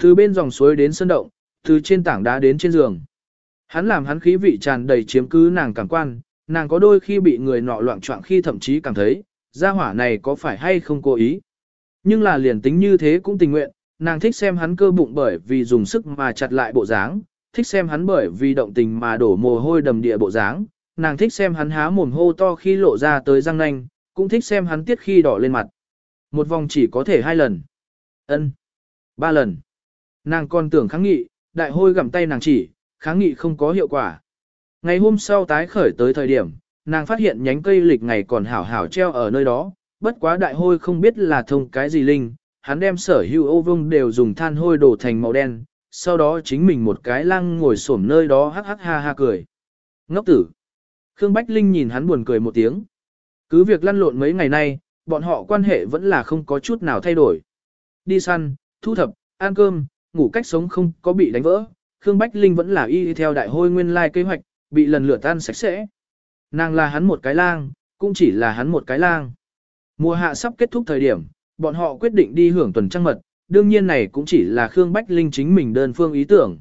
Từ bên dòng suối đến sân động, từ trên tảng đá đến trên giường. Hắn làm hắn khí vị tràn đầy chiếm cứ nàng cảm quan, nàng có đôi khi bị người nọ loạn trọng khi thậm chí cảm thấy, gia hỏa này có phải hay không cố ý. Nhưng là liền tính như thế cũng tình nguyện, nàng thích xem hắn cơ bụng bởi vì dùng sức mà chặt lại bộ dáng, thích xem hắn bởi vì động tình mà đổ mồ hôi đầm địa bộ dáng, nàng thích xem hắn há mồm hô to khi lộ ra tới răng nanh, cũng thích xem hắn tiết khi đỏ lên mặt. Một vòng chỉ có thể hai lần. ân Ba lần. Nàng còn tưởng kháng nghị, đại hôi gặm tay nàng chỉ, kháng nghị không có hiệu quả. Ngày hôm sau tái khởi tới thời điểm, nàng phát hiện nhánh cây lịch ngày còn hảo hảo treo ở nơi đó, bất quá đại hôi không biết là thông cái gì linh, hắn đem sở hữu ô vông đều dùng than hôi đổ thành màu đen, sau đó chính mình một cái lăng ngồi xổm nơi đó hắc hắc ha ha cười. Ngốc tử. Khương Bách Linh nhìn hắn buồn cười một tiếng. Cứ việc lăn lộn mấy ngày nay, bọn họ quan hệ vẫn là không có chút nào thay đổi. Đi săn, thu thập, ăn cơm, ngủ cách sống không có bị đánh vỡ. Khương Bách Linh vẫn là y theo đại hôi nguyên lai kế hoạch, bị lần lượt tan sạch sẽ. Nàng là hắn một cái lang, cũng chỉ là hắn một cái lang. Mùa hạ sắp kết thúc thời điểm, bọn họ quyết định đi hưởng tuần trăng mật, đương nhiên này cũng chỉ là Khương Bách Linh chính mình đơn phương ý tưởng.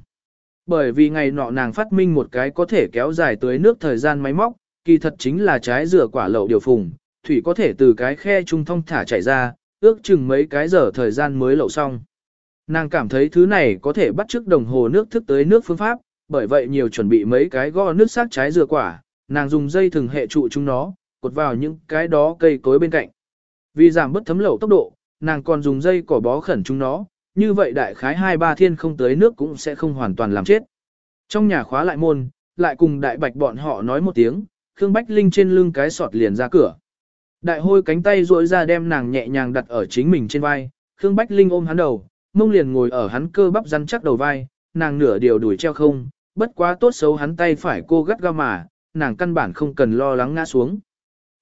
Bởi vì ngày nọ nàng phát minh một cái có thể kéo dài tới nước thời gian máy móc, kỳ thật chính là trái dừa quả lậu điều phùng, thủy có thể từ cái khe trung thông thả chảy ra, ước chừng mấy cái giờ thời gian mới lậu xong. Nàng cảm thấy thứ này có thể bắt chước đồng hồ nước thức tới nước phương pháp, bởi vậy nhiều chuẩn bị mấy cái go nước sát trái dừa quả, nàng dùng dây thừng hệ trụ chúng nó, cột vào những cái đó cây cối bên cạnh. Vì giảm bất thấm lậu tốc độ, nàng còn dùng dây cỏ bó khẩn chúng nó, như vậy đại khái hai ba thiên không tới nước cũng sẽ không hoàn toàn làm chết. Trong nhà khóa lại môn, lại cùng đại bạch bọn họ nói một tiếng, Khương Bách Linh trên lưng cái sọt liền ra cửa. Đại hôi cánh tay duỗi ra đem nàng nhẹ nhàng đặt ở chính mình trên vai, Khương Bách Linh ôm hắn đầu, mông liền ngồi ở hắn cơ bắp rắn chắc đầu vai, nàng nửa điều đuổi treo không, bất quá tốt xấu hắn tay phải cô gắt ga mà, nàng căn bản không cần lo lắng ngã xuống.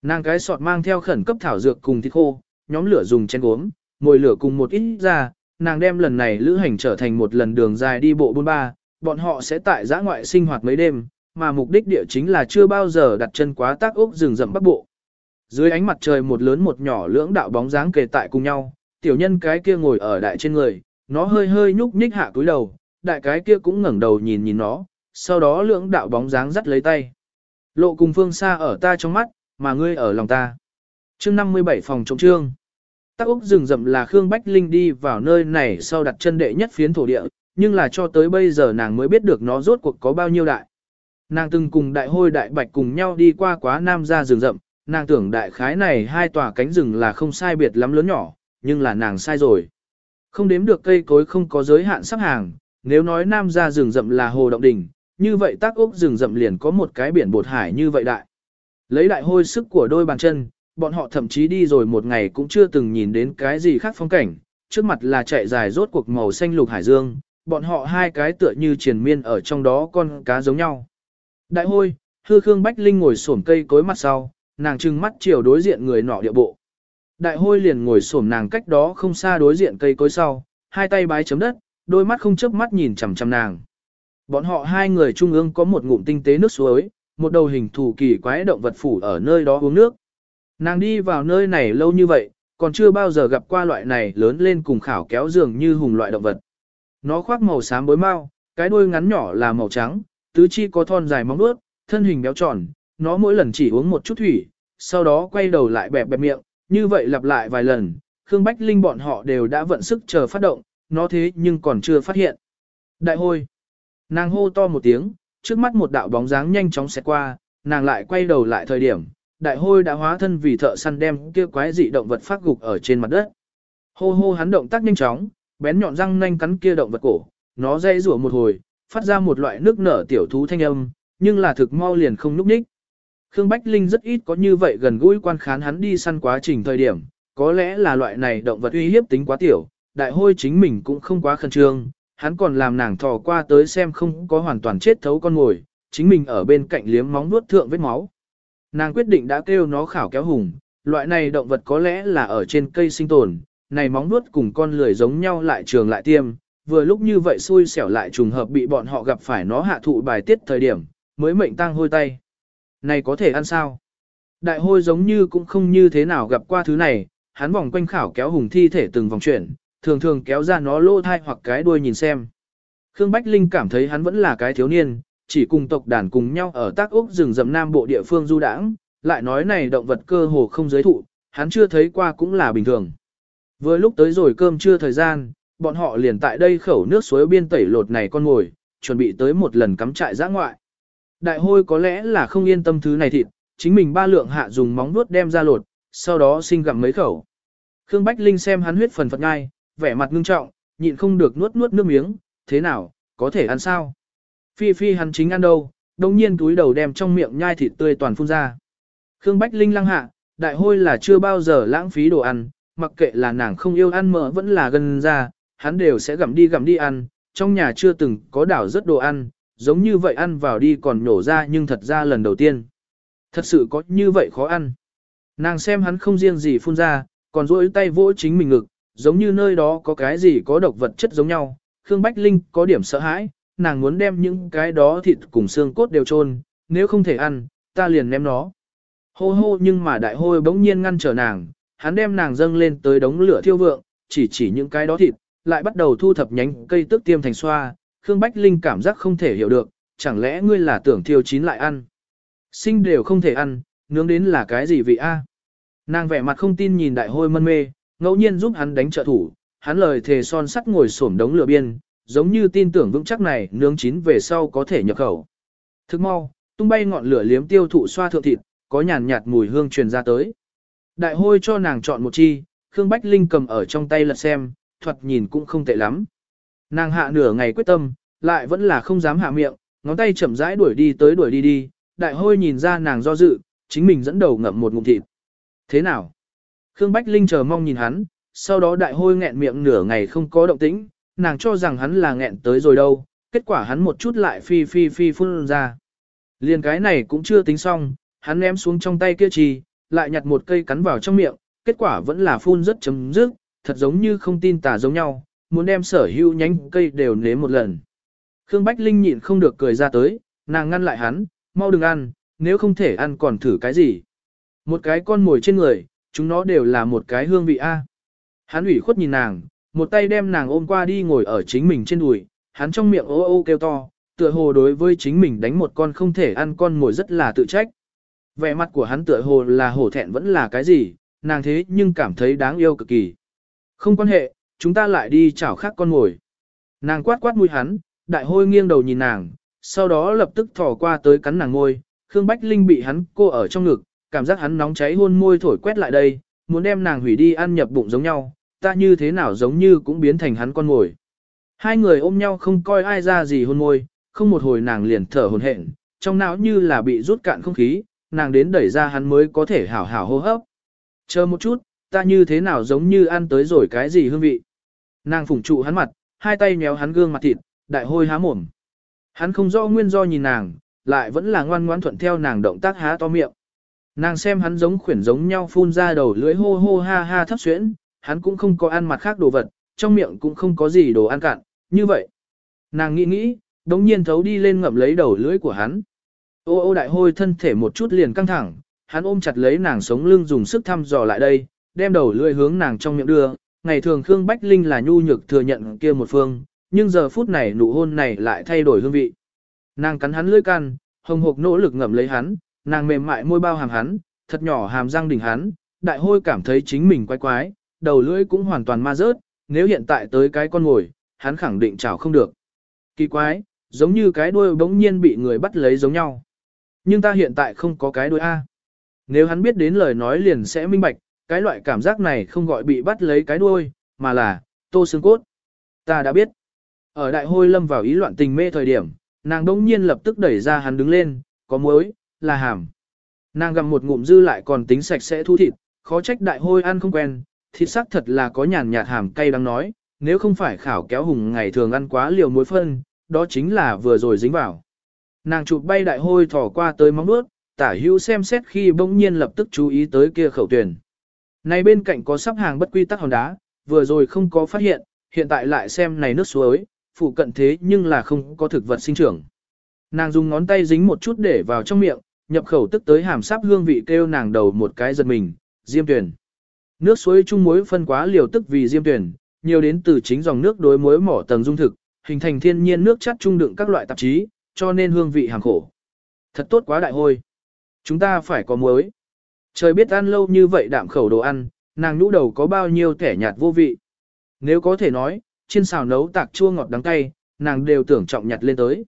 Nàng cái sọt mang theo khẩn cấp thảo dược cùng thịt khô, nhóm lửa dùng chén gốm, mồi lửa cùng một ít ra, nàng đem lần này lữ hành trở thành một lần đường dài đi bộ bôn ba, bọn họ sẽ tại giã ngoại sinh hoạt mấy đêm, mà mục đích địa chính là chưa bao giờ đặt chân quá tác ốc rừng rậm bắc bộ. Dưới ánh mặt trời một lớn một nhỏ lưỡng đạo bóng dáng kề tại cùng nhau, tiểu nhân cái kia ngồi ở đại trên người, nó hơi hơi nhúc nhích hạ cúi đầu, đại cái kia cũng ngẩng đầu nhìn nhìn nó, sau đó lưỡng đạo bóng dáng dắt lấy tay. Lộ cùng phương xa ở ta trong mắt, mà ngươi ở lòng ta. chương 57 phòng trống trương. Tắc Úc rừng rậm là Khương Bách Linh đi vào nơi này sau đặt chân đệ nhất phiến thổ địa, nhưng là cho tới bây giờ nàng mới biết được nó rốt cuộc có bao nhiêu đại. Nàng từng cùng đại hôi đại bạch cùng nhau đi qua quá nam ra rừng rậm, nàng tưởng đại khái này hai tòa cánh rừng là không sai biệt lắm lớn nhỏ, nhưng là nàng sai rồi. Không đếm được cây cối không có giới hạn sắp hàng, nếu nói nam ra rừng rậm là hồ động đỉnh, như vậy tác ốc rừng rậm liền có một cái biển bột hải như vậy đại. Lấy đại hôi sức của đôi bàn chân, bọn họ thậm chí đi rồi một ngày cũng chưa từng nhìn đến cái gì khác phong cảnh, trước mặt là chạy dài rốt cuộc màu xanh lục hải dương, bọn họ hai cái tựa như triền miên ở trong đó con cá giống nhau. Đại hôi, hư khương bách linh ngồi xổm cây cối mặt sau, nàng trừng mắt chiều đối diện người nọ địa bộ. Đại hôi liền ngồi xổm nàng cách đó không xa đối diện cây cối sau, hai tay bái chấm đất, đôi mắt không chớp mắt nhìn chằm chằm nàng. Bọn họ hai người trung ương có một ngụm tinh tế nước suối, một đầu hình thù kỳ quái động vật phủ ở nơi đó uống nước. Nàng đi vào nơi này lâu như vậy, còn chưa bao giờ gặp qua loại này lớn lên cùng khảo kéo dường như hùng loại động vật. Nó khoác màu xám bối mau, cái đuôi ngắn nhỏ là màu trắng, tứ chi có thon dài móng vuốt, thân hình béo tròn, nó mỗi lần chỉ uống một chút thủy, sau đó quay đầu lại bẹp bẹp miệng, như vậy lặp lại vài lần, Khương Bách Linh bọn họ đều đã vận sức chờ phát động, nó thế nhưng còn chưa phát hiện. Đại hôi. Nàng hô to một tiếng, trước mắt một đạo bóng dáng nhanh chóng xẹt qua, nàng lại quay đầu lại thời điểm, đại hôi đã hóa thân vì thợ săn đem kia quái dị động vật phát gục ở trên mặt đất. Hô hô hắn động tác nhanh chóng, bén nhọn răng nanh cắn kia động vật cổ, nó dây rủa một hồi, phát ra một loại nước nở tiểu thú thanh âm, nhưng là thực mau liền không núp ních. Khương Bách Linh rất ít có như vậy gần gũi quan khán hắn đi săn quá trình thời điểm, có lẽ là loại này động vật uy hiếp tính quá tiểu, đại hôi chính mình cũng không quá khẩn trương, hắn còn làm nàng thò qua tới xem không có hoàn toàn chết thấu con ngồi, chính mình ở bên cạnh liếm móng nuốt thượng vết máu. Nàng quyết định đã kêu nó khảo kéo hùng, loại này động vật có lẽ là ở trên cây sinh tồn, này móng nuốt cùng con lười giống nhau lại trường lại tiêm, vừa lúc như vậy xui xẻo lại trùng hợp bị bọn họ gặp phải nó hạ thụ bài tiết thời điểm, mới mệnh tăng hôi tay. Này có thể ăn sao? Đại hôi giống như cũng không như thế nào gặp qua thứ này, hắn vòng quanh khảo kéo hùng thi thể từng vòng chuyển, thường thường kéo ra nó lô thai hoặc cái đuôi nhìn xem. Khương Bách Linh cảm thấy hắn vẫn là cái thiếu niên, chỉ cùng tộc đàn cùng nhau ở tác úc rừng rậm nam bộ địa phương du đãng, lại nói này động vật cơ hồ không giới thụ, hắn chưa thấy qua cũng là bình thường. Vừa lúc tới rồi cơm trưa thời gian, bọn họ liền tại đây khẩu nước suối biên tẩy lột này con ngồi, chuẩn bị tới một lần cắm trại giã ngoại. Đại hôi có lẽ là không yên tâm thứ này thịt, chính mình ba lượng hạ dùng móng vuốt đem ra lột, sau đó sinh gặm mấy khẩu. Khương Bách Linh xem hắn huyết phần phật ngai, vẻ mặt ngưng trọng, nhịn không được nuốt nuốt nước miếng, thế nào, có thể ăn sao? Phi phi hắn chính ăn đâu, đồng nhiên túi đầu đem trong miệng nhai thịt tươi toàn phun ra. Khương Bách Linh lăng hạ, đại hôi là chưa bao giờ lãng phí đồ ăn, mặc kệ là nàng không yêu ăn mỡ vẫn là gần ra, hắn đều sẽ gặm đi gặm đi ăn, trong nhà chưa từng có đảo rất đồ ăn, giống như vậy ăn vào đi còn nổ ra nhưng thật ra lần đầu tiên. Thật sự có như vậy khó ăn. Nàng xem hắn không riêng gì phun ra, còn rỗi tay vỗ chính mình ngực, giống như nơi đó có cái gì có độc vật chất giống nhau. Khương Bách Linh có điểm sợ hãi, nàng muốn đem những cái đó thịt cùng xương cốt đều trôn, nếu không thể ăn, ta liền ném nó. Hô hô nhưng mà đại hôi bỗng nhiên ngăn trở nàng, hắn đem nàng dâng lên tới đống lửa thiêu vượng, chỉ chỉ những cái đó thịt, lại bắt đầu thu thập nhánh cây tức tiêm thành xoa, Khương Bách Linh cảm giác không thể hiểu được, chẳng lẽ ngươi là tưởng thiêu chín lại ăn. Sinh đều không thể ăn, nướng đến là cái gì vị a? Nàng vẻ mặt không tin nhìn đại hôi mân mê, ngẫu nhiên giúp hắn đánh trợ thủ, hắn lời thề son sắt ngồi xổm đống lửa biên, giống như tin tưởng vững chắc này nướng chín về sau có thể nhập khẩu. Thức mau, tung bay ngọn lửa liếm tiêu thụ xoa thượng thịt, có nhàn nhạt mùi hương truyền ra tới. Đại hôi cho nàng chọn một chi, Khương Bách Linh cầm ở trong tay lật xem, thuật nhìn cũng không tệ lắm. Nàng hạ nửa ngày quyết tâm, lại vẫn là không dám hạ miệng, ngón tay chậm rãi đuổi đi tới đuổi đi đi, đại hôi nhìn ra nàng do dự, chính mình dẫn đầu ngậm một ngụm thịt. Thế nào? Khương Bách Linh chờ mong nhìn hắn, sau đó đại hôi nghẹn miệng nửa ngày không có động tĩnh, nàng cho rằng hắn là nghẹn tới rồi đâu, kết quả hắn một chút lại phi phi phi phun ra. Liền cái này cũng chưa tính xong, hắn ném xuống trong tay kia trì, lại nhặt một cây cắn vào trong miệng, kết quả vẫn là phun rất chấm dứt, thật giống như không tin tà giống nhau, muốn đem sở hữu nhánh cây đều nếm một lần. Khương Bách Linh nhịn không được cười ra tới, nàng ngăn lại hắn, mau đừng ăn, nếu không thể ăn còn thử cái gì. Một cái con mồi trên người, chúng nó đều là một cái hương vị A. Hắn ủy khuất nhìn nàng, một tay đem nàng ôm qua đi ngồi ở chính mình trên đùi, hắn trong miệng ô ô kêu to, tựa hồ đối với chính mình đánh một con không thể ăn con mồi rất là tự trách. Vẻ mặt của hắn tựa hồ là hổ thẹn vẫn là cái gì, nàng thế nhưng cảm thấy đáng yêu cực kỳ. Không quan hệ, chúng ta lại đi chảo khác con mồi. Nàng quát quát mũi hắn, đại hôi nghiêng đầu nhìn nàng, sau đó lập tức thò qua tới cắn nàng ngôi, Khương Bách Linh bị hắn cô ở trong ngực, cảm giác hắn nóng cháy hôn môi thổi quét lại đây, muốn đem nàng hủy đi ăn nhập bụng giống nhau, ta như thế nào giống như cũng biến thành hắn con ngồi. Hai người ôm nhau không coi ai ra gì hôn môi, không một hồi nàng liền thở hồn hển, trong não như là bị rút cạn không khí, nàng đến đẩy ra hắn mới có thể hảo hảo hô hấp. Chờ một chút, ta như thế nào giống như ăn tới rồi cái gì hương vị. Nàng phủng trụ hắn mặt, hai tay nhéo hắn gương mặt thịt, đại hôi há mồm. Hắn không rõ nguyên do nhìn nàng, lại vẫn là ngoan ngoãn thuận theo nàng động tác há to miệng. Nàng xem hắn giống khuyển giống nhau phun ra đầu lưỡi hô hô ha ha thấp xuyễn, hắn cũng không có ăn mặt khác đồ vật, trong miệng cũng không có gì đồ ăn cạn, như vậy. Nàng nghĩ nghĩ, đống nhiên thấu đi lên ngậm lấy đầu lưỡi của hắn. Ô ô đại hôi thân thể một chút liền căng thẳng, hắn ôm chặt lấy nàng sống lưng dùng sức thăm dò lại đây, đem đầu lưỡi hướng nàng trong miệng đưa. Ngày thường Khương Bách Linh là nhu nhược thừa nhận kia một phương, nhưng giờ phút này nụ hôn này lại thay đổi hương vị. Nàng cắn hắn lưỡi can, hồng hộc nỗ lực ngậm lấy hắn, nàng mềm mại môi bao hàm hắn, thật nhỏ hàm răng đỉnh hắn, đại hôi cảm thấy chính mình quái quái, đầu lưỡi cũng hoàn toàn ma rớt, nếu hiện tại tới cái con ngồi, hắn khẳng định chảo không được. Kỳ quái, giống như cái đuôi bỗng nhiên bị người bắt lấy giống nhau. Nhưng ta hiện tại không có cái đuôi A. Nếu hắn biết đến lời nói liền sẽ minh bạch, cái loại cảm giác này không gọi bị bắt lấy cái đuôi, mà là, tô xương cốt. Ta đã biết. Ở đại hôi lâm vào ý loạn tình mê thời điểm, nàng đông nhiên lập tức đẩy ra hắn đứng lên, có muối, là hàm. Nàng gặm một ngụm dư lại còn tính sạch sẽ thu thịt, khó trách đại hôi ăn không quen, thịt sắc thật là có nhàn nhạt hàm cay đang nói, nếu không phải khảo kéo hùng ngày thường ăn quá liều muối phân, đó chính là vừa rồi dính vào. Nàng chụp bay đại hôi thỏ qua tới móng nuốt, tả hữu xem xét khi bỗng nhiên lập tức chú ý tới kia khẩu tuyển. Này bên cạnh có sắp hàng bất quy tắc hòn đá, vừa rồi không có phát hiện, hiện tại lại xem này nước suối, phụ cận thế nhưng là không có thực vật sinh trưởng. Nàng dùng ngón tay dính một chút để vào trong miệng, nhập khẩu tức tới hàm sáp hương vị kêu nàng đầu một cái giật mình, diêm tuyển. Nước suối chung muối phân quá liều tức vì diêm tuyển, nhiều đến từ chính dòng nước đối muối mỏ tầng dung thực, hình thành thiên nhiên nước chắt trung đựng các loại tạp chí, cho nên hương vị hàng khổ. Thật tốt quá đại hôi. Chúng ta phải có muối. Trời biết ăn lâu như vậy đạm khẩu đồ ăn, nàng nhũ đầu có bao nhiêu kẻ nhạt vô vị. Nếu có thể nói, chiên xào nấu tạc chua ngọt đắng cay, nàng đều tưởng trọng nhặt lên tới.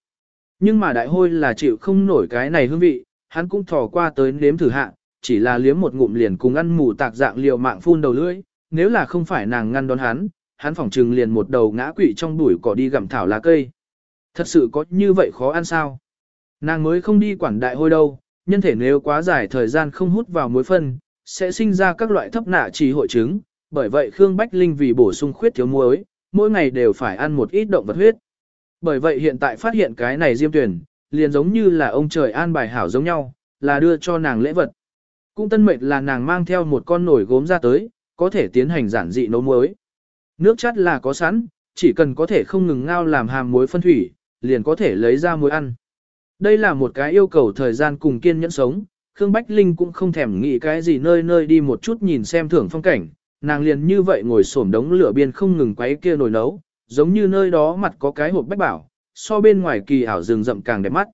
Nhưng mà đại hôi là chịu không nổi cái này hương vị, hắn cũng thò qua tới nếm thử hạ, chỉ là liếm một ngụm liền cùng ăn mù tạc dạng liều mạng phun đầu lưỡi, nếu là không phải nàng ngăn đón hắn, hắn phỏng trừng liền một đầu ngã quỵ trong bụi cỏ đi gặm thảo lá cây. Thật sự có như vậy khó ăn sao? Nàng mới không đi quản đại hôi đâu, nhân thể nếu quá dài thời gian không hút vào muối phân, sẽ sinh ra các loại thấp nạ trì hội chứng, bởi vậy Khương Bách Linh vì bổ sung khuyết thiếu muối, mỗi ngày đều phải ăn một ít động vật huyết. Bởi vậy hiện tại phát hiện cái này diêm tuyển, liền giống như là ông trời an bài hảo giống nhau, là đưa cho nàng lễ vật. Cũng tân mệnh là nàng mang theo một con nổi gốm ra tới, có thể tiến hành giản dị nấu muối. Nước chát là có sẵn, chỉ cần có thể không ngừng ngao làm hàm muối phân thủy, liền có thể lấy ra muối ăn. Đây là một cái yêu cầu thời gian cùng kiên nhẫn sống, Khương Bách Linh cũng không thèm nghĩ cái gì nơi nơi đi một chút nhìn xem thưởng phong cảnh, nàng liền như vậy ngồi xổm đống lửa biên không ngừng quấy kia nồi nấu, giống như nơi đó mặt có cái hộp bách bảo, so bên ngoài kỳ ảo rừng rậm càng đẹp mắt.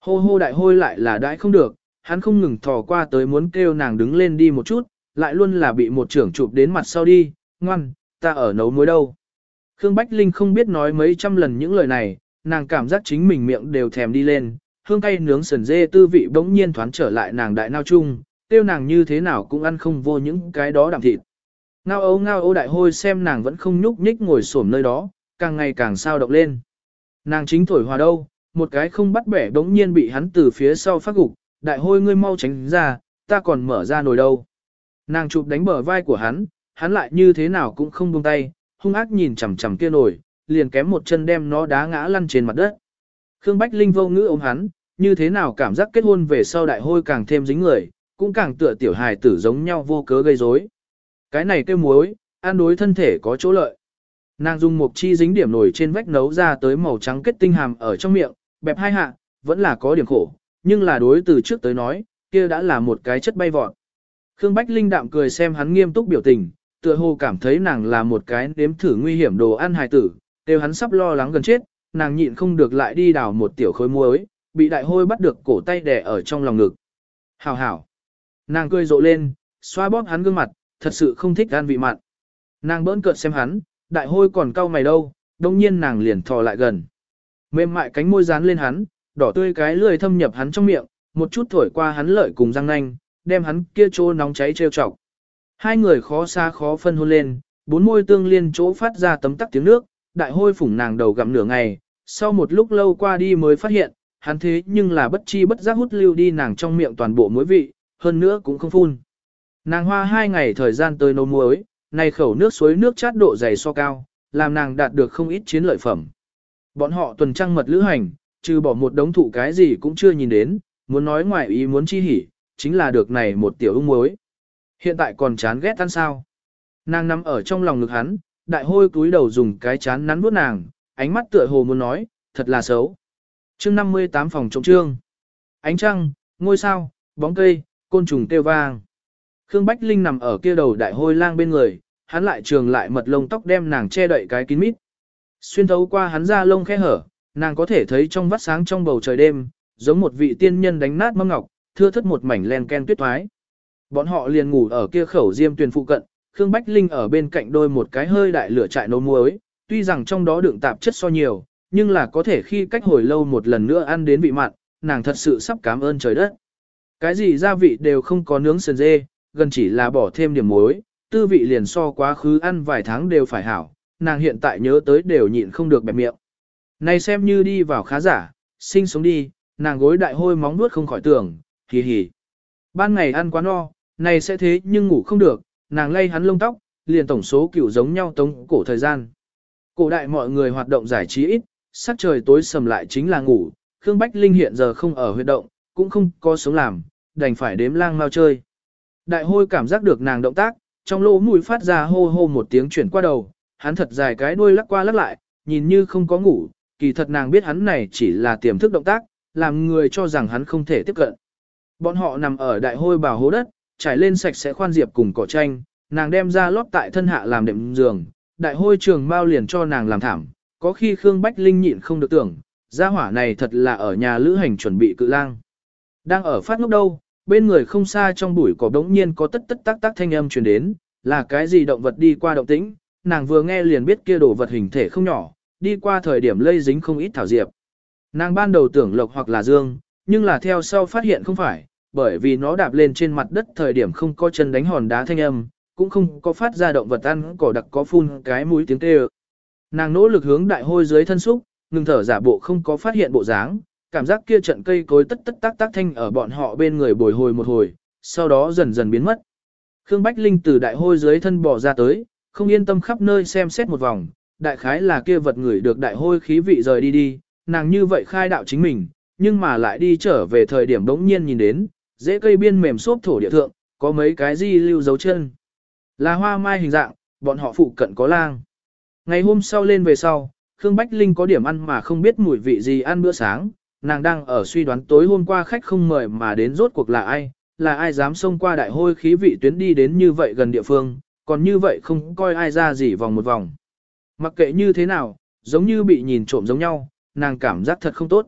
Hô hô đại hôi lại là đãi không được, hắn không ngừng thò qua tới muốn kêu nàng đứng lên đi một chút, lại luôn là bị một trưởng chụp đến mặt sau đi, ngoan, ta ở nấu muối đâu. Khương Bách Linh không biết nói mấy trăm lần những lời này, nàng cảm giác chính mình miệng đều thèm đi lên, hương cay nướng sườn dê tư vị bỗng nhiên thoáng trở lại nàng đại nao chung, tiêu nàng như thế nào cũng ăn không vô những cái đó đạm thịt. Ngao ấu ngao ấu đại hôi xem nàng vẫn không nhúc nhích ngồi xổm nơi đó, càng ngày càng sao động lên. Nàng chính thổi hòa đâu, một cái không bắt bẻ bỗng nhiên bị hắn từ phía sau phát gục, đại hôi ngươi mau tránh ra, ta còn mở ra nồi đâu. Nàng chụp đánh bờ vai của hắn, hắn lại như thế nào cũng không buông tay, hung ác nhìn chằm chằm kia nồi, liền kém một chân đem nó đá ngã lăn trên mặt đất. Khương Bách Linh vô ngữ ôm hắn, như thế nào cảm giác kết hôn về sau đại hôi càng thêm dính người, cũng càng tựa tiểu hài tử giống nhau vô cớ gây rối. Cái này kêu muối, ăn đối thân thể có chỗ lợi. Nàng dùng một chi dính điểm nổi trên vách nấu ra tới màu trắng kết tinh hàm ở trong miệng, bẹp hai hạ, vẫn là có điểm khổ, nhưng là đối từ trước tới nói, kia đã là một cái chất bay vọt. Khương Bách Linh đạm cười xem hắn nghiêm túc biểu tình, tựa hồ cảm thấy nàng là một cái nếm thử nguy hiểm đồ ăn hài tử, đều hắn sắp lo lắng gần chết, nàng nhịn không được lại đi đào một tiểu khối muối, bị đại hôi bắt được cổ tay đè ở trong lòng ngực. Hảo hảo. Nàng cười rộ lên, xoa bóp hắn gương mặt, thật sự không thích ăn vị mặn. Nàng bỡn cợt xem hắn, đại hôi còn cau mày đâu, đông nhiên nàng liền thò lại gần. Mềm mại cánh môi dán lên hắn, đỏ tươi cái lười thâm nhập hắn trong miệng, một chút thổi qua hắn lợi cùng răng nanh, đem hắn kia trô nóng cháy trêu chọc. Hai người khó xa khó phân hôn lên, bốn môi tương liên chỗ phát ra tấm tắc tiếng nước, đại hôi phủng nàng đầu gặm nửa ngày, sau một lúc lâu qua đi mới phát hiện, hắn thế nhưng là bất chi bất giác hút lưu đi nàng trong miệng toàn bộ muối vị, hơn nữa cũng không phun. Nàng hoa hai ngày thời gian tới nấu muối, này khẩu nước suối nước chát độ dày so cao, làm nàng đạt được không ít chiến lợi phẩm. Bọn họ tuần trăng mật lữ hành, trừ bỏ một đống thụ cái gì cũng chưa nhìn đến, muốn nói ngoài ý muốn chi hỉ, chính là được này một tiểu ung muối. Hiện tại còn chán ghét ăn sao. Nàng nằm ở trong lòng ngực hắn, đại hôi túi đầu dùng cái chán nắn vuốt nàng, ánh mắt tựa hồ muốn nói, thật là xấu. chương 58 phòng trống trương. Ánh trăng, ngôi sao, bóng cây, côn trùng kêu vang. Khương Bách Linh nằm ở kia đầu đại hôi lang bên người, hắn lại trường lại mật lông tóc đem nàng che đậy cái kín mít. Xuyên thấu qua hắn ra lông khe hở, nàng có thể thấy trong vắt sáng trong bầu trời đêm, giống một vị tiên nhân đánh nát mâm ngọc, thưa thất một mảnh len ken tuyết thoái. Bọn họ liền ngủ ở kia khẩu diêm tuyền phụ cận, Khương Bách Linh ở bên cạnh đôi một cái hơi đại lửa trại nấu muối, tuy rằng trong đó đựng tạp chất so nhiều, nhưng là có thể khi cách hồi lâu một lần nữa ăn đến vị mặn, nàng thật sự sắp cảm ơn trời đất. Cái gì gia vị đều không có nướng sườn dê, gần chỉ là bỏ thêm điểm muối, tư vị liền so quá khứ ăn vài tháng đều phải hảo, nàng hiện tại nhớ tới đều nhịn không được bẹp miệng. Này xem như đi vào khá giả, sinh sống đi, nàng gối đại hôi móng nuốt không khỏi tưởng, hì hì. Ban ngày ăn quá no, này sẽ thế nhưng ngủ không được, nàng lay hắn lông tóc, liền tổng số kiểu giống nhau tống cổ thời gian. Cổ đại mọi người hoạt động giải trí ít, sắc trời tối sầm lại chính là ngủ, Khương Bách Linh hiện giờ không ở huyệt động, cũng không có sống làm, đành phải đếm lang mau chơi. Đại hôi cảm giác được nàng động tác, trong lỗ mũi phát ra hô hô một tiếng chuyển qua đầu, hắn thật dài cái đuôi lắc qua lắc lại, nhìn như không có ngủ, kỳ thật nàng biết hắn này chỉ là tiềm thức động tác, làm người cho rằng hắn không thể tiếp cận. Bọn họ nằm ở đại hôi bảo hố đất, trải lên sạch sẽ khoan diệp cùng cỏ tranh, nàng đem ra lót tại thân hạ làm đệm giường, đại hôi trường bao liền cho nàng làm thảm, có khi Khương Bách Linh nhịn không được tưởng, gia hỏa này thật là ở nhà lữ hành chuẩn bị cự lang. Đang ở phát ngốc đâu, bên người không xa trong bụi cỏ đống nhiên có tất tất tác tác thanh âm truyền đến, là cái gì động vật đi qua động tĩnh, nàng vừa nghe liền biết kia đồ vật hình thể không nhỏ, đi qua thời điểm lây dính không ít thảo diệp. Nàng ban đầu tưởng lộc hoặc là dương, nhưng là theo sau phát hiện không phải, bởi vì nó đạp lên trên mặt đất thời điểm không có chân đánh hòn đá thanh âm, cũng không có phát ra động vật ăn cỏ đặc có phun cái mũi tiếng kêu. Nàng nỗ lực hướng đại hôi dưới thân xúc, ngừng thở giả bộ không có phát hiện bộ dáng, cảm giác kia trận cây cối tất tất tác tác thanh ở bọn họ bên người bồi hồi một hồi, sau đó dần dần biến mất. Khương Bách Linh từ đại hôi dưới thân bò ra tới, không yên tâm khắp nơi xem xét một vòng, đại khái là kia vật người được đại hôi khí vị rời đi đi, nàng như vậy khai đạo chính mình, nhưng mà lại đi trở về thời điểm đống nhiên nhìn đến, dễ cây biên mềm xốp thổ địa thượng, có mấy cái di lưu dấu chân. Là hoa mai hình dạng, bọn họ phụ cận có lang. Ngày hôm sau lên về sau, Khương Bách Linh có điểm ăn mà không biết mùi vị gì ăn bữa sáng, nàng đang ở suy đoán tối hôm qua khách không mời mà đến rốt cuộc là ai, là ai dám xông qua đại hôi khí vị tuyến đi đến như vậy gần địa phương, còn như vậy không coi ai ra gì vòng một vòng. Mặc kệ như thế nào, giống như bị nhìn trộm giống nhau, nàng cảm giác thật không tốt.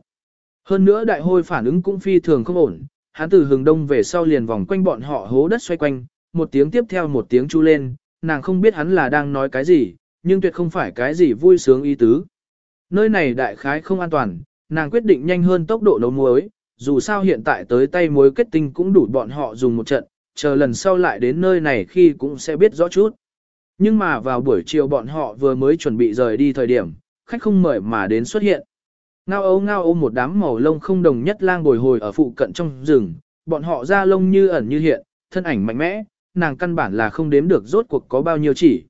Hơn nữa đại hôi phản ứng cũng phi thường không ổn, hắn từ hướng đông về sau liền vòng quanh bọn họ hố đất xoay quanh, một tiếng tiếp theo một tiếng chu lên, nàng không biết hắn là đang nói cái gì, nhưng tuyệt không phải cái gì vui sướng ý tứ. Nơi này đại khái không an toàn, nàng quyết định nhanh hơn tốc độ nấu muối, dù sao hiện tại tới tay muối kết tinh cũng đủ bọn họ dùng một trận, chờ lần sau lại đến nơi này khi cũng sẽ biết rõ chút. Nhưng mà vào buổi chiều bọn họ vừa mới chuẩn bị rời đi thời điểm, khách không mời mà đến xuất hiện. Ngao ấu ngao ấu một đám màu lông không đồng nhất lang bồi hồi ở phụ cận trong rừng, bọn họ ra lông như ẩn như hiện, thân ảnh mạnh mẽ, nàng căn bản là không đếm được rốt cuộc có bao nhiêu chỉ.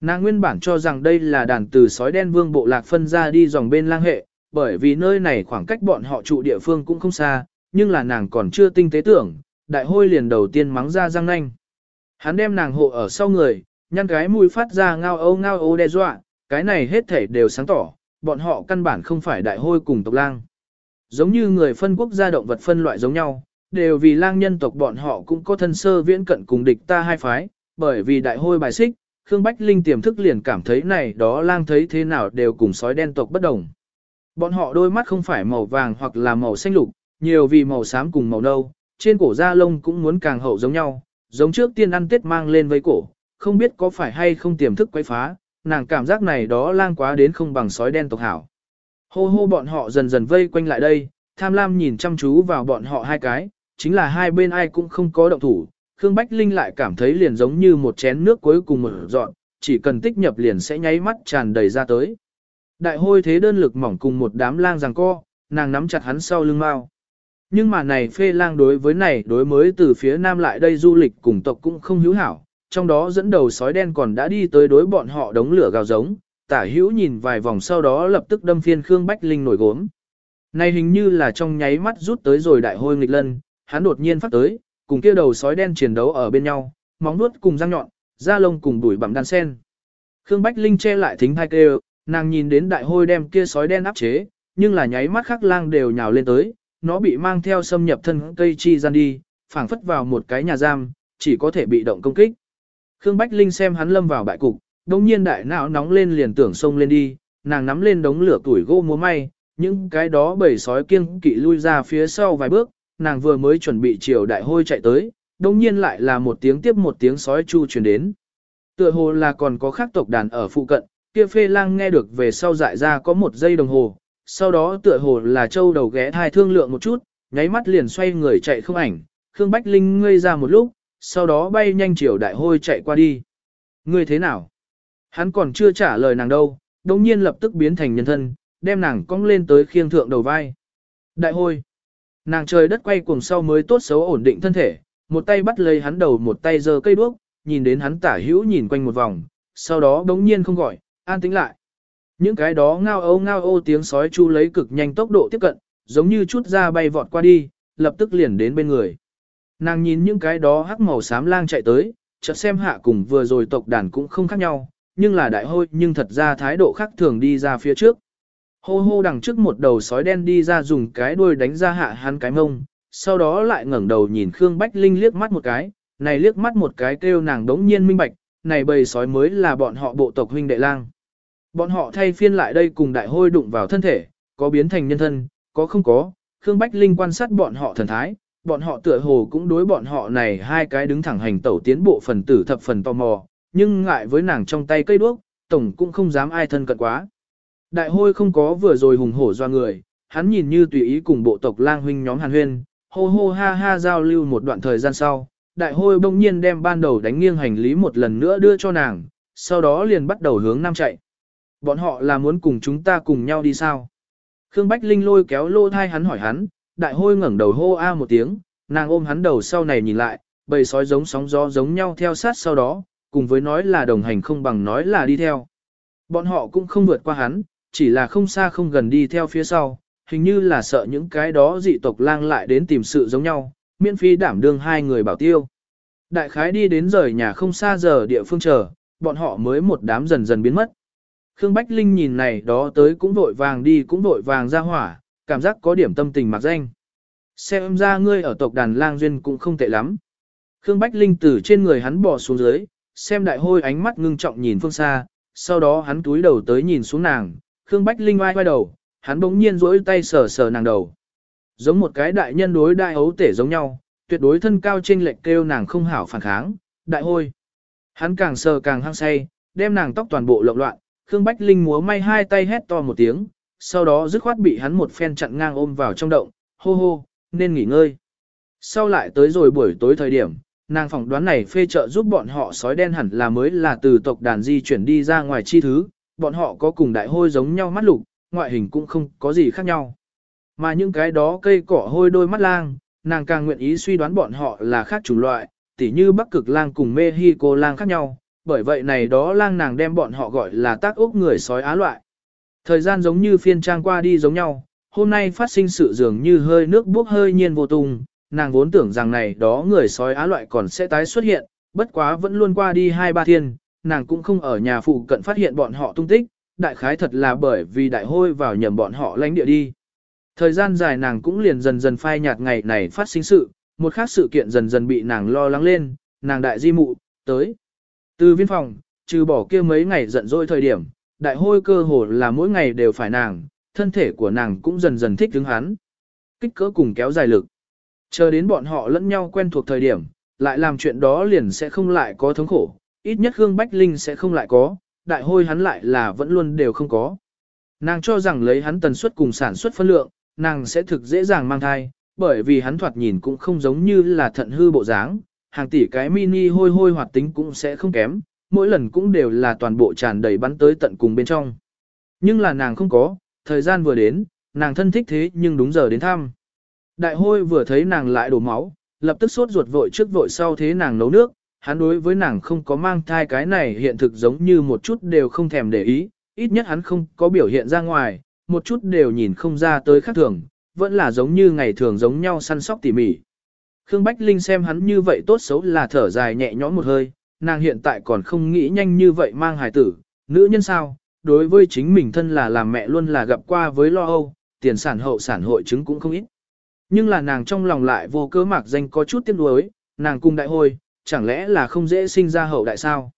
Nàng nguyên bản cho rằng đây là đàn từ sói đen vương bộ lạc phân ra đi dòng bên lang hệ, bởi vì nơi này khoảng cách bọn họ trụ địa phương cũng không xa, nhưng là nàng còn chưa tinh tế tưởng, đại hôi liền đầu tiên mắng ra răng nanh. Hắn đem nàng hộ ở sau người, nhăn cái mũi phát ra ngao âu ngao ấu đe dọa, cái này hết thể đều sáng tỏ, bọn họ căn bản không phải đại hôi cùng tộc lang. Giống như người phân quốc gia động vật phân loại giống nhau, đều vì lang nhân tộc bọn họ cũng có thân sơ viễn cận cùng địch ta hai phái, bởi vì đại hôi bài xích, Khương Bách Linh tiềm thức liền cảm thấy này đó lang thấy thế nào đều cùng sói đen tộc bất đồng. Bọn họ đôi mắt không phải màu vàng hoặc là màu xanh lục, nhiều vì màu xám cùng màu nâu, trên cổ da lông cũng muốn càng hậu giống nhau, giống trước tiên ăn tết mang lên với cổ, không biết có phải hay không tiềm thức quấy phá, nàng cảm giác này đó lang quá đến không bằng sói đen tộc hảo. Hô hô bọn họ dần dần vây quanh lại đây, tham lam nhìn chăm chú vào bọn họ hai cái, chính là hai bên ai cũng không có động thủ, Khương Bách Linh lại cảm thấy liền giống như một chén nước cuối cùng mở dọn, chỉ cần tích nhập liền sẽ nháy mắt tràn đầy ra tới. Đại hôi thế đơn lực mỏng cùng một đám lang giằng co, nàng nắm chặt hắn sau lưng mau. Nhưng mà này phê lang đối với này đối mới từ phía nam lại đây du lịch cùng tộc cũng không hữu hảo, trong đó dẫn đầu sói đen còn đã đi tới đối bọn họ đống lửa gào giống, tả hữu nhìn vài vòng sau đó lập tức đâm phiên Khương Bách Linh nổi gốm. Này hình như là trong nháy mắt rút tới rồi đại hôi nghịch lân, hắn đột nhiên phát tới, cùng kia đầu sói đen chiến đấu ở bên nhau, móng nuốt cùng răng nhọn, da lông cùng đuổi bặm đan sen. Khương Bách Linh che lại thính thai kêu, nàng nhìn đến đại hôi đem kia sói đen áp chế, nhưng là nháy mắt khắc lang đều nhào lên tới, nó bị mang theo xâm nhập thân cây chi gian đi, phảng phất vào một cái nhà giam, chỉ có thể bị động công kích. Khương Bách Linh xem hắn lâm vào bại cục, đồng nhiên đại não nóng lên liền tưởng xông lên đi, nàng nắm lên đống lửa tuổi gỗ múa may, những cái đó bầy sói kiêng kỵ lui ra phía sau vài bước, nàng vừa mới chuẩn bị chiều đại hôi chạy tới, đồng nhiên lại là một tiếng tiếp một tiếng sói chu truyền đến. Tựa hồ là còn có khác tộc đàn ở phụ cận, kia phê lang nghe được về sau dại ra có một giây đồng hồ, sau đó tựa hồ là châu đầu ghé thai thương lượng một chút, nháy mắt liền xoay người chạy không ảnh, Khương Bách Linh ngây ra một lúc, sau đó bay nhanh chiều đại hôi chạy qua đi. Ngươi thế nào? Hắn còn chưa trả lời nàng đâu, đồng nhiên lập tức biến thành nhân thân, đem nàng cong lên tới khiêng thượng đầu vai. Đại hôi! Nàng trời đất quay cuồng sau mới tốt xấu ổn định thân thể, một tay bắt lấy hắn đầu một tay giơ cây đuốc, nhìn đến hắn tả hữu nhìn quanh một vòng, sau đó đống nhiên không gọi, an tĩnh lại. Những cái đó ngao âu ngao ô tiếng sói chu lấy cực nhanh tốc độ tiếp cận, giống như chút ra bay vọt qua đi, lập tức liền đến bên người. Nàng nhìn những cái đó hắc màu xám lang chạy tới, chợt xem hạ cùng vừa rồi tộc đàn cũng không khác nhau, nhưng là đại hôi nhưng thật ra thái độ khác thường đi ra phía trước. Hô hô đằng trước một đầu sói đen đi ra dùng cái đuôi đánh ra hạ hắn cái mông, sau đó lại ngẩng đầu nhìn Khương Bách Linh liếc mắt một cái, này liếc mắt một cái kêu nàng đống nhiên minh bạch, này bầy sói mới là bọn họ bộ tộc huynh đệ lang. Bọn họ thay phiên lại đây cùng đại hôi đụng vào thân thể, có biến thành nhân thân, có không có, Khương Bách Linh quan sát bọn họ thần thái, bọn họ tựa hồ cũng đối bọn họ này hai cái đứng thẳng hành tẩu tiến bộ phần tử thập phần tò mò, nhưng ngại với nàng trong tay cây đuốc, tổng cũng không dám ai thân cận quá. Đại hôi không có vừa rồi hùng hổ doa người, hắn nhìn như tùy ý cùng bộ tộc lang huynh nhóm hàn huyên, hô hô ha ha giao lưu một đoạn thời gian sau, đại hôi bỗng nhiên đem ban đầu đánh nghiêng hành lý một lần nữa đưa cho nàng, sau đó liền bắt đầu hướng nam chạy. Bọn họ là muốn cùng chúng ta cùng nhau đi sao? Khương Bách Linh lôi kéo lô thai hắn hỏi hắn, đại hôi ngẩng đầu hô a một tiếng, nàng ôm hắn đầu sau này nhìn lại, bầy sói giống sóng gió giống nhau theo sát sau đó, cùng với nói là đồng hành không bằng nói là đi theo. Bọn họ cũng không vượt qua hắn, chỉ là không xa không gần đi theo phía sau, hình như là sợ những cái đó dị tộc lang lại đến tìm sự giống nhau, miễn phí đảm đương hai người bảo tiêu. Đại khái đi đến rời nhà không xa giờ địa phương chờ, bọn họ mới một đám dần dần biến mất. Khương Bách Linh nhìn này đó tới cũng vội vàng đi cũng vội vàng ra hỏa, cảm giác có điểm tâm tình mặc danh. Xem ra ngươi ở tộc đàn lang duyên cũng không tệ lắm. Khương Bách Linh từ trên người hắn bỏ xuống dưới, xem đại hôi ánh mắt ngưng trọng nhìn phương xa, sau đó hắn túi đầu tới nhìn xuống nàng, Khương Bách Linh oai oai đầu, hắn bỗng nhiên rỗi tay sờ sờ nàng đầu. Giống một cái đại nhân đối đại ấu tể giống nhau, tuyệt đối thân cao trên lệch kêu nàng không hảo phản kháng, đại hôi. Hắn càng sờ càng hăng say, đem nàng tóc toàn bộ lộn loạn, Khương Bách Linh múa may hai tay hét to một tiếng, sau đó dứt khoát bị hắn một phen chặn ngang ôm vào trong động, hô hô, nên nghỉ ngơi. Sau lại tới rồi buổi tối thời điểm, nàng phỏng đoán này phê trợ giúp bọn họ sói đen hẳn là mới là từ tộc đàn di chuyển đi ra ngoài chi thứ, bọn họ có cùng đại hôi giống nhau mắt lục, ngoại hình cũng không có gì khác nhau. Mà những cái đó cây cỏ hôi đôi mắt lang, nàng càng nguyện ý suy đoán bọn họ là khác chủng loại, tỉ như Bắc Cực lang cùng Mexico lang khác nhau, bởi vậy này đó lang nàng đem bọn họ gọi là tác ốc người sói á loại. Thời gian giống như phiên trang qua đi giống nhau, hôm nay phát sinh sự dường như hơi nước bốc hơi nhiên vô tung, nàng vốn tưởng rằng này đó người sói á loại còn sẽ tái xuất hiện, bất quá vẫn luôn qua đi hai ba thiên, nàng cũng không ở nhà phụ cận phát hiện bọn họ tung tích, đại khái thật là bởi vì đại hôi vào nhầm bọn họ lánh địa đi. Thời gian dài nàng cũng liền dần dần phai nhạt ngày này phát sinh sự, một khác sự kiện dần dần bị nàng lo lắng lên, nàng đại di mụ, tới. Từ viên phòng, trừ bỏ kia mấy ngày giận dỗi thời điểm, đại hôi cơ hồ là mỗi ngày đều phải nàng, thân thể của nàng cũng dần dần thích ứng hắn. Kích cỡ cùng kéo dài lực. Chờ đến bọn họ lẫn nhau quen thuộc thời điểm, lại làm chuyện đó liền sẽ không lại có thống khổ, ít nhất Hương Bách Linh sẽ không lại có, đại hôi hắn lại là vẫn luôn đều không có. Nàng cho rằng lấy hắn tần suất cùng sản xuất phân lượng, nàng sẽ thực dễ dàng mang thai, bởi vì hắn thoạt nhìn cũng không giống như là thận hư bộ dáng, hàng tỷ cái mini hôi hôi hoạt tính cũng sẽ không kém, mỗi lần cũng đều là toàn bộ tràn đầy bắn tới tận cùng bên trong. Nhưng là nàng không có, thời gian vừa đến, nàng thân thích thế nhưng đúng giờ đến thăm. Đại hôi vừa thấy nàng lại đổ máu, lập tức sốt ruột vội trước vội sau thế nàng nấu nước, hắn đối với nàng không có mang thai cái này hiện thực giống như một chút đều không thèm để ý, ít nhất hắn không có biểu hiện ra ngoài, một chút đều nhìn không ra tới khác thường, vẫn là giống như ngày thường giống nhau săn sóc tỉ mỉ. Khương Bách Linh xem hắn như vậy tốt xấu là thở dài nhẹ nhõm một hơi, nàng hiện tại còn không nghĩ nhanh như vậy mang hài tử, nữ nhân sao, đối với chính mình thân là làm mẹ luôn là gặp qua với lo âu, tiền sản hậu sản hội chứng cũng không ít. Nhưng là nàng trong lòng lại vô cớ mạc danh có chút tiếc nuối, nàng cung đại hồi chẳng lẽ là không dễ sinh ra hậu đại sao?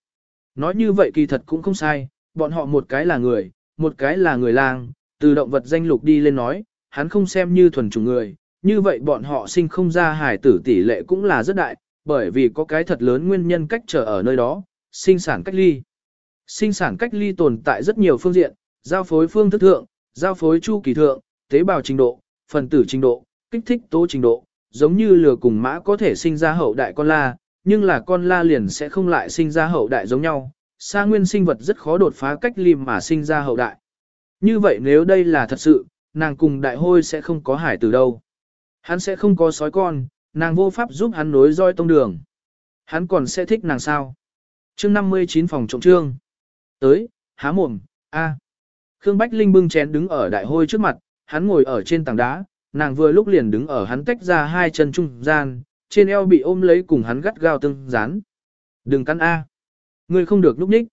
Nói như vậy kỳ thật cũng không sai, bọn họ một cái là người, một cái là người lang, từ động vật danh lục đi lên nói, hắn không xem như thuần chủng người, như vậy bọn họ sinh không ra hài tử tỷ lệ cũng là rất đại, bởi vì có cái thật lớn nguyên nhân cách trở ở nơi đó, sinh sản cách ly. Sinh sản cách ly tồn tại rất nhiều phương diện, giao phối phương thức thượng, giao phối chu kỳ thượng, tế bào trình độ, phần tử trình độ, kích thích tố trình độ, giống như lừa cùng mã có thể sinh ra hậu đại con la, nhưng là con la liền sẽ không lại sinh ra hậu đại giống nhau, xa nguyên sinh vật rất khó đột phá cách ly mà sinh ra hậu đại. Như vậy nếu đây là thật sự, nàng cùng đại hôi sẽ không có hải từ đâu. Hắn sẽ không có sói con, nàng vô pháp giúp hắn nối roi tông đường. Hắn còn sẽ thích nàng sao? chương 59 phòng trọng trương. Tới, há mồm, a. Khương Bách Linh bưng chén đứng ở đại hôi trước mặt, hắn ngồi ở trên tảng đá, nàng vừa lúc liền đứng ở hắn tách ra hai chân trung gian, trên eo bị ôm lấy cùng hắn gắt gao tương dán. Đừng cắn A. Ngươi không được núp ních.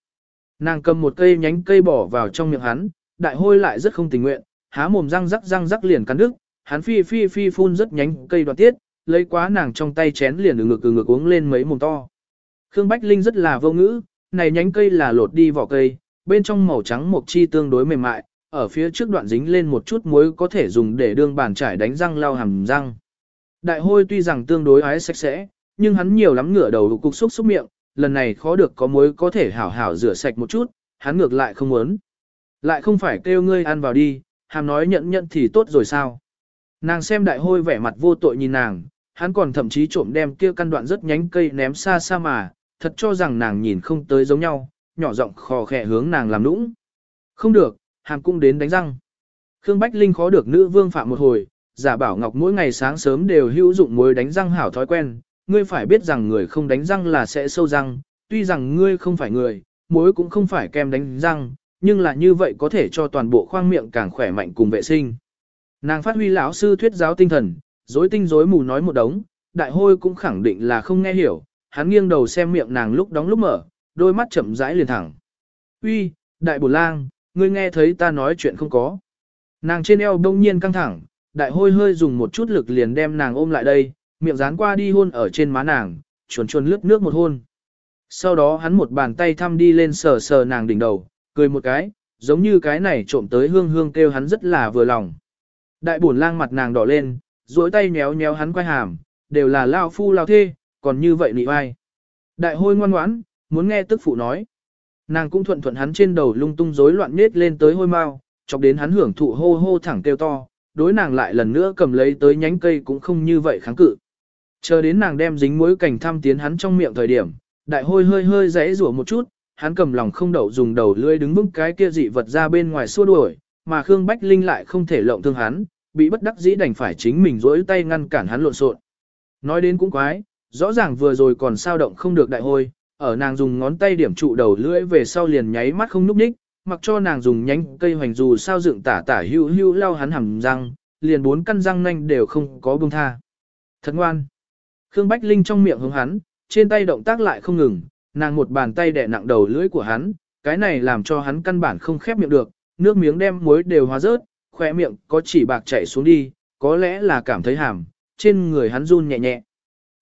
Nàng cầm một cây nhánh cây bỏ vào trong miệng hắn, đại hôi lại rất không tình nguyện, há mồm răng rắc răng rắc liền cắn đứt, hắn phi phi phi phun rất nhánh cây đoạt tiết, lấy quá nàng trong tay chén liền ngực ngực uống lên mấy mồm to. Khương Bách Linh rất là vô ngữ, này nhánh cây là lột đi vỏ cây, bên trong màu trắng mộc chi tương đối mềm mại, ở phía trước đoạn dính lên một chút muối có thể dùng để đương bàn trải đánh răng lau hàm răng. Đại hôi tuy rằng tương đối ái sạch sẽ, nhưng hắn nhiều lắm ngửa đầu cục xúc xúc miệng, lần này khó được có muối có thể hảo hảo rửa sạch một chút, hắn ngược lại không muốn. Lại không phải kêu ngươi ăn vào đi, hàm nói nhận nhận thì tốt rồi sao. Nàng xem đại hôi vẻ mặt vô tội nhìn nàng, hắn còn thậm chí trộm đem kia căn đoạn rất nhánh cây ném xa xa mà, thật cho rằng nàng nhìn không tới giống nhau, nhỏ giọng khò khẽ hướng nàng làm nũng. Không được, hàm cũng đến đánh răng. Khương Bách Linh khó được nữ vương phạm một hồi, giả bảo ngọc mỗi ngày sáng sớm đều hữu dụng muối đánh răng hảo thói quen, ngươi phải biết rằng người không đánh răng là sẽ sâu răng, tuy rằng ngươi không phải người, muối cũng không phải kem đánh răng, nhưng là như vậy có thể cho toàn bộ khoang miệng càng khỏe mạnh cùng vệ sinh. Nàng phát huy lão sư thuyết giáo tinh thần, dối tinh dối mù nói một đống, đại hôi cũng khẳng định là không nghe hiểu, hắn nghiêng đầu xem miệng nàng lúc đóng lúc mở, đôi mắt chậm rãi liền thẳng. Uy, đại bổn lang, ngươi nghe thấy ta nói chuyện không có. Nàng trên eo đông nhiên căng thẳng, đại hôi hơi dùng một chút lực liền đem nàng ôm lại đây, miệng dán qua đi hôn ở trên má nàng, chuồn chuồn lướt nước một hôn. Sau đó hắn một bàn tay thăm đi lên sờ sờ nàng đỉnh đầu, cười một cái, giống như cái này trộm tới hương hương kêu hắn rất là vừa lòng. Đại bổn lang mặt nàng đỏ lên, duỗi tay nhéo nhéo hắn quay hàm, đều là lao phu lao thê, còn như vậy nị vai. Đại hôi ngoan ngoãn, muốn nghe tức phụ nói. Nàng cũng thuận thuận hắn trên đầu lung tung rối loạn nết lên tới hôi mau, chọc đến hắn hưởng thụ hô hô thẳng kêu to, đối nàng lại lần nữa cầm lấy tới nhánh cây cũng không như vậy kháng cự. Chờ đến nàng đem dính muối cảnh thăm tiến hắn trong miệng thời điểm, đại hôi hơi hơi rẽ rủa một chút, hắn cầm lòng không đậu dùng đầu lưỡi đứng vững cái kia dị vật ra bên ngoài xua đuổi, mà Khương Bách Linh lại không thể lộng thương hắn, bị bất đắc dĩ đành phải chính mình rỗi tay ngăn cản hắn lộn xộn. Nói đến cũng quái, rõ ràng vừa rồi còn sao động không được đại hôi, ở nàng dùng ngón tay điểm trụ đầu lưỡi về sau liền nháy mắt không núp đích, mặc cho nàng dùng nhánh cây hoành dù sao dựng tả tả hưu hưu lao hắn hầm răng, liền bốn căn răng nanh đều không có buông tha. Thật ngoan. Khương Bách Linh trong miệng hướng hắn, trên tay động tác lại không ngừng, nàng một bàn tay đè nặng đầu lưỡi của hắn, cái này làm cho hắn căn bản không khép miệng được, nước miếng đem muối đều hóa rớt, khỏe miệng có chỉ bạc chảy xuống đi, có lẽ là cảm thấy hàm, trên người hắn run nhẹ nhẹ.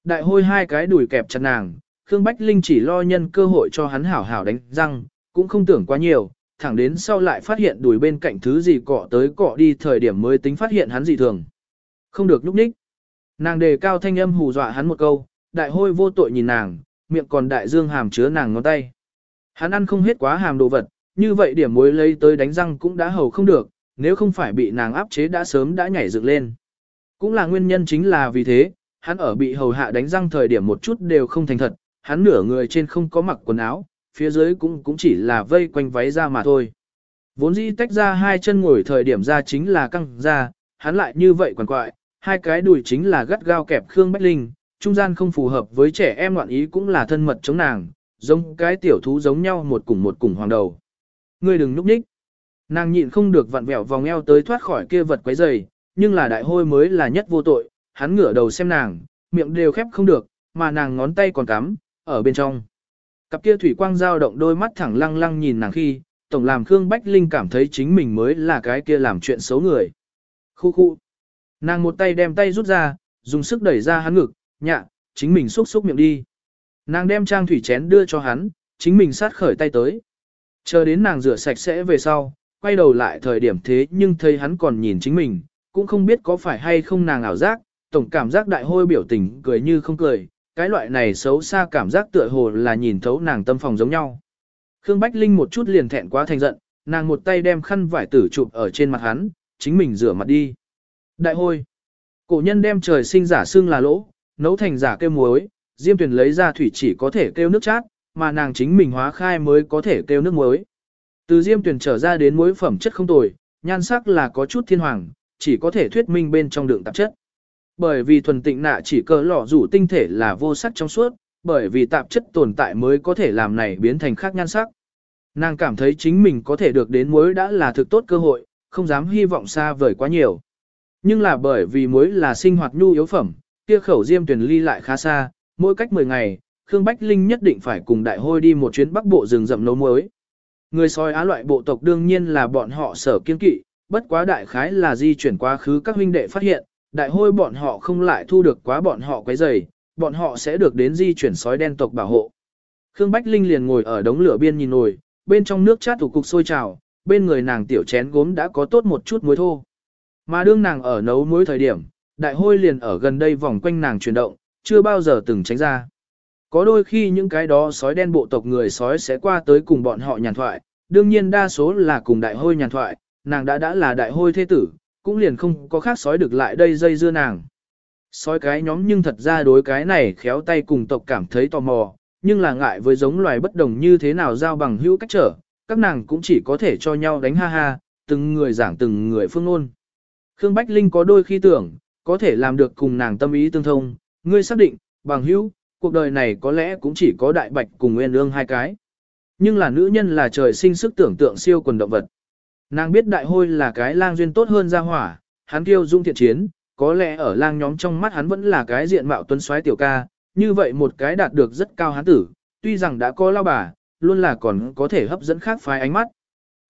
Đại hôi hai cái đùi kẹp chặt nàng, Khương Bách Linh chỉ lo nhân cơ hội cho hắn hảo hảo đánh răng, cũng không tưởng quá nhiều, thẳng đến sau lại phát hiện đùi bên cạnh thứ gì cọ tới cọ đi thời điểm mới tính phát hiện hắn dị thường. Không được nhúc nhích. Nàng đề cao thanh âm hù dọa hắn một câu, đại hôi vô tội nhìn nàng, miệng còn đại dương hàm chứa nàng ngón tay. Hắn ăn không hết quá hàm đồ vật, như vậy điểm muối lấy tới đánh răng cũng đã hầu không được, nếu không phải bị nàng áp chế đã sớm đã nhảy dựng lên. Cũng là nguyên nhân chính là vì thế, hắn ở bị hầu hạ đánh răng thời điểm một chút đều không thành thật, hắn nửa người trên không có mặc quần áo, phía dưới cũng cũng chỉ là vây quanh váy ra mà thôi. Vốn dĩ tách ra hai chân ngồi thời điểm ra chính là căng ra, hắn lại như vậy quằn quại, hai cái đùi chính là gắt gao kẹp Khương Bách Linh, trung gian không phù hợp với trẻ em loạn ý cũng là thân mật chống nàng, giống cái tiểu thú giống nhau một cùng một cùng hoàng đầu. Ngươi đừng núp nhích. Nàng nhịn không được vặn vẹo vòng eo tới thoát khỏi kia vật quấy dày, nhưng là đại hôi mới là nhất vô tội, hắn ngửa đầu xem nàng, miệng đều khép không được, mà nàng ngón tay còn cắm, ở bên trong. Cặp kia thủy quang dao động đôi mắt thẳng lăng lăng nhìn nàng khi, tổng làm Khương Bách Linh cảm thấy chính mình mới là cái kia làm chuyện xấu người. Khu khu. Nàng một tay đem tay rút ra, dùng sức đẩy ra hắn ngực, nhạ, chính mình xúc xúc miệng đi. Nàng đem trang thủy chén đưa cho hắn, chính mình sát khởi tay tới. Chờ đến nàng rửa sạch sẽ về sau, quay đầu lại thời điểm thế nhưng thấy hắn còn nhìn chính mình, cũng không biết có phải hay không nàng ảo giác, tổng cảm giác đại hôi biểu tình cười như không cười, cái loại này xấu xa cảm giác tựa hồ là nhìn thấu nàng tâm phòng giống nhau. Khương Bách Linh một chút liền thẹn quá thành giận, nàng một tay đem khăn vải tử chụp ở trên mặt hắn, chính mình rửa mặt đi. Đại hôi. Cổ nhân đem trời sinh giả xương là lỗ, nấu thành giả kêu muối, Diêm Tuyền lấy ra thủy chỉ có thể kêu nước chát, mà nàng chính mình hóa khai mới có thể kêu nước muối. Từ Diêm Tuyền trở ra đến muối phẩm chất không tồi, nhan sắc là có chút thiên hoàng, chỉ có thể thuyết minh bên trong đường tạp chất. Bởi vì thuần tịnh nạ chỉ cờ lọ rủ tinh thể là vô sắc trong suốt, bởi vì tạp chất tồn tại mới có thể làm này biến thành khác nhan sắc. Nàng cảm thấy chính mình có thể được đến muối đã là thực tốt cơ hội, không dám hy vọng xa vời quá nhiều. Nhưng là bởi vì muối là sinh hoạt nhu yếu phẩm, kia khẩu diêm tuyển ly lại khá xa, mỗi cách 10 ngày, Khương Bách Linh nhất định phải cùng đại hôi đi một chuyến bắc bộ rừng rậm nấu muối. Người soi á loại bộ tộc đương nhiên là bọn họ sở kiên kỵ, bất quá đại khái là di chuyển quá khứ các huynh đệ phát hiện, đại hôi bọn họ không lại thu được quá bọn họ quấy rầy, bọn họ sẽ được đến di chuyển sói đen tộc bảo hộ. Khương Bách Linh liền ngồi ở đống lửa biên nhìn nồi, bên trong nước chát thủ cục sôi trào, bên người nàng tiểu chén gốm đã có tốt một chút muối thô. Mà đương nàng ở nấu muối thời điểm, đại hôi liền ở gần đây vòng quanh nàng chuyển động, chưa bao giờ từng tránh ra. Có đôi khi những cái đó sói đen bộ tộc người sói sẽ qua tới cùng bọn họ nhàn thoại, đương nhiên đa số là cùng đại hôi nhàn thoại, nàng đã đã là đại hôi thế tử, cũng liền không có khác sói được lại đây dây dưa nàng. Sói cái nhóm nhưng thật ra đối cái này khéo tay cùng tộc cảm thấy tò mò, nhưng là ngại với giống loài bất đồng như thế nào giao bằng hữu cách trở, các nàng cũng chỉ có thể cho nhau đánh ha ha, từng người giảng từng người phương ngôn. Khương Bách Linh có đôi khi tưởng, có thể làm được cùng nàng tâm ý tương thông, ngươi xác định, bằng hữu, cuộc đời này có lẽ cũng chỉ có đại bạch cùng nguyên ương hai cái. Nhưng là nữ nhân là trời sinh sức tưởng tượng siêu quần động vật. Nàng biết đại hôi là cái lang duyên tốt hơn ra hỏa, hắn kêu dung thiện chiến, có lẽ ở lang nhóm trong mắt hắn vẫn là cái diện mạo tuấn xoáy tiểu ca, như vậy một cái đạt được rất cao hắn tử, tuy rằng đã có lao bà, luôn là còn có thể hấp dẫn khác phái ánh mắt.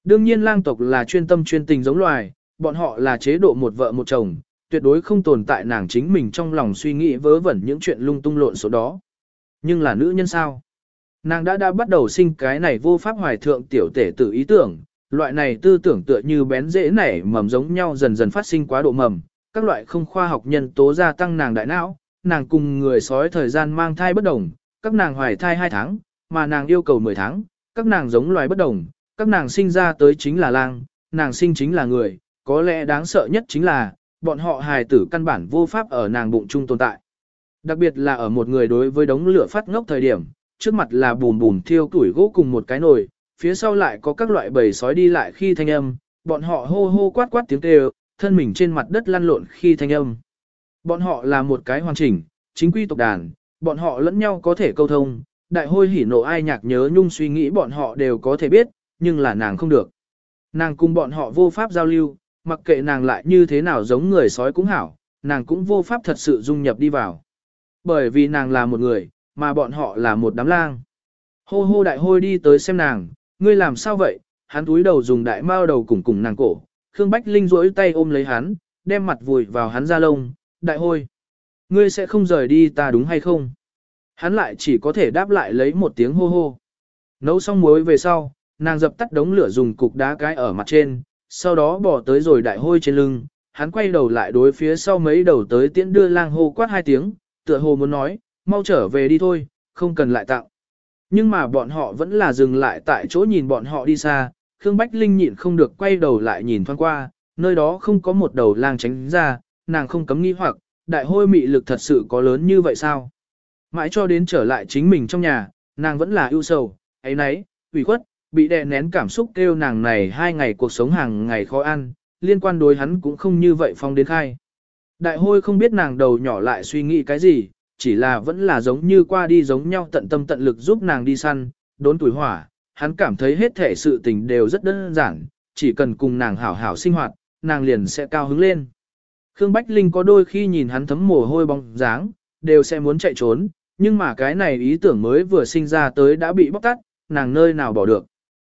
Đương nhiên lang tộc là chuyên tâm chuyên tình giống loài, bọn họ là chế độ một vợ một chồng, tuyệt đối không tồn tại nàng chính mình trong lòng suy nghĩ vớ vẩn những chuyện lung tung lộn số đó. Nhưng là nữ nhân sao? Nàng đã đã bắt đầu sinh cái này vô pháp hoài thượng tiểu tể tự ý tưởng, loại này tư tưởng tựa như bén dễ nảy mầm giống nhau dần dần phát sinh quá độ mầm, các loại không khoa học nhân tố gia tăng nàng đại não, nàng cùng người sói thời gian mang thai bất đồng, các nàng hoài thai 2 tháng, mà nàng yêu cầu 10 tháng, các nàng giống loài bất đồng, các nàng sinh ra tới chính là lang, nàng sinh chính là người, có lẽ đáng sợ nhất chính là, bọn họ hài tử căn bản vô pháp ở nàng bụng chung tồn tại. Đặc biệt là ở một người đối với đống lửa phát ngốc thời điểm, trước mặt là bùn bùn thiêu tuổi gỗ cùng một cái nồi, phía sau lại có các loại bầy sói đi lại khi thanh âm, bọn họ hô hô quát quát tiếng kêu, thân mình trên mặt đất lăn lộn khi thanh âm. Bọn họ là một cái hoàn chỉnh, chính quy tộc đàn, bọn họ lẫn nhau có thể câu thông, đại hôi hỉ nộ ai nhạc nhớ nhung suy nghĩ bọn họ đều có thể biết, nhưng là nàng không được. Nàng cùng bọn họ vô pháp giao lưu, mặc kệ nàng lại như thế nào giống người sói cũng hảo, nàng cũng vô pháp thật sự dung nhập đi vào. Bởi vì nàng là một người, mà bọn họ là một đám lang. Hô hô đại hôi đi tới xem nàng, ngươi làm sao vậy? Hắn túi đầu dùng đại mao đầu cùng cùng nàng cổ, Khương Bách Linh rỗi tay ôm lấy hắn, đem mặt vùi vào hắn da lông, đại hôi. Ngươi sẽ không rời đi ta đúng hay không? Hắn lại chỉ có thể đáp lại lấy một tiếng hô hô. Nấu xong muối về sau, nàng dập tắt đống lửa dùng cục đá cái ở mặt trên, sau đó bỏ tới rồi đại hôi trên lưng, hắn quay đầu lại đối phía sau mấy đầu tới tiễn đưa lang hô quát hai tiếng, tựa hồ muốn nói, mau trở về đi thôi, không cần lại tạo. Nhưng mà bọn họ vẫn là dừng lại tại chỗ nhìn bọn họ đi xa, Khương Bách Linh nhịn không được quay đầu lại nhìn thoáng qua, nơi đó không có một đầu lang tránh ra, nàng không cấm nghi hoặc, đại hôi mị lực thật sự có lớn như vậy sao? Mãi cho đến trở lại chính mình trong nhà, nàng vẫn là ưu sầu, ấy nấy, ủy khuất, bị đè nén cảm xúc kêu nàng này hai ngày cuộc sống hàng ngày khó ăn, liên quan đối hắn cũng không như vậy phong đến khai. Đại hôi không biết nàng đầu nhỏ lại suy nghĩ cái gì, chỉ là vẫn là giống như qua đi giống nhau tận tâm tận lực giúp nàng đi săn, đốn tuổi hỏa, hắn cảm thấy hết thể sự tình đều rất đơn giản, chỉ cần cùng nàng hảo hảo sinh hoạt, nàng liền sẽ cao hứng lên. Khương Bách Linh có đôi khi nhìn hắn thấm mồ hôi bóng dáng, đều sẽ muốn chạy trốn, nhưng mà cái này ý tưởng mới vừa sinh ra tới đã bị bóc tắt, nàng nơi nào bỏ được.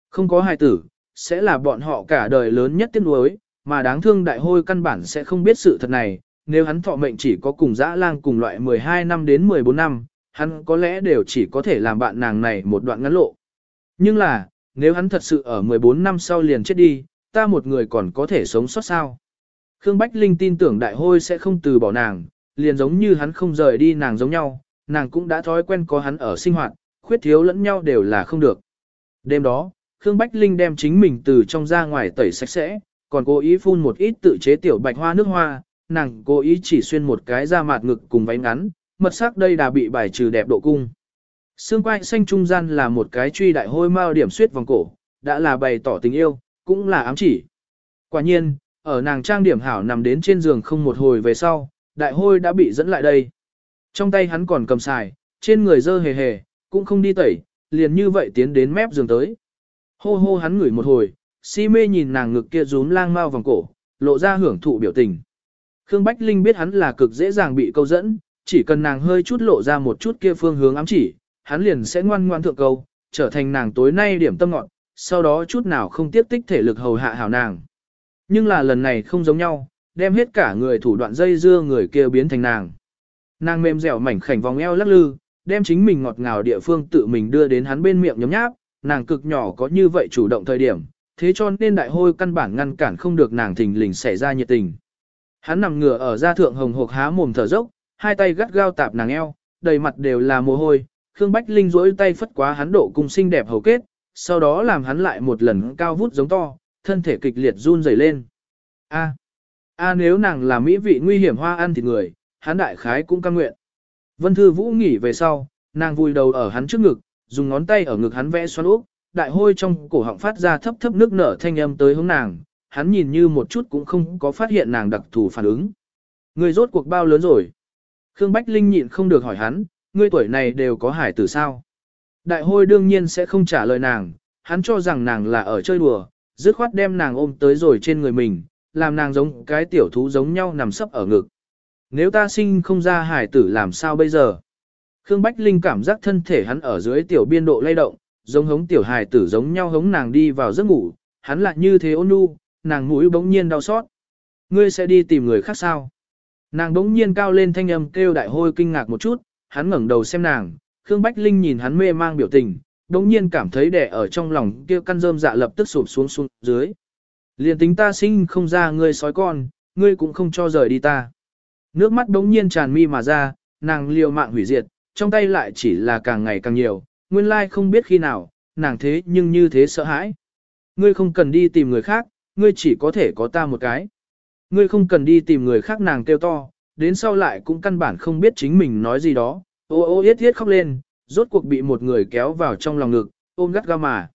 Không có hài tử, sẽ là bọn họ cả đời lớn nhất tiếc nuối, mà đáng thương đại hôi căn bản sẽ không biết sự thật này, nếu hắn thọ mệnh chỉ có cùng dã lang cùng loại 12 năm đến 14 năm, hắn có lẽ đều chỉ có thể làm bạn nàng này một đoạn ngắn lộ. Nhưng là, nếu hắn thật sự ở 14 năm sau liền chết đi, ta một người còn có thể sống sót sao? Khương Bách Linh tin tưởng đại hôi sẽ không từ bỏ nàng, liền giống như hắn không rời đi nàng giống nhau, nàng cũng đã thói quen có hắn ở sinh hoạt, khuyết thiếu lẫn nhau đều là không được. Đêm đó, Khương Bách Linh đem chính mình từ trong ra ngoài tẩy sạch sẽ, còn cố ý phun một ít tự chế tiểu bạch hoa nước hoa, nàng cố ý chỉ xuyên một cái da mạt ngực cùng váy ngắn, mật sắc đây đã bị bài trừ đẹp độ cung. Xương quai xanh trung gian là một cái truy đại hôi mao điểm suyết vòng cổ, đã là bày tỏ tình yêu, cũng là ám chỉ. Quả nhiên, ở nàng trang điểm hảo nằm đến trên giường không một hồi về sau, đại hôi đã bị dẫn lại đây. Trong tay hắn còn cầm xài, trên người dơ hề hề, cũng không đi tẩy, liền như vậy tiến đến mép giường tới. Hô hô hắn ngửi một hồi, si mê nhìn nàng ngực kia rúm lang mau vòng cổ, lộ ra hưởng thụ biểu tình. Khương Bách Linh biết hắn là cực dễ dàng bị câu dẫn, chỉ cần nàng hơi chút lộ ra một chút kia phương hướng ám chỉ, hắn liền sẽ ngoan ngoan thượng câu, trở thành nàng tối nay điểm tâm ngọn, sau đó chút nào không tiếp tích thể lực hầu hạ hảo nàng. Nhưng là lần này không giống nhau, đem hết cả người thủ đoạn dây dưa người kia biến thành nàng. Nàng mềm dẻo mảnh khảnh vòng eo lắc lư, đem chính mình ngọt ngào địa phương tự mình đưa đến hắn bên miệng nhấm nháp, nàng cực nhỏ có như vậy chủ động thời điểm, thế cho nên đại hôi căn bản ngăn cản không được nàng thình lình xảy ra nhiệt tình. Hắn nằm ngửa ở da thượng hồng hộc há mồm thở dốc, hai tay gắt gao tạp nàng eo, đầy mặt đều là mồ hôi, Khương Bách Linh duỗi tay phất quá hắn độ cung xinh đẹp hầu kết, sau đó làm hắn lại một lần cao vút giống to, thân thể kịch liệt run rẩy lên. A, a nếu nàng là mỹ vị nguy hiểm hoa ăn thịt người, hắn đại khái cũng cam nguyện. Vân Thư Vũ nghỉ về sau, nàng vùi đầu ở hắn trước ngực, dùng ngón tay ở ngực hắn vẽ xoắn úp, đại hôi trong cổ họng phát ra thấp thấp nước nở thanh âm tới hướng nàng, hắn nhìn như một chút cũng không có phát hiện nàng đặc thù phản ứng. Người rốt cuộc bao lớn rồi? Khương Bách Linh nhịn không được hỏi hắn, ngươi tuổi này đều có hải tử sao? Đại hôi đương nhiên sẽ không trả lời nàng, hắn cho rằng nàng là ở chơi đùa, dứt khoát đem nàng ôm tới rồi trên người mình, làm nàng giống cái tiểu thú giống nhau nằm sấp ở ngực. Nếu ta sinh không ra hải tử làm sao bây giờ? Khương Bách Linh cảm giác thân thể hắn ở dưới tiểu biên độ lay động, giống hống tiểu hài tử giống nhau hống nàng đi vào giấc ngủ, hắn lại như thế ôn nhu, nàng mũi bỗng nhiên đau xót. Ngươi sẽ đi tìm người khác sao? Nàng bỗng nhiên cao lên thanh âm kêu đại hôi kinh ngạc một chút, hắn ngẩng đầu xem nàng, Khương Bách Linh nhìn hắn mê mang biểu tình, bỗng nhiên cảm thấy đẻ ở trong lòng kia căn rơm dạ lập tức sụp xuống xuống dưới. Liền tính ta sinh không ra ngươi sói con, ngươi cũng không cho rời đi ta. Nước mắt bỗng nhiên tràn mi mà ra, nàng liều mạng hủy diệt, trong tay lại chỉ là càng ngày càng nhiều, nguyên lai không biết khi nào, nàng thế nhưng như thế sợ hãi. Ngươi không cần đi tìm người khác, ngươi chỉ có thể có ta một cái. Ngươi không cần đi tìm người khác nàng kêu to, đến sau lại cũng căn bản không biết chính mình nói gì đó, ô ô yết yết khóc lên, rốt cuộc bị một người kéo vào trong lòng ngực, ôm gắt ga mà.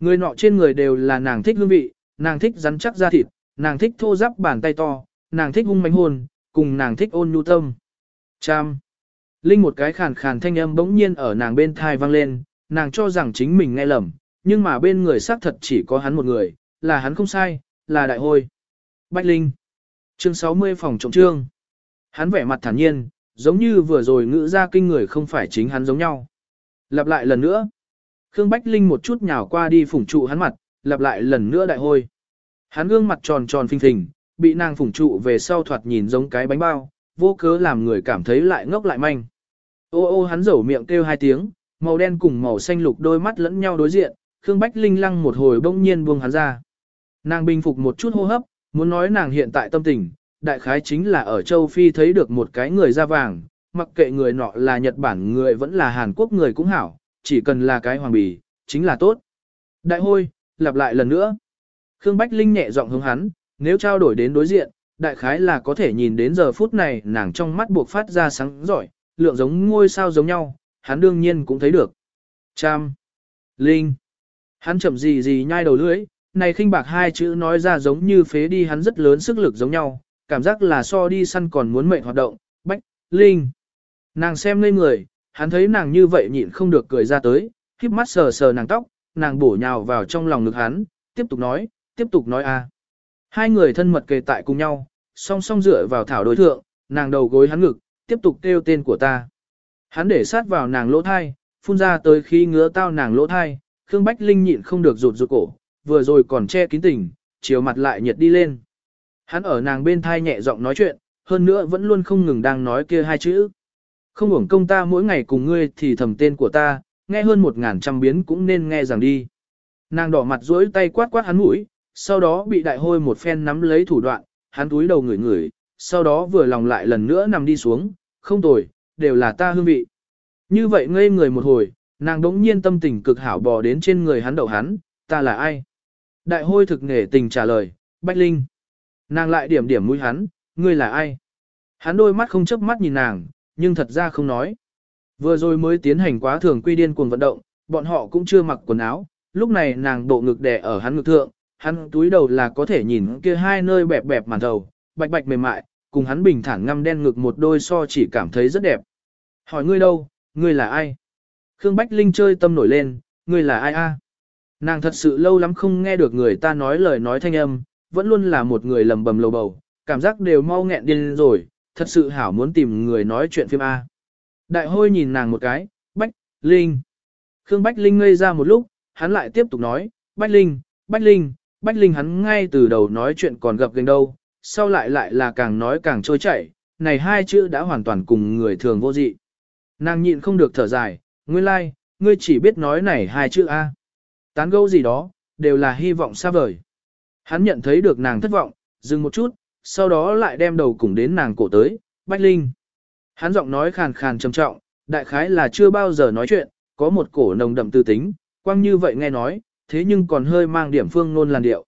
Người nọ trên người đều là nàng thích hương vị, nàng thích rắn chắc da thịt, nàng thích thô giáp bàn tay to, nàng thích hung mánh hồn, cùng nàng thích ôn nhu tâm. Cham. Linh một cái khàn khàn thanh âm bỗng nhiên ở nàng bên thai vang lên, nàng cho rằng chính mình nghe lầm, nhưng mà bên người xác thật chỉ có hắn một người, là hắn không sai, là đại hôi. Bách Linh. Chương 60 phòng trọng trương. Hắn vẻ mặt thản nhiên, giống như vừa rồi ngữ ra kinh người không phải chính hắn giống nhau. Lặp lại lần nữa. Khương Bách Linh một chút nhào qua đi phủng trụ hắn mặt, lặp lại lần nữa đại hôi. Hắn gương mặt tròn tròn phình phình, bị nàng phủng trụ về sau thoạt nhìn giống cái bánh bao, vô cớ làm người cảm thấy lại ngốc lại manh. Ô ô hắn rầu miệng kêu hai tiếng, màu đen cùng màu xanh lục đôi mắt lẫn nhau đối diện, Khương Bách Linh lăng một hồi bỗng nhiên buông hắn ra. Nàng bình phục một chút hô hấp, muốn nói nàng hiện tại tâm tình, đại khái chính là ở châu Phi thấy được một cái người da vàng, mặc kệ người nọ là Nhật Bản người vẫn là Hàn Quốc người cũng hảo, chỉ cần là cái hoàng bì, chính là tốt. Đại hôi, lặp lại lần nữa. Khương Bách Linh nhẹ giọng hướng hắn, nếu trao đổi đến đối diện, đại khái là có thể nhìn đến giờ phút này nàng trong mắt buộc phát ra sáng giỏi, lượng giống ngôi sao giống nhau, hắn đương nhiên cũng thấy được. Trăm. Linh. Hắn chậm gì gì nhai đầu lưỡi, này khinh bạc hai chữ nói ra giống như phế đi hắn rất lớn sức lực giống nhau, cảm giác là so đi săn còn muốn mệnh hoạt động, bách, linh. Nàng xem ngây người, hắn thấy nàng như vậy nhịn không được cười ra tới, khiếp mắt sờ sờ nàng tóc, nàng bổ nhào vào trong lòng ngực hắn, tiếp tục nói, tiếp tục nói a. Hai người thân mật kề tại cùng nhau, song song dựa vào thảo đối thượng, nàng đầu gối hắn ngực, tiếp tục kêu tên của ta. Hắn để sát vào nàng lỗ thai, phun ra tới khi ngứa tao nàng lỗ thai, Khương Bách Linh nhịn không được rụt rụt cổ, vừa rồi còn che kín tình, chiều mặt lại nhiệt đi lên. Hắn ở nàng bên thai nhẹ giọng nói chuyện, hơn nữa vẫn luôn không ngừng đang nói kia hai chữ. Không hưởng công ta mỗi ngày cùng ngươi thì thầm tên của ta, nghe hơn một ngàn trăm biến cũng nên nghe rằng đi. Nàng đỏ mặt duỗi tay quát quát hắn mũi, sau đó bị đại hôi một phen nắm lấy thủ đoạn, hắn túi đầu ngửi ngửi, sau đó vừa lòng lại lần nữa nằm đi xuống, không tồi, đều là ta hương vị. Như vậy ngây người một hồi, nàng đống nhiên tâm tình cực hảo bò đến trên người hắn đậu hắn, ta là ai? Đại hôi thực nghề tình trả lời, Bách Linh. Nàng lại điểm điểm mũi hắn, ngươi là ai? Hắn đôi mắt không chớp mắt nhìn nàng, nhưng thật ra không nói. Vừa rồi mới tiến hành quá thường quy điên cuồng vận động, bọn họ cũng chưa mặc quần áo, lúc này nàng bộ ngực đè ở hắn ngực thượng, hắn túi đầu là có thể nhìn kia hai nơi bẹp bẹp màn đầu, bạch bạch mềm mại, cùng hắn bình thản ngăm đen ngực một đôi so chỉ cảm thấy rất đẹp. Hỏi ngươi đâu, ngươi là ai? Khương Bách Linh chơi tâm nổi lên, ngươi là ai a? Nàng thật sự lâu lắm không nghe được người ta nói lời nói thanh âm, vẫn luôn là một người lầm bầm lầu bầu, cảm giác đều mau nghẹn điên rồi, thật sự hảo muốn tìm người nói chuyện phim A. Đại hôi nhìn nàng một cái, Bách, Linh. Khương Bách Linh ngây ra một lúc, hắn lại tiếp tục nói, Bách Linh, Bách Linh, Bách Linh hắn ngay từ đầu nói chuyện còn gặp gần đâu, sau lại lại là càng nói càng trôi chảy, này hai chữ đã hoàn toàn cùng người thường vô dị. Nàng nhịn không được thở dài, nguyên lai, like, ngươi chỉ biết nói này hai chữ A. Tán gẫu gì đó, đều là hy vọng xa vời. Hắn nhận thấy được nàng thất vọng, dừng một chút, sau đó lại đem đầu cùng đến nàng cổ tới, Bách Linh. Hắn giọng nói khàn khàn trầm trọng, đại khái là chưa bao giờ nói chuyện, có một cổ nồng đậm tư tính, quang như vậy nghe nói, thế nhưng còn hơi mang điểm phương nôn làn điệu.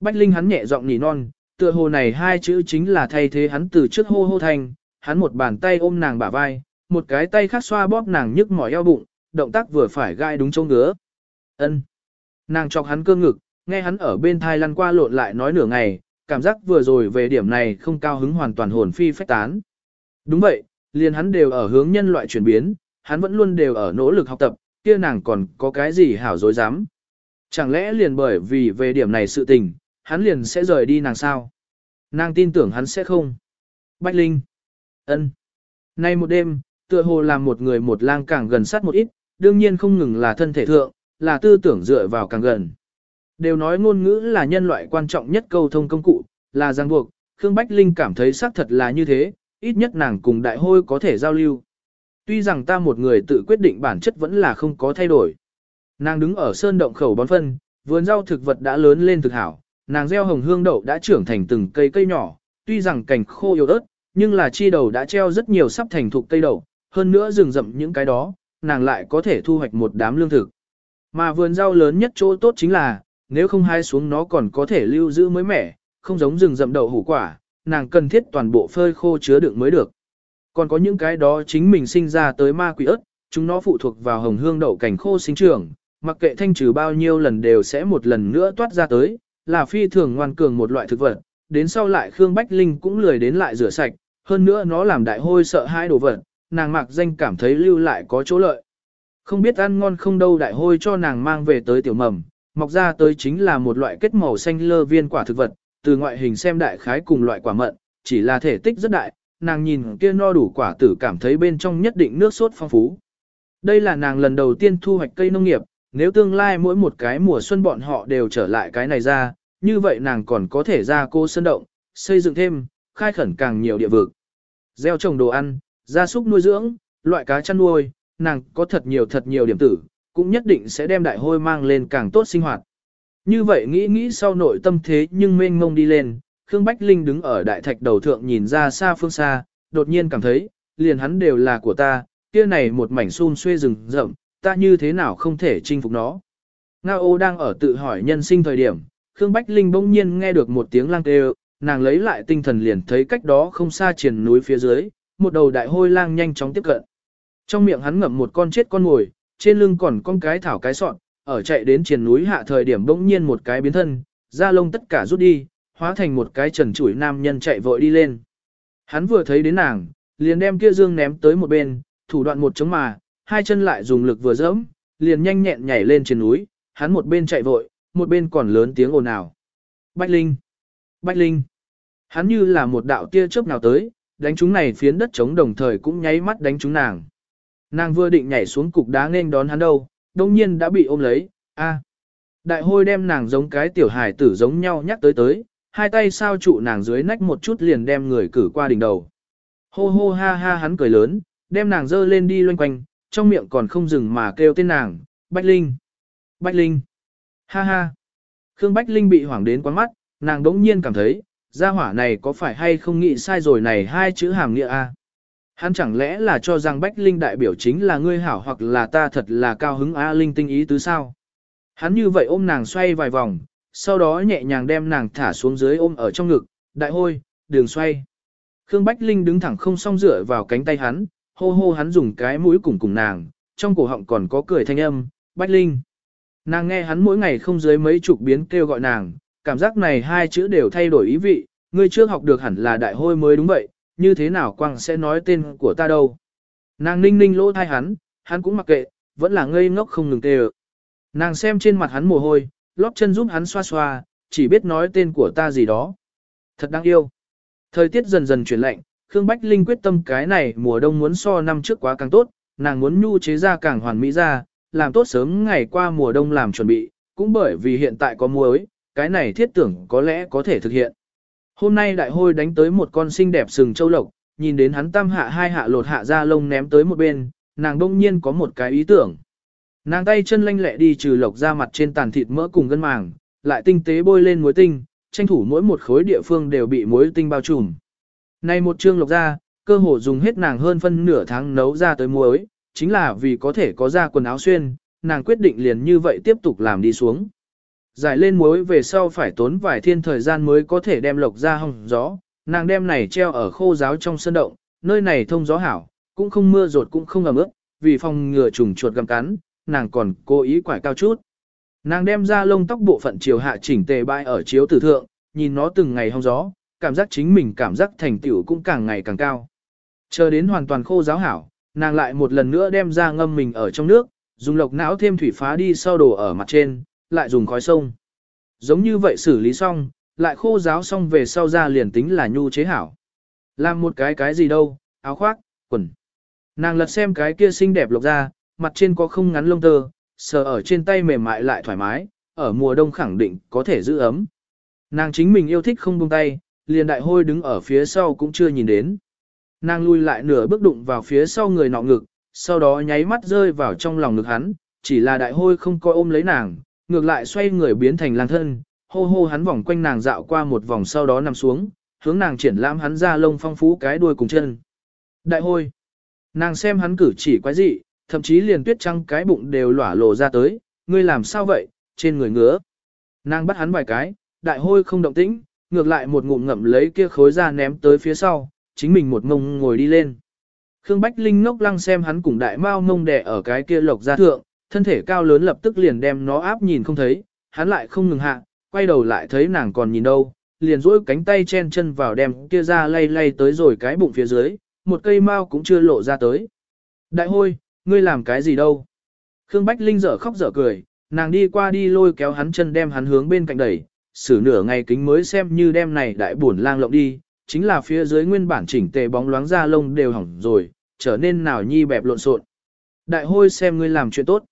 Bách Linh hắn nhẹ giọng nỉ non, tựa hồ này hai chữ chính là thay thế hắn từ trước hô hô thành, hắn một bàn tay ôm nàng bả vai, một cái tay khác xoa bóp nàng nhức mỏi eo bụng, động tác vừa phải gai đúng chỗ ngứa. Ân. Nàng chọc hắn cơ ngực, nghe hắn ở bên thai lăn qua lộn lại nói nửa ngày, cảm giác vừa rồi về điểm này không cao hứng hoàn toàn hồn phi phách tán. Đúng vậy, liền hắn đều ở hướng nhân loại chuyển biến, hắn vẫn luôn đều ở nỗ lực học tập, kia nàng còn có cái gì hảo dối dám. Chẳng lẽ liền bởi vì về điểm này sự tình, hắn liền sẽ rời đi nàng sao? Nàng tin tưởng hắn sẽ không. Bách Linh. ân. Nay một đêm, tựa hồ làm một người một lang càng gần sát một ít, đương nhiên không ngừng là thân thể thượng, là tư tưởng dựa vào càng gần. Đều nói ngôn ngữ là nhân loại quan trọng nhất câu thông công cụ, là ràng buộc, Khương Bách Linh cảm thấy xác thật là như thế, ít nhất nàng cùng đại hôi có thể giao lưu. Tuy rằng ta một người tự quyết định bản chất vẫn là không có thay đổi. Nàng đứng ở sơn động khẩu bón phân, vườn rau thực vật đã lớn lên thực hảo, nàng gieo hồng hương đậu đã trưởng thành từng cây cây nhỏ, tuy rằng cành khô yếu ớt, nhưng là chi đầu đã treo rất nhiều sắp thành thục cây đậu, hơn nữa rừng rậm những cái đó, nàng lại có thể thu hoạch một đám lương thực. Mà vườn rau lớn nhất chỗ tốt chính là, nếu không hái xuống nó còn có thể lưu giữ mới mẻ, không giống rừng rậm đậu hủ quả, nàng cần thiết toàn bộ phơi khô chứa đựng mới được. Còn có những cái đó chính mình sinh ra tới ma quỷ ớt, chúng nó phụ thuộc vào hồng hương đậu cảnh khô sinh trưởng, mặc kệ thanh trừ bao nhiêu lần đều sẽ một lần nữa toát ra tới, là phi thường ngoan cường một loại thực vật, đến sau lại Khương Bách Linh cũng lười đến lại rửa sạch, hơn nữa nó làm đại hôi sợ hai đồ vật, nàng mặc danh cảm thấy lưu lại có chỗ lợi. Không biết ăn ngon không đâu đại hôi cho nàng mang về tới tiểu mầm, mọc ra tới chính là một loại kết màu xanh lơ viên quả thực vật, từ ngoại hình xem đại khái cùng loại quả mận, chỉ là thể tích rất đại, nàng nhìn kia no đủ quả tử cảm thấy bên trong nhất định nước sốt phong phú. Đây là nàng lần đầu tiên thu hoạch cây nông nghiệp, nếu tương lai mỗi một cái mùa xuân bọn họ đều trở lại cái này ra, như vậy nàng còn có thể ra cô sân động, xây dựng thêm, khai khẩn càng nhiều địa vực. Gieo trồng đồ ăn, gia súc nuôi dưỡng, loại cá chăn nuôi, nàng có thật nhiều thật nhiều điểm tử, cũng nhất định sẽ đem đại hôi mang lên càng tốt sinh hoạt. Như vậy nghĩ nghĩ sau nội tâm thế nhưng mênh mông đi lên, Khương Bách Linh đứng ở đại thạch đầu thượng nhìn ra xa phương xa, đột nhiên cảm thấy, liền hắn đều là của ta, kia này một mảnh xun xuê rừng rậm, ta như thế nào không thể chinh phục nó. Nga ô đang ở tự hỏi nhân sinh thời điểm, Khương Bách Linh bỗng nhiên nghe được một tiếng lang kêu, nàng lấy lại tinh thần liền thấy cách đó không xa triển núi phía dưới, một đầu đại hôi lang nhanh chóng tiếp cận. Trong miệng hắn ngậm một con chết con ngồi, trên lưng còn con cái thảo cái sọn, ở chạy đến triển núi hạ thời điểm bỗng nhiên một cái biến thân, da lông tất cả rút đi, hóa thành một cái trần chủi nam nhân chạy vội đi lên. Hắn vừa thấy đến nàng, liền đem kia dương ném tới một bên, thủ đoạn một chống mà, hai chân lại dùng lực vừa dẫm, liền nhanh nhẹn nhảy lên trên núi, hắn một bên chạy vội, một bên còn lớn tiếng ồn ào. Bách Linh! Bách Linh! Hắn như là một đạo tia chớp nào tới, đánh chúng này phiến đất trống đồng thời cũng nháy mắt đánh chúng nàng. Nàng vừa định nhảy xuống cục đá nên đón hắn đâu, đông nhiên đã bị ôm lấy, a. Đại hôi đem nàng giống cái tiểu hải tử giống nhau nhắc tới tới, hai tay sao trụ nàng dưới nách một chút liền đem người cử qua đỉnh đầu. Hô hô ha ha hắn cười lớn, đem nàng dơ lên đi loanh quanh, trong miệng còn không dừng mà kêu tên nàng, Bách Linh, Bách Linh, ha ha. Khương Bách Linh bị hoảng đến quán mắt, nàng đống nhiên cảm thấy, gia hỏa này có phải hay không nghĩ sai rồi này hai chữ hàm nghĩa a? Hắn chẳng lẽ là cho rằng Bách Linh đại biểu chính là ngươi hảo hoặc là ta thật là cao hứng A Linh tinh ý tứ sao? Hắn như vậy ôm nàng xoay vài vòng, sau đó nhẹ nhàng đem nàng thả xuống dưới ôm ở trong ngực, đại hôi, đường xoay. Khương Bách Linh đứng thẳng không song dựa vào cánh tay hắn, hô hô hắn dùng cái mũi cùng cùng nàng, trong cổ họng còn có cười thanh âm, Bách Linh. Nàng nghe hắn mỗi ngày không dưới mấy chục biến kêu gọi nàng, cảm giác này hai chữ đều thay đổi ý vị, ngươi trước học được hẳn là đại hôi mới đúng vậy, như thế nào quang sẽ nói tên của ta đâu. Nàng ninh ninh lỗ thai hắn, hắn cũng mặc kệ, vẫn là ngây ngốc không ngừng kêu. Nàng xem trên mặt hắn mồ hôi, lóp chân giúp hắn xoa xoa, chỉ biết nói tên của ta gì đó. Thật đáng yêu. Thời tiết dần dần chuyển lạnh, Khương Bách Linh quyết tâm cái này mùa đông muốn so năm trước quá càng tốt, nàng muốn nhu chế ra càng hoàn mỹ ra, làm tốt sớm ngày qua mùa đông làm chuẩn bị, cũng bởi vì hiện tại có muối, cái này thiết tưởng có lẽ có thể thực hiện. Hôm nay đại hôi đánh tới một con xinh đẹp sừng châu lộc, nhìn đến hắn tam hạ hai hạ lột hạ ra lông ném tới một bên, nàng đông nhiên có một cái ý tưởng. Nàng tay chân lanh lẹ đi trừ lộc ra mặt trên tàn thịt mỡ cùng gân màng, lại tinh tế bôi lên muối tinh, tranh thủ mỗi một khối địa phương đều bị muối tinh bao trùm. Này một chương lộc ra, cơ hồ dùng hết nàng hơn phân nửa tháng nấu ra tới muối, chính là vì có thể có ra quần áo xuyên, nàng quyết định liền như vậy tiếp tục làm đi xuống. Giải lên muối về sau phải tốn vài thiên thời gian mới có thể đem lộc ra hong gió, nàng đem này treo ở khô giáo trong sân động, nơi này thông gió hảo, cũng không mưa rột cũng không ẩm ướt, vì phòng ngừa trùng chuột gặm cắn, nàng còn cố ý quải cao chút. Nàng đem ra lông tóc bộ phận chiều hạ chỉnh tề bại ở chiếu tử thượng, nhìn nó từng ngày hong gió, cảm giác chính mình cảm giác thành tựu cũng càng ngày càng cao. Chờ đến hoàn toàn khô giáo hảo, nàng lại một lần nữa đem ra ngâm mình ở trong nước, dùng lộc não thêm thủy phá đi sau đổ ở mặt trên, lại dùng khói sông. Giống như vậy xử lý xong, lại khô giáo xong về sau ra liền tính là nhu chế hảo. Làm một cái cái gì đâu, áo khoác, quần. Nàng lật xem cái kia xinh đẹp lộc ra, mặt trên có không ngắn lông tơ, sờ ở trên tay mềm mại lại thoải mái, ở mùa đông khẳng định có thể giữ ấm. Nàng chính mình yêu thích không buông tay, liền đại hôi đứng ở phía sau cũng chưa nhìn đến. Nàng lui lại nửa bước đụng vào phía sau người nọ ngực, sau đó nháy mắt rơi vào trong lòng ngực hắn, chỉ là đại hôi không coi ôm lấy nàng, ngược lại xoay người biến thành lang thân, hô hô hắn vòng quanh nàng dạo qua một vòng sau đó nằm xuống, hướng nàng triển lãm hắn ra lông phong phú cái đuôi cùng chân. Đại hôi, nàng xem hắn cử chỉ quái dị, thậm chí liền tuyết trăng cái bụng đều lỏa lộ ra tới, ngươi làm sao vậy, trên người ngứa. Nàng bắt hắn vài cái, đại hôi không động tĩnh, ngược lại một ngụm ngậm lấy kia khối ra ném tới phía sau, chính mình một ngông ngồi đi lên. Khương Bách Linh ngốc lăng xem hắn cùng đại mao ngông đẻ ở cái kia lộc ra thượng, thân thể cao lớn lập tức liền đem nó áp nhìn không thấy, hắn lại không ngừng hạ, quay đầu lại thấy nàng còn nhìn đâu, liền duỗi cánh tay chen chân vào đem kia ra lay lay tới rồi cái bụng phía dưới, một cây mao cũng chưa lộ ra tới. Đại hôi, ngươi làm cái gì đâu? Khương Bách Linh dở khóc dở cười, nàng đi qua đi lôi kéo hắn chân đem hắn hướng bên cạnh đẩy, xử nửa ngày kính mới xem như đem này đại buồn lang lộng đi, chính là phía dưới nguyên bản chỉnh tề bóng loáng da lông đều hỏng rồi, trở nên nào nhi bẹp lộn xộn. Đại hôi xem ngươi làm chuyện tốt.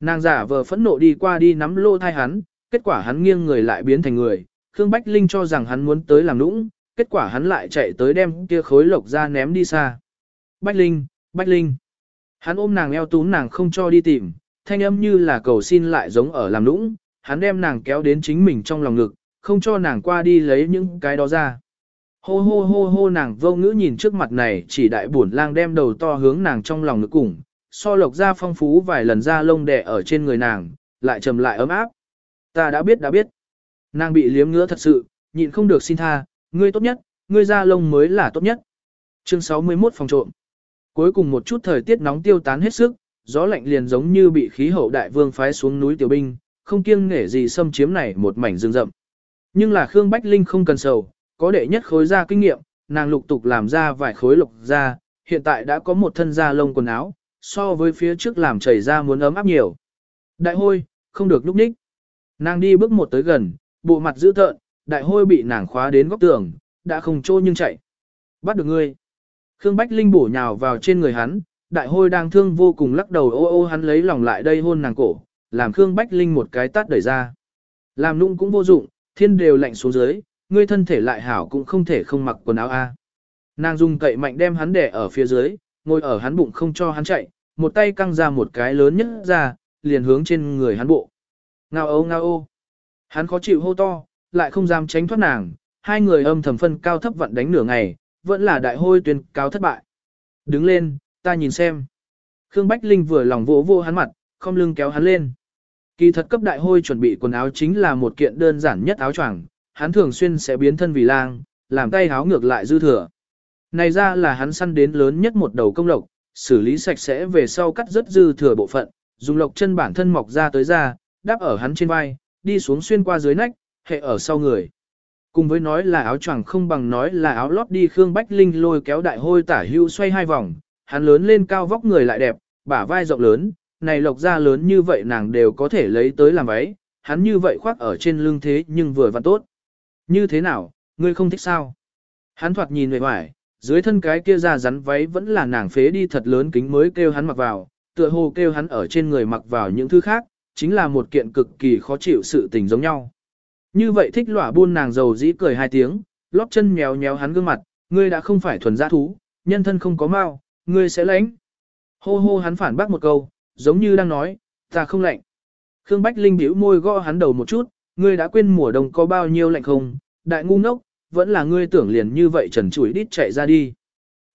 Nàng giả vờ phẫn nộ đi qua đi nắm lô thai hắn, kết quả hắn nghiêng người lại biến thành người, Khương Bách Linh cho rằng hắn muốn tới làm nũng, kết quả hắn lại chạy tới đem kia khối lộc ra ném đi xa. Bách Linh, Bách Linh. Hắn ôm nàng eo túm nàng không cho đi tìm, thanh âm như là cầu xin lại giống ở làm nũng, hắn đem nàng kéo đến chính mình trong lòng ngực, không cho nàng qua đi lấy những cái đó ra. Hô hô hô hô nàng vô ngữ nhìn trước mặt này chỉ đại buồn lang đem đầu to hướng nàng trong lòng ngực cùng, so lộc ra phong phú vài lần ra lông đẻ ở trên người nàng, lại trầm lại ấm áp. Ta đã biết đã biết. Nàng bị liếm ngứa thật sự, nhịn không được xin tha, ngươi tốt nhất, ngươi ra lông mới là tốt nhất. Chương 61 phòng trộm. Cuối cùng một chút thời tiết nóng tiêu tán hết sức, gió lạnh liền giống như bị khí hậu đại vương phái xuống núi tiểu binh, không kiêng nể gì xâm chiếm này một mảnh rừng rậm. Nhưng là Khương Bách Linh không cần sầu, có đệ nhất khối ra kinh nghiệm, nàng lục tục làm ra vài khối lục ra, hiện tại đã có một thân da lông quần áo, so với phía trước làm chảy ra muốn ấm áp nhiều. Đại hôi, không được núp ních. Nàng đi bước một tới gần, bộ mặt dữ tợn, đại hôi bị nàng khóa đến góc tường, đã không trôi nhưng chạy. Bắt được ngươi. Khương Bách Linh bổ nhào vào trên người hắn, đại hôi đang thương vô cùng lắc đầu ô ô hắn lấy lòng lại đây hôn nàng cổ, làm Khương Bách Linh một cái tát đẩy ra. Làm nũng cũng vô dụng, thiên đều lạnh xuống dưới, ngươi thân thể lại hảo cũng không thể không mặc quần áo a. Nàng dùng cậy mạnh đem hắn đè ở phía dưới, ngồi ở hắn bụng không cho hắn chạy, một tay căng ra một cái lớn nhất ra, liền hướng trên người hắn bộ. Ngao ô ngao ô. Hắn khó chịu hô to, lại không dám tránh thoát nàng, hai người âm thầm phân cao thấp vận đánh nửa ngày, vẫn là đại hôi tuyên cao thất bại. Đứng lên, ta nhìn xem. Khương Bách Linh vừa lòng vỗ vô hắn mặt, không lưng kéo hắn lên. Kỳ thật cấp đại hôi chuẩn bị quần áo chính là một kiện đơn giản nhất áo choàng, hắn thường xuyên sẽ biến thân vì lang, làm tay áo ngược lại dư thừa. Này ra là hắn săn đến lớn nhất một đầu công lộc, xử lý sạch sẽ về sau cắt rất dư thừa bộ phận, dùng lộc chân bản thân mọc ra tới ra, đắp ở hắn trên vai, đi xuống xuyên qua dưới nách, hệ ở sau người. Cùng với nói là áo choàng không bằng nói là áo lót đi Khương Bách Linh lôi kéo đại hôi tả hưu xoay hai vòng, hắn lớn lên cao vóc người lại đẹp, bả vai rộng lớn, này lộc ra lớn như vậy nàng đều có thể lấy tới làm váy, hắn như vậy khoác ở trên lưng thế nhưng vừa văn tốt. Như thế nào, ngươi không thích sao? Hắn thoạt nhìn về hoài, dưới thân cái kia ra rắn váy vẫn là nàng phế đi thật lớn kính mới kêu hắn mặc vào, tựa hồ kêu hắn ở trên người mặc vào những thứ khác, chính là một kiện cực kỳ khó chịu sự tình giống nhau. Như vậy thích lỏa buôn nàng giàu dĩ cười hai tiếng, lóp chân nhéo nhéo hắn gương mặt, ngươi đã không phải thuần giã thú, nhân thân không có mau, ngươi sẽ lãnh. Hô hô hắn phản bác một câu, giống như đang nói, ta không lạnh. Khương Bách Linh bĩu môi gõ hắn đầu một chút, ngươi đã quên mùa đông có bao nhiêu lạnh không, đại ngu ngốc, vẫn là ngươi tưởng liền như vậy trần chủi đít chạy ra đi.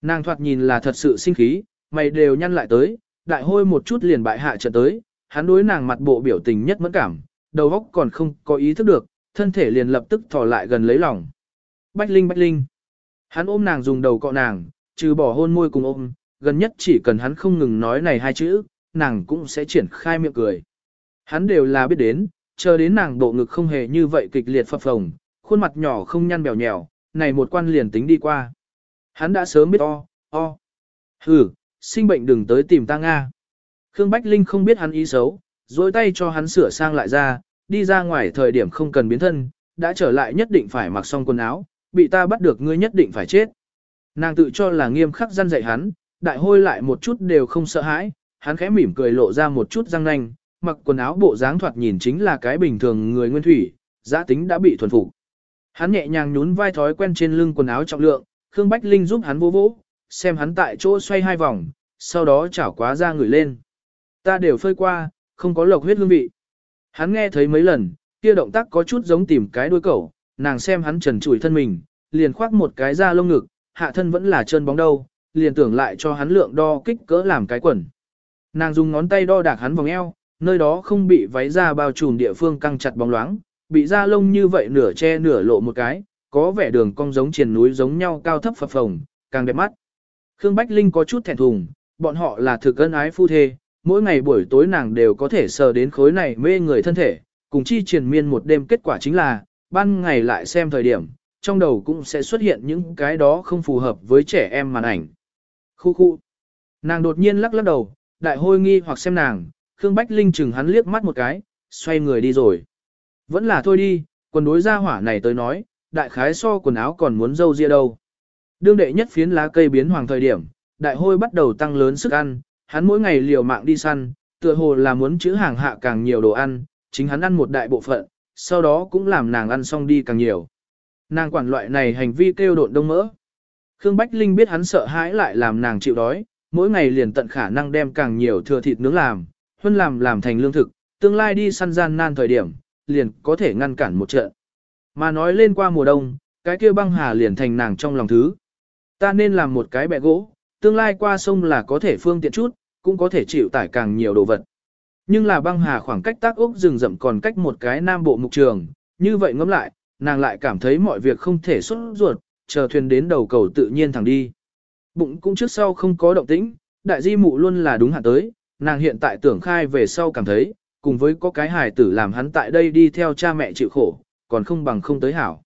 Nàng thoạt nhìn là thật sự sinh khí, mày đều nhăn lại tới, đại hôi một chút liền bại hạ trận tới, hắn đối nàng mặt bộ biểu tình nhất mẫn cảm, đầu óc còn không có ý thức được, thân thể liền lập tức thò lại gần lấy lòng. Bách Linh Bách Linh. Hắn ôm nàng dùng đầu cọ nàng, trừ bỏ hôn môi cùng ôm, gần nhất chỉ cần hắn không ngừng nói này hai chữ, nàng cũng sẽ triển khai miệng cười. Hắn đều là biết đến, chờ đến nàng bộ ngực không hề như vậy kịch liệt phập phồng, khuôn mặt nhỏ không nhăn bèo nhèo, này một quan liền tính đi qua. Hắn đã sớm biết o, o. Hừ, sinh bệnh đừng tới tìm ta Nga. Khương Bách Linh không biết hắn ý xấu, dối tay cho hắn sửa sang lại ra, đi ra ngoài thời điểm không cần biến thân, đã trở lại nhất định phải mặc xong quần áo, bị ta bắt được ngươi nhất định phải chết. Nàng tự cho là nghiêm khắc gian dạy hắn, đại hôi lại một chút đều không sợ hãi, hắn khẽ mỉm cười lộ ra một chút răng nanh, mặc quần áo bộ dáng thoạt nhìn chính là cái bình thường người nguyên thủy, giá tính đã bị thuần phục. Hắn nhẹ nhàng nhún vai thói quen trên lưng quần áo trọng lượng, Khương Bách Linh giúp hắn vô vỗ, xem hắn tại chỗ xoay hai vòng, sau đó chảo quá ra người lên. Ta đều phơi qua, không có lộc huyết hương vị. Hắn nghe thấy mấy lần, kia động tác có chút giống tìm cái đuôi cẩu, nàng xem hắn trần trụi thân mình, liền khoác một cái da lông ngực, hạ thân vẫn là chân bóng đâu, liền tưởng lại cho hắn lượng đo kích cỡ làm cái quần. Nàng dùng ngón tay đo đạc hắn vòng eo, nơi đó không bị váy da bao trùm địa phương căng chặt bóng loáng, bị da lông như vậy nửa che nửa lộ một cái, có vẻ đường cong giống triền núi giống nhau cao thấp phập phồng, càng đẹp mắt. Khương Bách Linh có chút thẹn thùng, bọn họ là thực ân ái phu thê, mỗi ngày buổi tối nàng đều có thể sờ đến khối này mê người thân thể, cùng chi triền miên một đêm kết quả chính là, ban ngày lại xem thời điểm, trong đầu cũng sẽ xuất hiện những cái đó không phù hợp với trẻ em màn ảnh. Khu khu. Nàng đột nhiên lắc lắc đầu, đại hôi nghi hoặc xem nàng, Khương Bách Linh chừng hắn liếc mắt một cái, xoay người đi rồi. Vẫn là thôi đi, quần đối ra hỏa này tới nói, đại khái so quần áo còn muốn dâu ria đâu. Đương đệ nhất phiến lá cây biến hoàng thời điểm, đại hôi bắt đầu tăng lớn sức ăn, hắn mỗi ngày liều mạng đi săn, tựa hồ là muốn chữ hàng hạ càng nhiều đồ ăn, chính hắn ăn một đại bộ phận, sau đó cũng làm nàng ăn xong đi càng nhiều. Nàng quản loại này hành vi kêu độn đông mỡ. Khương Bách Linh biết hắn sợ hãi lại làm nàng chịu đói, mỗi ngày liền tận khả năng đem càng nhiều thừa thịt nướng làm, huân làm làm thành lương thực, tương lai đi săn gian nan thời điểm, liền có thể ngăn cản một trận. Mà nói lên qua mùa đông, cái kia băng hà liền thành nàng trong lòng thứ. Ta nên làm một cái bẹ gỗ, tương lai qua sông là có thể phương tiện chút, cũng có thể chịu tải càng nhiều đồ vật. Nhưng là băng hà khoảng cách tác ốc rừng rậm còn cách một cái nam bộ mục trường, như vậy ngẫm lại, nàng lại cảm thấy mọi việc không thể xuất ruột, chờ thuyền đến đầu cầu tự nhiên thẳng đi. Bụng cũng trước sau không có động tĩnh, đại di mụ luôn là đúng hạn tới, nàng hiện tại tưởng khai về sau cảm thấy, cùng với có cái hài tử làm hắn tại đây đi theo cha mẹ chịu khổ, còn không bằng không tới hảo.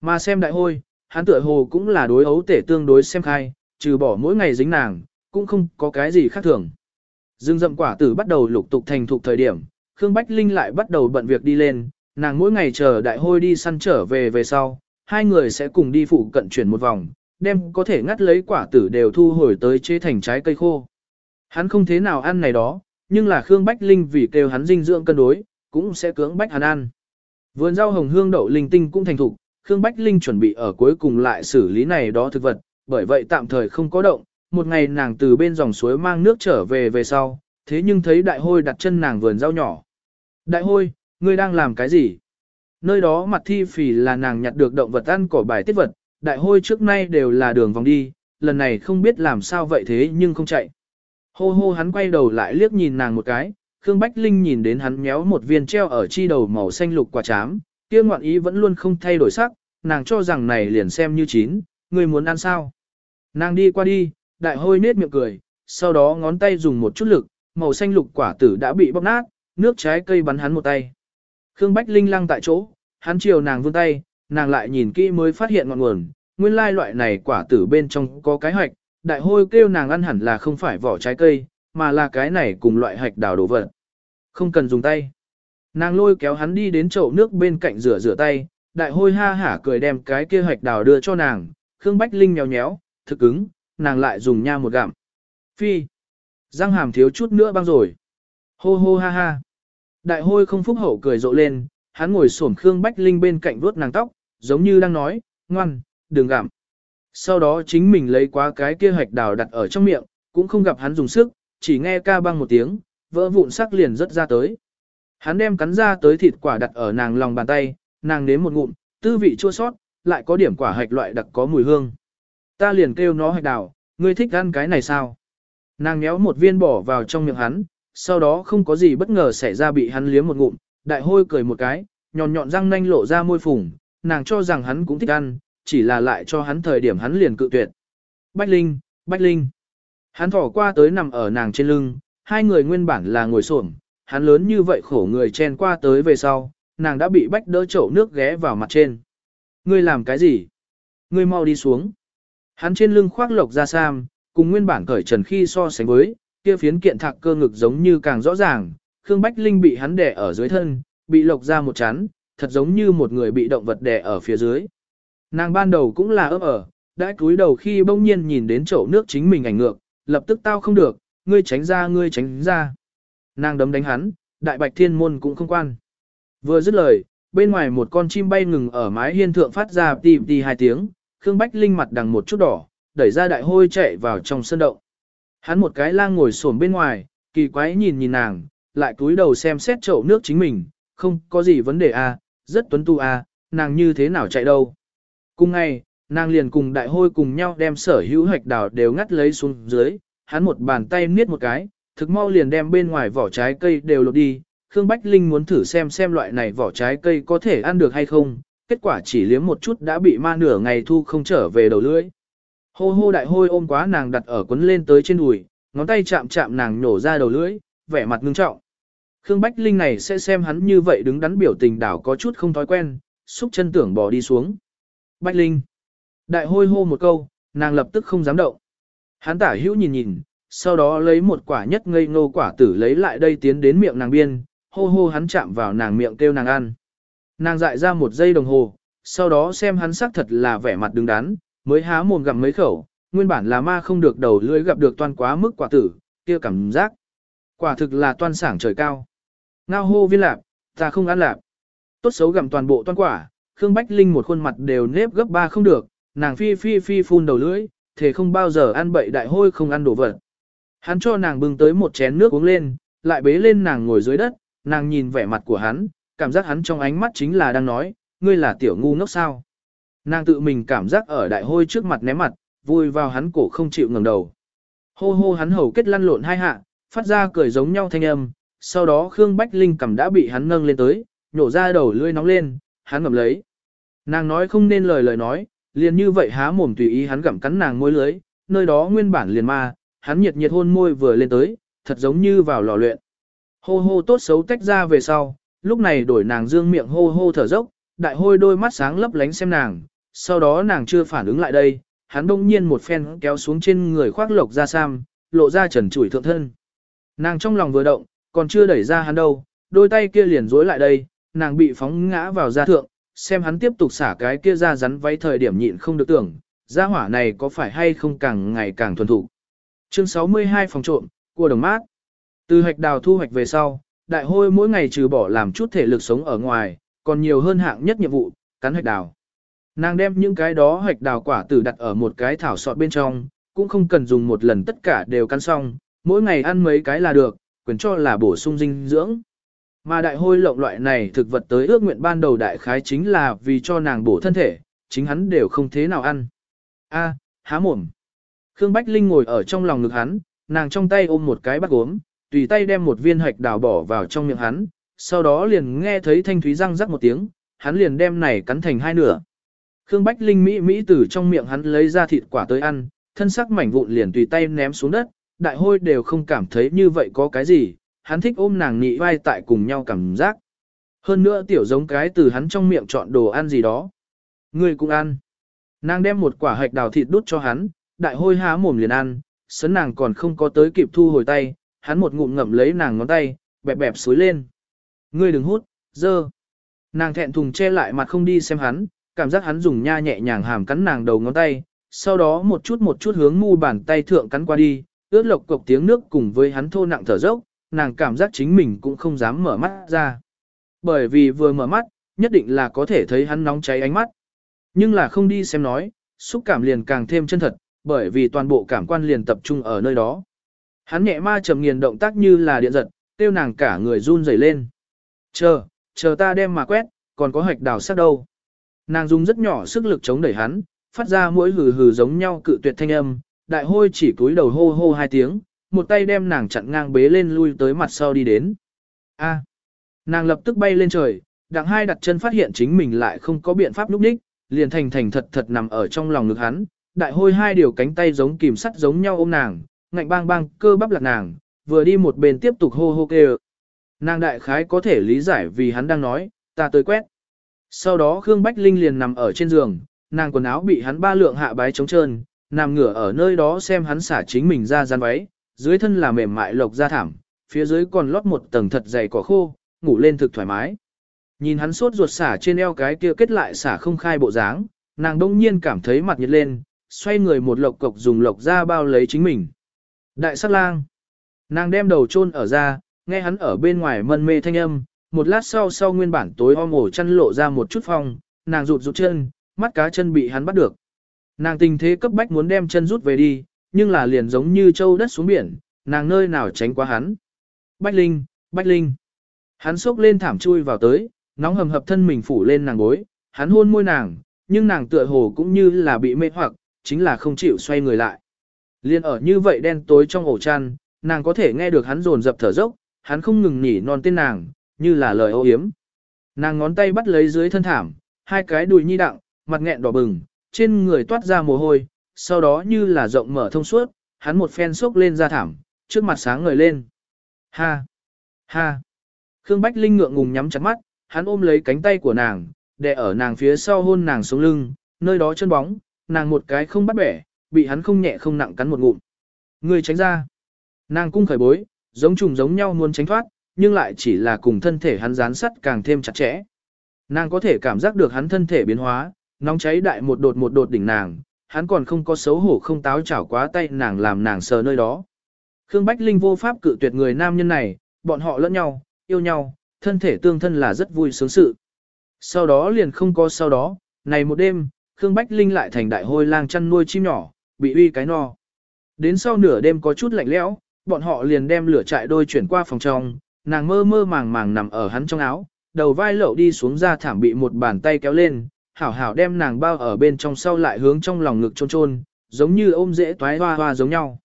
Mà xem đại hôi, hắn tựa hồ cũng là đối ấu tể tương đối xem khai, trừ bỏ mỗi ngày dính nàng, cũng không có cái gì khác thường. Dương dậm quả tử bắt đầu lục tục thành thục thời điểm, Khương Bách Linh lại bắt đầu bận việc đi lên, nàng mỗi ngày chờ đại hôi đi săn trở về về sau, hai người sẽ cùng đi phụ cận chuyển một vòng, đem có thể ngắt lấy quả tử đều thu hồi tới chế thành trái cây khô. Hắn không thế nào ăn này đó, nhưng là Khương Bách Linh vì kêu hắn dinh dưỡng cân đối, cũng sẽ cưỡng bách hắn ăn. Vườn rau hồng hương đậu linh tinh cũng thành thục, Khương Bách Linh chuẩn bị ở cuối cùng lại xử lý này đó thực vật, bởi vậy tạm thời không có động. Một ngày nàng từ bên dòng suối mang nước trở về về sau, thế nhưng thấy đại hôi đặt chân nàng vườn rau nhỏ. Đại hôi, ngươi đang làm cái gì? Nơi đó mặt thi phỉ là nàng nhặt được động vật ăn cỏ bài tiết vật, đại hôi trước nay đều là đường vòng đi, lần này không biết làm sao vậy thế nhưng không chạy. Hô hô hắn quay đầu lại liếc nhìn nàng một cái, Khương Bách Linh nhìn đến hắn méo một viên treo ở chi đầu màu xanh lục quả chám, kia ngoạn ý vẫn luôn không thay đổi sắc, nàng cho rằng này liền xem như chín, người muốn ăn sao. Nàng đi qua đi, đại hôi nết miệng cười, sau đó ngón tay dùng một chút lực, màu xanh lục quả tử đã bị bóc nát, nước trái cây bắn hắn một tay. Khương Bách Linh lăng tại chỗ, hắn chiều nàng vươn tay, nàng lại nhìn kỹ mới phát hiện ngọn nguồn, nguyên lai loại này quả tử bên trong có cái hạch, đại hôi kêu nàng ăn hẳn là không phải vỏ trái cây, mà là cái này cùng loại hạch đào đồ vật. Không cần dùng tay. Nàng lôi kéo hắn đi đến chậu nước bên cạnh rửa rửa tay, đại hôi ha hả cười đem cái kia hạch đào đưa cho nàng, Khương Bách Linh nhéo nhéo, thực ứng, nàng lại dùng nha một gặm. Phi. Răng hàm thiếu chút nữa băng rồi. Hô hô ha ha. Đại hôi không phúc hậu cười rộ lên, hắn ngồi xổm Khương Bách Linh bên cạnh vuốt nàng tóc, giống như đang nói, ngoan, đừng gặm. Sau đó chính mình lấy quá cái kia hạch đào đặt ở trong miệng, cũng không gặp hắn dùng sức, chỉ nghe ca băng một tiếng, vỡ vụn sắc liền rất ra tới. Hắn đem cắn ra tới thịt quả đặt ở nàng lòng bàn tay, nàng nếm một ngụm, tư vị chua sót, lại có điểm quả hạch loại đặc có mùi hương. Ta liền kêu nó hạch đào, ngươi thích ăn cái này sao? Nàng nhéo một viên bỏ vào trong miệng hắn, sau đó không có gì bất ngờ xảy ra bị hắn liếm một ngụm, đại hôi cười một cái, nhọn nhọn răng nanh lộ ra môi phủng, nàng cho rằng hắn cũng thích ăn, chỉ là lại cho hắn thời điểm hắn liền cự tuyệt. Bách Linh, Bách Linh. Hắn thỏ qua tới nằm ở nàng trên lưng, hai người nguyên bản là ngồi xổm, hắn lớn như vậy khổ người chen qua tới về sau, nàng đã bị bách đỡ chậu nước ghé vào mặt trên. Ngươi làm cái gì? Ngươi mau đi xuống. Hắn trên lưng khoác lộc ra sam, cùng nguyên bản cởi trần khi so sánh với, kia phiến kiện thạc cơ ngực giống như càng rõ ràng, Khương Bách Linh bị hắn đè ở dưới thân, bị lộc ra một chán, thật giống như một người bị động vật đè ở phía dưới. Nàng ban đầu cũng là ấp ở, đã cúi đầu khi bỗng nhiên nhìn đến chậu nước chính mình ảnh ngược, lập tức tao không được, ngươi tránh ra ngươi tránh ra. Nàng đấm đánh hắn, đại bạch thiên môn cũng không quan. Vừa dứt lời, bên ngoài một con chim bay ngừng ở mái hiên thượng phát ra tì tì hai tiếng, Khương Bách Linh mặt đằng một chút đỏ, đẩy ra đại hôi chạy vào trong sân động. Hắn một cái lang ngồi xổm bên ngoài, kỳ quái nhìn nhìn nàng, lại cúi đầu xem xét chậu nước chính mình, không có gì vấn đề à, rất tuấn tu à, nàng như thế nào chạy đâu. Cùng ngày, nàng liền cùng đại hôi cùng nhau đem sở hữu hạch đào đều ngắt lấy xuống dưới, hắn một bàn tay niết một cái, thực mau liền đem bên ngoài vỏ trái cây đều lột đi. Khương Bách Linh muốn thử xem xem loại này vỏ trái cây có thể ăn được hay không, kết quả chỉ liếm một chút đã bị ma nửa ngày thu không trở về đầu lưỡi. Hô hô đại hôi ôm quá nàng đặt ở quấn lên tới trên đùi, ngón tay chạm chạm nàng nổ ra đầu lưỡi, vẻ mặt ngưng trọng. Khương Bách Linh này sẽ xem hắn như vậy đứng đắn biểu tình đảo có chút không thói quen, xúc chân tưởng bỏ đi xuống. Bách Linh. Đại hôi hô một câu, nàng lập tức không dám động. Hắn tả hữu nhìn nhìn, sau đó lấy một quả nhất ngây ngô quả tử lấy lại đây tiến đến miệng nàng biên, hô hô hắn chạm vào nàng miệng kêu nàng ăn. Nàng dại ra một giây đồng hồ, sau đó xem hắn sắc thật là vẻ mặt đứng đắn, mới há mồm gặm mấy khẩu, nguyên bản là ma không được đầu lưỡi gặp được toan quá mức quả tử, kia cảm giác. Quả thực là toan sảng trời cao. Ngao hô viên lạp, ta không ăn lạp. Tốt xấu gặm toàn bộ toan quả, Khương Bách Linh một khuôn mặt đều nếp gấp ba không được, nàng phi phi phi phun đầu lưỡi, thế không bao giờ ăn bậy đại hôi không ăn đồ vật. Hắn cho nàng bưng tới một chén nước uống lên, lại bế lên nàng ngồi dưới đất, nàng nhìn vẻ mặt của hắn, cảm giác hắn trong ánh mắt chính là đang nói, ngươi là tiểu ngu ngốc sao. Nàng tự mình cảm giác ở đại hôi trước mặt ném mặt, vui vào hắn cổ không chịu ngẩng đầu. Hô hô hắn hầu kết lăn lộn hai hạ, phát ra cười giống nhau thanh âm, sau đó Khương Bách Linh cầm đã bị hắn nâng lên tới, nhổ ra đầu lưỡi nóng lên, hắn ngậm lấy. Nàng nói không nên lời lời nói, liền như vậy há mồm tùy ý hắn gặm cắn nàng môi lưới, nơi đó nguyên bản liền ma, hắn nhiệt nhiệt hôn môi vừa lên tới, thật giống như vào lò luyện. Hô hô tốt xấu tách ra về sau, lúc này đổi nàng dương miệng hô hô thở dốc, đại hôi đôi mắt sáng lấp lánh xem nàng, sau đó nàng chưa phản ứng lại đây, hắn đông nhiên một phen kéo xuống trên người khoác lộc ra sam, lộ ra trần trụi thượng thân. Nàng trong lòng vừa động, còn chưa đẩy ra hắn đâu, đôi tay kia liền dối lại đây, nàng bị phóng ngã vào gia thượng, xem hắn tiếp tục xả cái kia ra rắn váy thời điểm nhịn không được tưởng, gia hỏa này có phải hay không càng ngày càng thuần thủ. Chương 62 phòng trộm, cua đồng mát. Từ hạch đào thu hoạch về sau, đại hôi mỗi ngày trừ bỏ làm chút thể lực sống ở ngoài, còn nhiều hơn hạng nhất nhiệm vụ, cắn hạch đào. Nàng đem những cái đó hạch đào quả tử đặt ở một cái thảo sọt bên trong, cũng không cần dùng một lần tất cả đều cắn xong, mỗi ngày ăn mấy cái là được, quyền cho là bổ sung dinh dưỡng. Mà đại hôi lộng loại này thực vật tới ước nguyện ban đầu đại khái chính là vì cho nàng bổ thân thể, chính hắn đều không thế nào ăn. A, há mồm. Khương Bách Linh ngồi ở trong lòng ngực hắn, nàng trong tay ôm một cái bát gốm, tùy tay đem một viên hạch đào bỏ vào trong miệng hắn, sau đó liền nghe thấy thanh thúy răng rắc một tiếng, hắn liền đem này cắn thành hai nửa. Khương Bách Linh mỹ mỹ từ trong miệng hắn lấy ra thịt quả tới ăn, thân sắc mảnh vụn liền tùy tay ném xuống đất, đại hôi đều không cảm thấy như vậy có cái gì, hắn thích ôm nàng nị vai tại cùng nhau cảm giác. Hơn nữa tiểu giống cái từ hắn trong miệng chọn đồ ăn gì đó. Người cũng ăn. Nàng đem một quả hạch đào thịt đút cho hắn, đại hôi há mồm liền ăn, sấn nàng còn không có tới kịp thu hồi tay, hắn một ngụm ngậm lấy nàng ngón tay, bẹp bẹp xối lên. Ngươi đừng hút, dơ. Nàng thẹn thùng che lại mặt không đi xem hắn, cảm giác hắn dùng nha nhẹ nhàng hàm cắn nàng đầu ngón tay, sau đó một chút một chút hướng mu bàn tay thượng cắn qua đi, ướt lộc cục tiếng nước cùng với hắn thô nặng thở dốc, nàng cảm giác chính mình cũng không dám mở mắt ra. Bởi vì vừa mở mắt, nhất định là có thể thấy hắn nóng cháy ánh mắt. Nhưng là không đi xem nói, xúc cảm liền càng thêm chân thật, bởi vì toàn bộ cảm quan liền tập trung ở nơi đó. Hắn nhẹ ma trầm nghiền động tác như là điện giật, tiêu nàng cả người run rẩy lên. Chờ, chờ ta đem mà quét, còn có hạch đào sắc đâu. Nàng dùng rất nhỏ sức lực chống đẩy hắn, phát ra mỗi hừ hừ giống nhau cự tuyệt thanh âm, đại hôi chỉ cúi đầu hô hô hai tiếng, một tay đem nàng chặn ngang bế lên lui tới mặt sau đi đến. A. Nàng lập tức bay lên trời, đặng hai đặt chân phát hiện chính mình lại không có biện pháp lúc đích, liền thành thành thật thật nằm ở trong lòng ngực hắn, đại hôi hai điều cánh tay giống kìm sắt giống nhau ôm nàng, ngạnh bang bang cơ bắp lạc nàng, vừa đi một bên tiếp tục hô hô kêu. Nàng đại khái có thể lý giải vì hắn đang nói, ta tới quét. Sau đó Khương Bách Linh liền nằm ở trên giường, nàng quần áo bị hắn ba lượng hạ bái trống trơn, nằm ngửa ở nơi đó xem hắn xả chính mình ra gian váy, dưới thân là mềm mại lộc da thảm, phía dưới còn lót một tầng thật dày cỏ khô, ngủ lên thực thoải mái. Nhìn hắn sốt ruột xả trên eo cái kia kết lại xả không khai bộ dáng, nàng đông nhiên cảm thấy mặt nhiệt lên, xoay người một lộc cộc dùng lộc da bao lấy chính mình. Đại sát lang. Nàng đem đầu chôn ở ra, nghe hắn ở bên ngoài mân mê thanh âm, một lát sau sau nguyên bản tối om ổ chăn lộ ra một chút phong, nàng rụt rụt chân, mắt cá chân bị hắn bắt được. Nàng tình thế cấp bách muốn đem chân rút về đi, nhưng là liền giống như châu đất xuống biển, nàng nơi nào tránh qua hắn. Bách Linh, Bách Linh. Hắn xốc lên thảm chui vào tới, nóng hầm hập thân mình phủ lên nàng gối, hắn hôn môi nàng, nhưng nàng tựa hồ cũng như là bị mê hoặc, chính là không chịu xoay người lại. Liên ở như vậy đen tối trong ổ chăn, nàng có thể nghe được hắn rồn dập thở dốc, hắn không ngừng nhỉ non tên nàng, như là lời ô hiếm. Nàng ngón tay bắt lấy dưới thân thảm, hai cái đùi nhi đặng, mặt nghẹn đỏ bừng, trên người toát ra mồ hôi, sau đó như là rộng mở thông suốt, hắn một phen sốc lên ra thảm, trước mặt sáng ngời lên. Ha! Ha! Khương Bách Linh ngượng ngùng nhắm chặt mắt, hắn ôm lấy cánh tay của nàng, đè ở nàng phía sau hôn nàng xuống lưng, nơi đó chân bóng, nàng một cái không bắt bẻ, bị hắn không nhẹ không nặng cắn một ngụm. Người tránh ra. Nàng cung khởi bối, giống trùng giống nhau muốn tránh thoát, nhưng lại chỉ là cùng thân thể hắn dán sắt càng thêm chặt chẽ. Nàng có thể cảm giác được hắn thân thể biến hóa, nóng cháy đại một đột một đột đỉnh nàng, hắn còn không có xấu hổ không táo chảo quá tay nàng làm nàng sờ nơi đó. Khương Bách Linh vô pháp cự tuyệt người nam nhân này, bọn họ lẫn nhau, yêu nhau, thân thể tương thân là rất vui sướng sự. Sau đó liền không có sau đó, này một đêm, Khương Bách Linh lại thành đại hôi lang chăn nuôi chim nhỏ, bị uy cái no. Đến sau nửa đêm có chút lạnh lẽo, bọn họ liền đem lửa trại đôi chuyển qua phòng trong, nàng mơ mơ màng màng nằm ở hắn trong áo, đầu vai lậu đi xuống ra thảm bị một bàn tay kéo lên, hảo hảo đem nàng bao ở bên trong sau lại hướng trong lòng ngực trôn trôn, giống như ôm dễ toái hoa hoa giống nhau.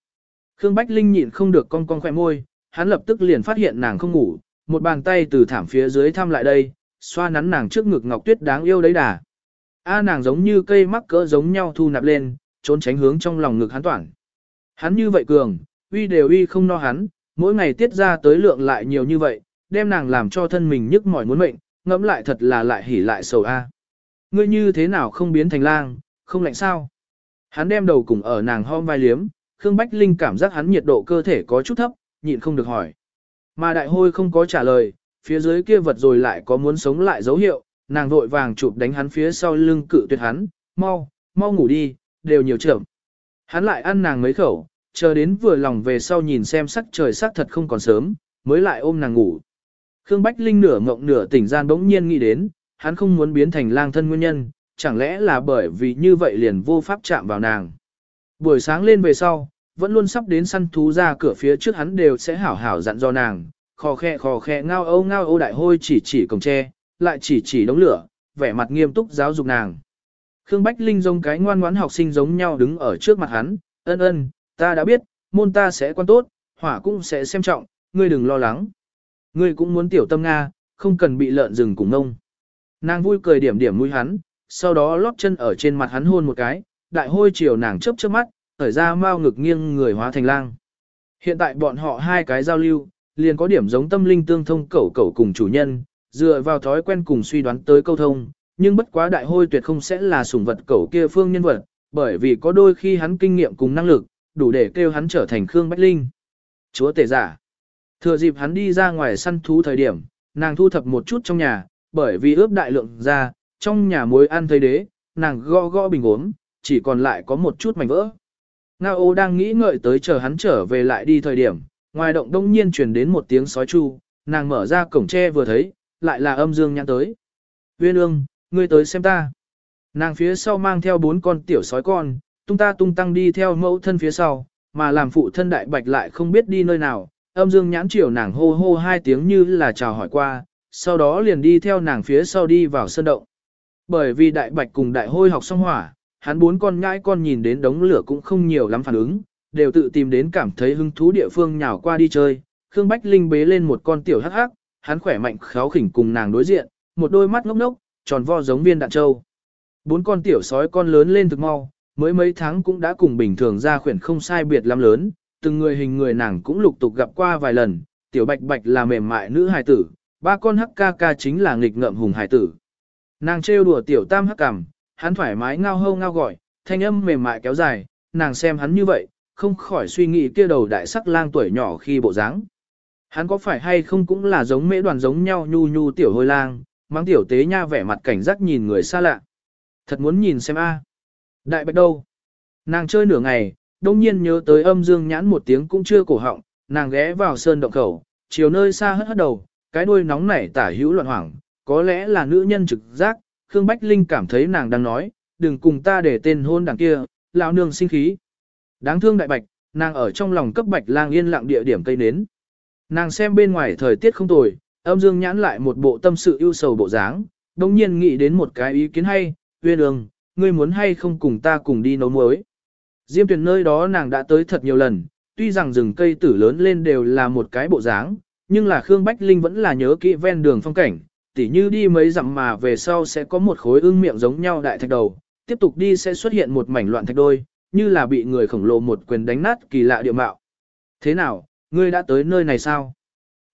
Khương Bách Linh nhịn không được cong cong khỏe môi, hắn lập tức liền phát hiện nàng không ngủ, một bàn tay từ thảm phía dưới thăm lại đây, xoa nắn nàng trước ngực ngọc tuyết đáng yêu đấy đà. A nàng giống như cây mắc cỡ giống nhau thu nạp lên, trốn tránh hướng trong lòng ngực hắn toàn. Hắn như vậy cường, uy đều uy không no hắn, mỗi ngày tiết ra tới lượng lại nhiều như vậy, đem nàng làm cho thân mình nhức mỏi muốn mệnh, ngẫm lại thật là lại hỉ lại sầu a. Ngươi như thế nào không biến thành lang, không lạnh sao? Hắn đem đầu cùng ở nàng hom vai liếm, Khương Bách Linh cảm giác hắn nhiệt độ cơ thể có chút thấp, nhịn không được hỏi. Mà đại hôi không có trả lời, phía dưới kia vật rồi lại có muốn sống lại dấu hiệu, nàng vội vàng chụp đánh hắn phía sau lưng cự tuyệt hắn, mau, mau ngủ đi, đều nhiều trưởng. Hắn lại ăn nàng mấy khẩu, chờ đến vừa lòng về sau nhìn xem sắc trời sắc thật không còn sớm, mới lại ôm nàng ngủ. Khương Bách Linh nửa ngộng nửa tỉnh gian bỗng nhiên nghĩ đến, hắn không muốn biến thành lang thân nguyên nhân, chẳng lẽ là bởi vì như vậy liền vô pháp chạm vào nàng. Buổi sáng lên về sau, vẫn luôn sắp đến săn thú ra cửa phía trước hắn đều sẽ hảo hảo dặn dò nàng, khò khe khò khe ngao âu ngao âu đại hôi chỉ chỉ cổng tre, lại chỉ chỉ đống lửa, vẻ mặt nghiêm túc giáo dục nàng. Khương Bách Linh giống cái ngoan ngoãn học sinh giống nhau đứng ở trước mặt hắn, ân ân, ta đã biết, môn ta sẽ quan tốt, hỏa cũng sẽ xem trọng, ngươi đừng lo lắng. Ngươi cũng muốn tiểu tâm Nga, không cần bị lợn rừng cùng ngông. Nàng vui cười điểm điểm mũi hắn, sau đó lóp chân ở trên mặt hắn hôn một cái, đại hôi chiều nàng chớp chớp mắt, thở ra mau ngực nghiêng người hóa thành lang. Hiện tại bọn họ hai cái giao lưu, liền có điểm giống tâm linh tương thông cẩu cẩu cùng chủ nhân, dựa vào thói quen cùng suy đoán tới câu thông, nhưng bất quá đại hôi tuyệt không sẽ là sủng vật cẩu kia phương nhân vật, bởi vì có đôi khi hắn kinh nghiệm cùng năng lực, đủ để kêu hắn trở thành Khương Bách Linh. Chúa tể giả. Thừa dịp hắn đi ra ngoài săn thú thời điểm, nàng thu thập một chút trong nhà, bởi vì ướp đại lượng ra, trong nhà muối ăn thấy đế, nàng gõ gõ bình uống, chỉ còn lại có một chút mảnh vỡ. Ngao ô đang nghĩ ngợi tới chờ hắn trở về lại đi thời điểm, ngoài động đông nhiên truyền đến một tiếng sói chu, nàng mở ra cổng tre vừa thấy, lại là âm dương nhãn tới. Viên ương, ngươi tới xem ta. Nàng phía sau mang theo bốn con tiểu sói con, tung ta tung tăng đi theo mẫu thân phía sau, mà làm phụ thân đại bạch lại không biết đi nơi nào, âm dương nhãn chiều nàng hô hô hai tiếng như là chào hỏi qua, sau đó liền đi theo nàng phía sau đi vào sân động. Bởi vì đại bạch cùng đại hôi học xong hỏa, hắn bốn con nhãi con nhìn đến đống lửa cũng không nhiều lắm phản ứng, đều tự tìm đến cảm thấy hứng thú địa phương nhào qua đi chơi. Khương Bách Linh bế lên một con tiểu hắc hắc, hắn khỏe mạnh khéo khỉnh cùng nàng đối diện, một đôi mắt ngốc ngốc, tròn vo giống viên đạn trâu. Bốn con tiểu sói con lớn lên thực mau, mới mấy tháng cũng đã cùng bình thường ra khuyển không sai biệt lắm lớn, từng người hình người nàng cũng lục tục gặp qua vài lần, tiểu bạch bạch là mềm mại nữ hài tử, ba con hắc ca ca chính là nghịch ngợm hùng hải tử. Nàng trêu đùa tiểu tam hắc cằm, hắn thoải mái ngao hâu ngao gọi, thanh âm mềm mại kéo dài, nàng xem hắn như vậy, không khỏi suy nghĩ kia đầu đại sắc lang tuổi nhỏ khi bộ dáng. Hắn có phải hay không cũng là giống mễ đoàn giống nhau nhu nhu tiểu hôi lang, mang tiểu tế nha vẻ mặt cảnh giác nhìn người xa lạ. Thật muốn nhìn xem a. Đại bạch đâu? Nàng chơi nửa ngày, đông nhiên nhớ tới âm dương nhãn một tiếng cũng chưa cổ họng, nàng ghé vào sơn động khẩu, chiều nơi xa hất hất đầu, cái đuôi nóng nảy tả hữu loạn hoảng, có lẽ là nữ nhân trực giác, Khương Bách Linh cảm thấy nàng đang nói, đừng cùng ta để tên hôn đằng kia, lão nương sinh khí. Đáng thương đại bạch, nàng ở trong lòng cấp bạch lang yên lặng địa điểm cây nến. Nàng xem bên ngoài thời tiết không tồi, âm dương nhãn lại một bộ tâm sự ưu sầu bộ dáng, đồng nhiên nghĩ đến một cái ý kiến hay, uyên ương, ngươi muốn hay không cùng ta cùng đi nấu muối. Diêm tuyển nơi đó nàng đã tới thật nhiều lần, tuy rằng rừng cây tử lớn lên đều là một cái bộ dáng, nhưng là Khương Bách Linh vẫn là nhớ kỹ ven đường phong cảnh, tỉ như đi mấy dặm mà về sau sẽ có một khối ưng miệng giống nhau đại thạch đầu, tiếp tục đi sẽ xuất hiện một mảnh loạn thạch đôi, như là bị người khổng lồ một quyền đánh nát kỳ lạ địa mạo. Thế nào, ngươi đã tới nơi này sao?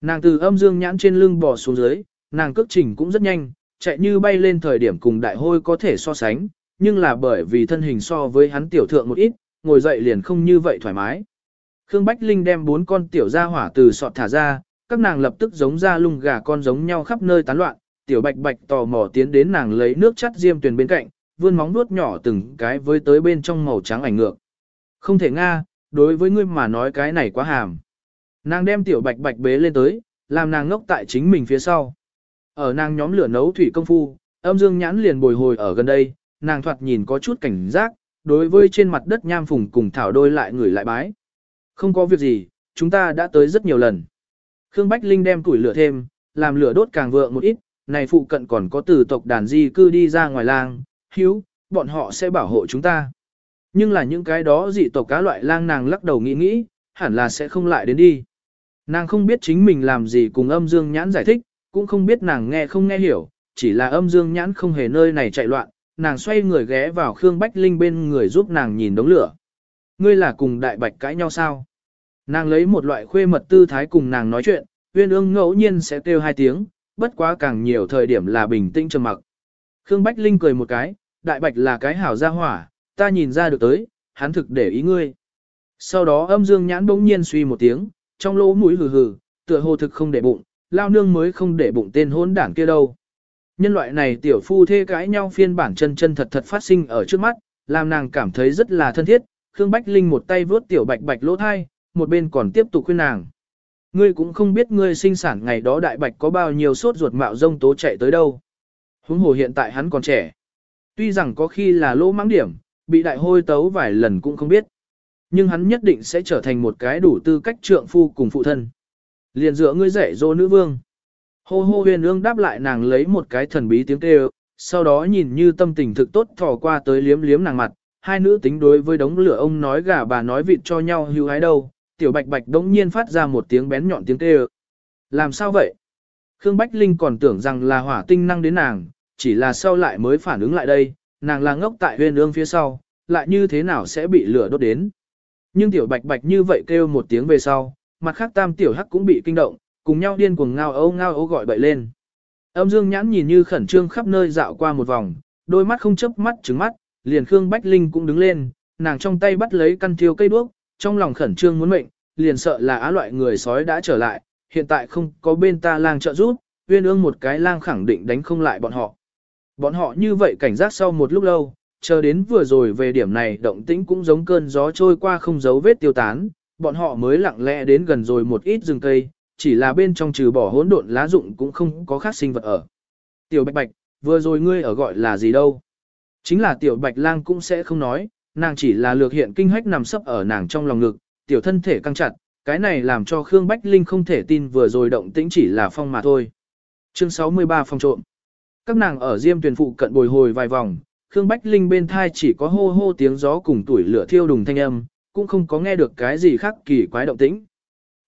Nàng từ âm dương nhãn trên lưng bò xuống dưới, nàng cước trình cũng rất nhanh, chạy như bay lên thời điểm cùng đại hôi có thể so sánh, nhưng là bởi vì thân hình so với hắn tiểu thượng một ít, ngồi dậy liền không như vậy thoải mái. Khương Bách Linh đem bốn con tiểu gia hỏa từ sọt thả ra, các nàng lập tức giống ra lung gà con giống nhau khắp nơi tán loạn, tiểu bạch bạch tò mò tiến đến nàng lấy nước chắt diêm tuyền bên cạnh, vươn móng nuốt nhỏ từng cái với tới bên trong màu trắng ảnh ngược. Không thể nga, đối với ngươi mà nói cái này quá hàm. Nàng đem tiểu bạch bạch bế lên tới, làm nàng ngốc tại chính mình phía sau. Ở nàng nhóm lửa nấu thủy công phu, âm dương nhãn liền bồi hồi ở gần đây, nàng thoạt nhìn có chút cảnh giác, đối với trên mặt đất nham phùng cùng thảo đôi lại người lại bái. Không có việc gì, chúng ta đã tới rất nhiều lần. Khương Bách Linh đem củi lửa thêm, làm lửa đốt càng vượng một ít, này phụ cận còn có từ tộc đàn di cư đi ra ngoài lang, hiếu, bọn họ sẽ bảo hộ chúng ta. Nhưng là những cái đó dị tộc cá loại lang nàng lắc đầu nghĩ nghĩ, hẳn là sẽ không lại đến đi. Nàng không biết chính mình làm gì cùng âm dương nhãn giải thích, cũng không biết nàng nghe không nghe hiểu, chỉ là âm dương nhãn không hề nơi này chạy loạn, nàng xoay người ghé vào Khương Bách Linh bên người giúp nàng nhìn đống lửa. Ngươi là cùng đại bạch cãi nhau sao? Nàng lấy một loại khuê mật tư thái cùng nàng nói chuyện, uyên ương ngẫu nhiên sẽ kêu hai tiếng, bất quá càng nhiều thời điểm là bình tĩnh trầm mặc. Khương Bách Linh cười một cái, đại bạch là cái hảo gia hỏa, ta nhìn ra được tới, hắn thực để ý ngươi. Sau đó âm dương nhãn bỗng nhiên suy một tiếng, trong lỗ mũi hừ hừ, tựa hồ thực không để bụng, lao nương mới không để bụng tên hôn đảng kia đâu. Nhân loại này tiểu phu thê cãi nhau phiên bản chân chân thật thật phát sinh ở trước mắt, làm nàng cảm thấy rất là thân thiết. Khương Bách Linh một tay vướt tiểu bạch bạch lỗ thai, một bên còn tiếp tục khuyên nàng. Ngươi cũng không biết ngươi sinh sản ngày đó đại bạch có bao nhiêu sốt ruột mạo rông tố chạy tới đâu. Huống hồ hiện tại hắn còn trẻ. Tuy rằng có khi là lỗ mãng điểm, bị đại hôi tấu vài lần cũng không biết. Nhưng hắn nhất định sẽ trở thành một cái đủ tư cách trượng phu cùng phụ thân. Liền dựa ngươi dạy dỗ nữ vương. Hô hô huyền ương đáp lại nàng lấy một cái thần bí tiếng kêu, sau đó nhìn như tâm tình thực tốt thò qua tới liếm liếm nàng mặt, hai nữ tính đối với đống lửa ông nói gà bà nói vịt cho nhau hưu hái đâu, tiểu bạch bạch đống nhiên phát ra một tiếng bén nhọn tiếng kêu. Làm sao vậy? Khương Bách Linh còn tưởng rằng là hỏa tinh năng đến nàng, chỉ là sau lại mới phản ứng lại đây, nàng là ngốc tại huyên ương phía sau, lại như thế nào sẽ bị lửa đốt đến. Nhưng tiểu bạch bạch như vậy kêu một tiếng về sau, mặt khác tam tiểu hắc cũng bị kinh động, cùng nhau điên cuồng ngao ấu ngao ấu gọi bậy lên. Âm dương nhãn nhìn như khẩn trương khắp nơi dạo qua một vòng, đôi mắt không chớp mắt trứng mắt, liền Khương Bách Linh cũng đứng lên, nàng trong tay bắt lấy căn thiêu cây đuốc, trong lòng khẩn trương muốn mệnh, liền sợ là á loại người sói đã trở lại, hiện tại không có bên ta lang trợ giúp, uyên ương một cái lang khẳng định đánh không lại bọn họ. Bọn họ như vậy cảnh giác sau một lúc lâu, chờ đến vừa rồi về điểm này động tĩnh cũng giống cơn gió trôi qua không dấu vết tiêu tán, bọn họ mới lặng lẽ đến gần rồi một ít rừng cây, chỉ là bên trong trừ bỏ hỗn độn lá rụng cũng không có khác sinh vật ở. Tiểu bạch bạch, vừa rồi ngươi ở gọi là gì đâu? Chính là tiểu bạch lang cũng sẽ không nói, nàng chỉ là lược hiện kinh hách nằm sấp ở nàng trong lòng ngực, tiểu thân thể căng chặt, cái này làm cho Khương Bách Linh không thể tin vừa rồi động tĩnh chỉ là phong mà thôi. Chương 63 phong trộm. Các nàng ở Diêm Tuyền phụ cận bồi hồi vài vòng, Khương Bách Linh bên thai chỉ có hô hô tiếng gió cùng tuổi lửa thiêu đùng thanh âm, cũng không có nghe được cái gì khác kỳ quái động tĩnh.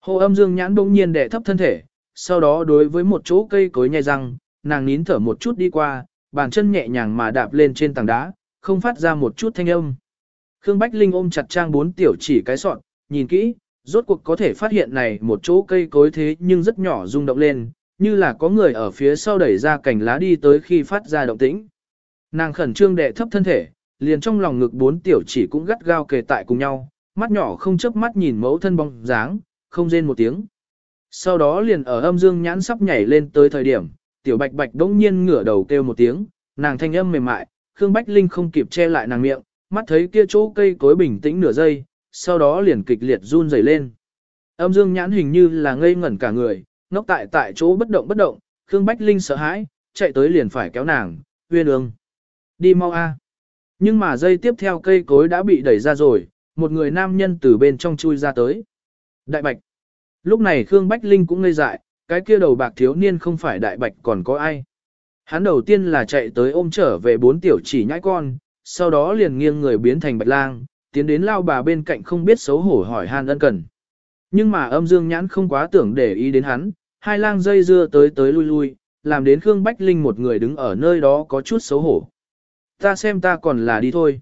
Hồ âm dương nhãn bỗng nhiên đè thấp thân thể, sau đó đối với một chỗ cây cối nhai răng, nàng nín thở một chút đi qua, bàn chân nhẹ nhàng mà đạp lên trên tảng đá, không phát ra một chút thanh âm. Khương Bách Linh ôm chặt trang bốn tiểu chỉ cái sọn, nhìn kỹ, rốt cuộc có thể phát hiện này một chỗ cây cối thế nhưng rất nhỏ rung động lên, như là có người ở phía sau đẩy ra cành lá đi tới khi phát ra động tĩnh. Nàng khẩn trương đệ thấp thân thể, liền trong lòng ngực bốn tiểu chỉ cũng gắt gao kề tại cùng nhau, mắt nhỏ không chớp mắt nhìn mẫu thân bóng dáng, không rên một tiếng. Sau đó liền ở âm dương nhãn sắp nhảy lên tới thời điểm, tiểu bạch bạch đỗng nhiên ngửa đầu kêu một tiếng, nàng thanh âm mềm mại, Khương Bách Linh không kịp che lại nàng miệng, mắt thấy kia chỗ cây cối bình tĩnh nửa giây, sau đó liền kịch liệt run rẩy lên. Âm dương nhãn hình như là ngây ngẩn cả người, ngốc tại tại chỗ bất động bất động, Khương Bách Linh sợ hãi, chạy tới liền phải kéo nàng, uyên ương. Đi mau a. Nhưng mà dây tiếp theo cây cối đã bị đẩy ra rồi, một người nam nhân từ bên trong chui ra tới. Đại bạch. Lúc này Khương Bách Linh cũng ngây dại, cái kia đầu bạc thiếu niên không phải đại bạch còn có ai. Hắn đầu tiên là chạy tới ôm trở về bốn tiểu chỉ nhãi con, sau đó liền nghiêng người biến thành bạch lang, tiến đến lao bà bên cạnh không biết xấu hổ hỏi han ân cần. Nhưng mà âm dương nhãn không quá tưởng để ý đến hắn, hai lang dây dưa tới tới lui lui, làm đến Khương Bách Linh một người đứng ở nơi đó có chút xấu hổ. Ta xem ta còn là đi thôi.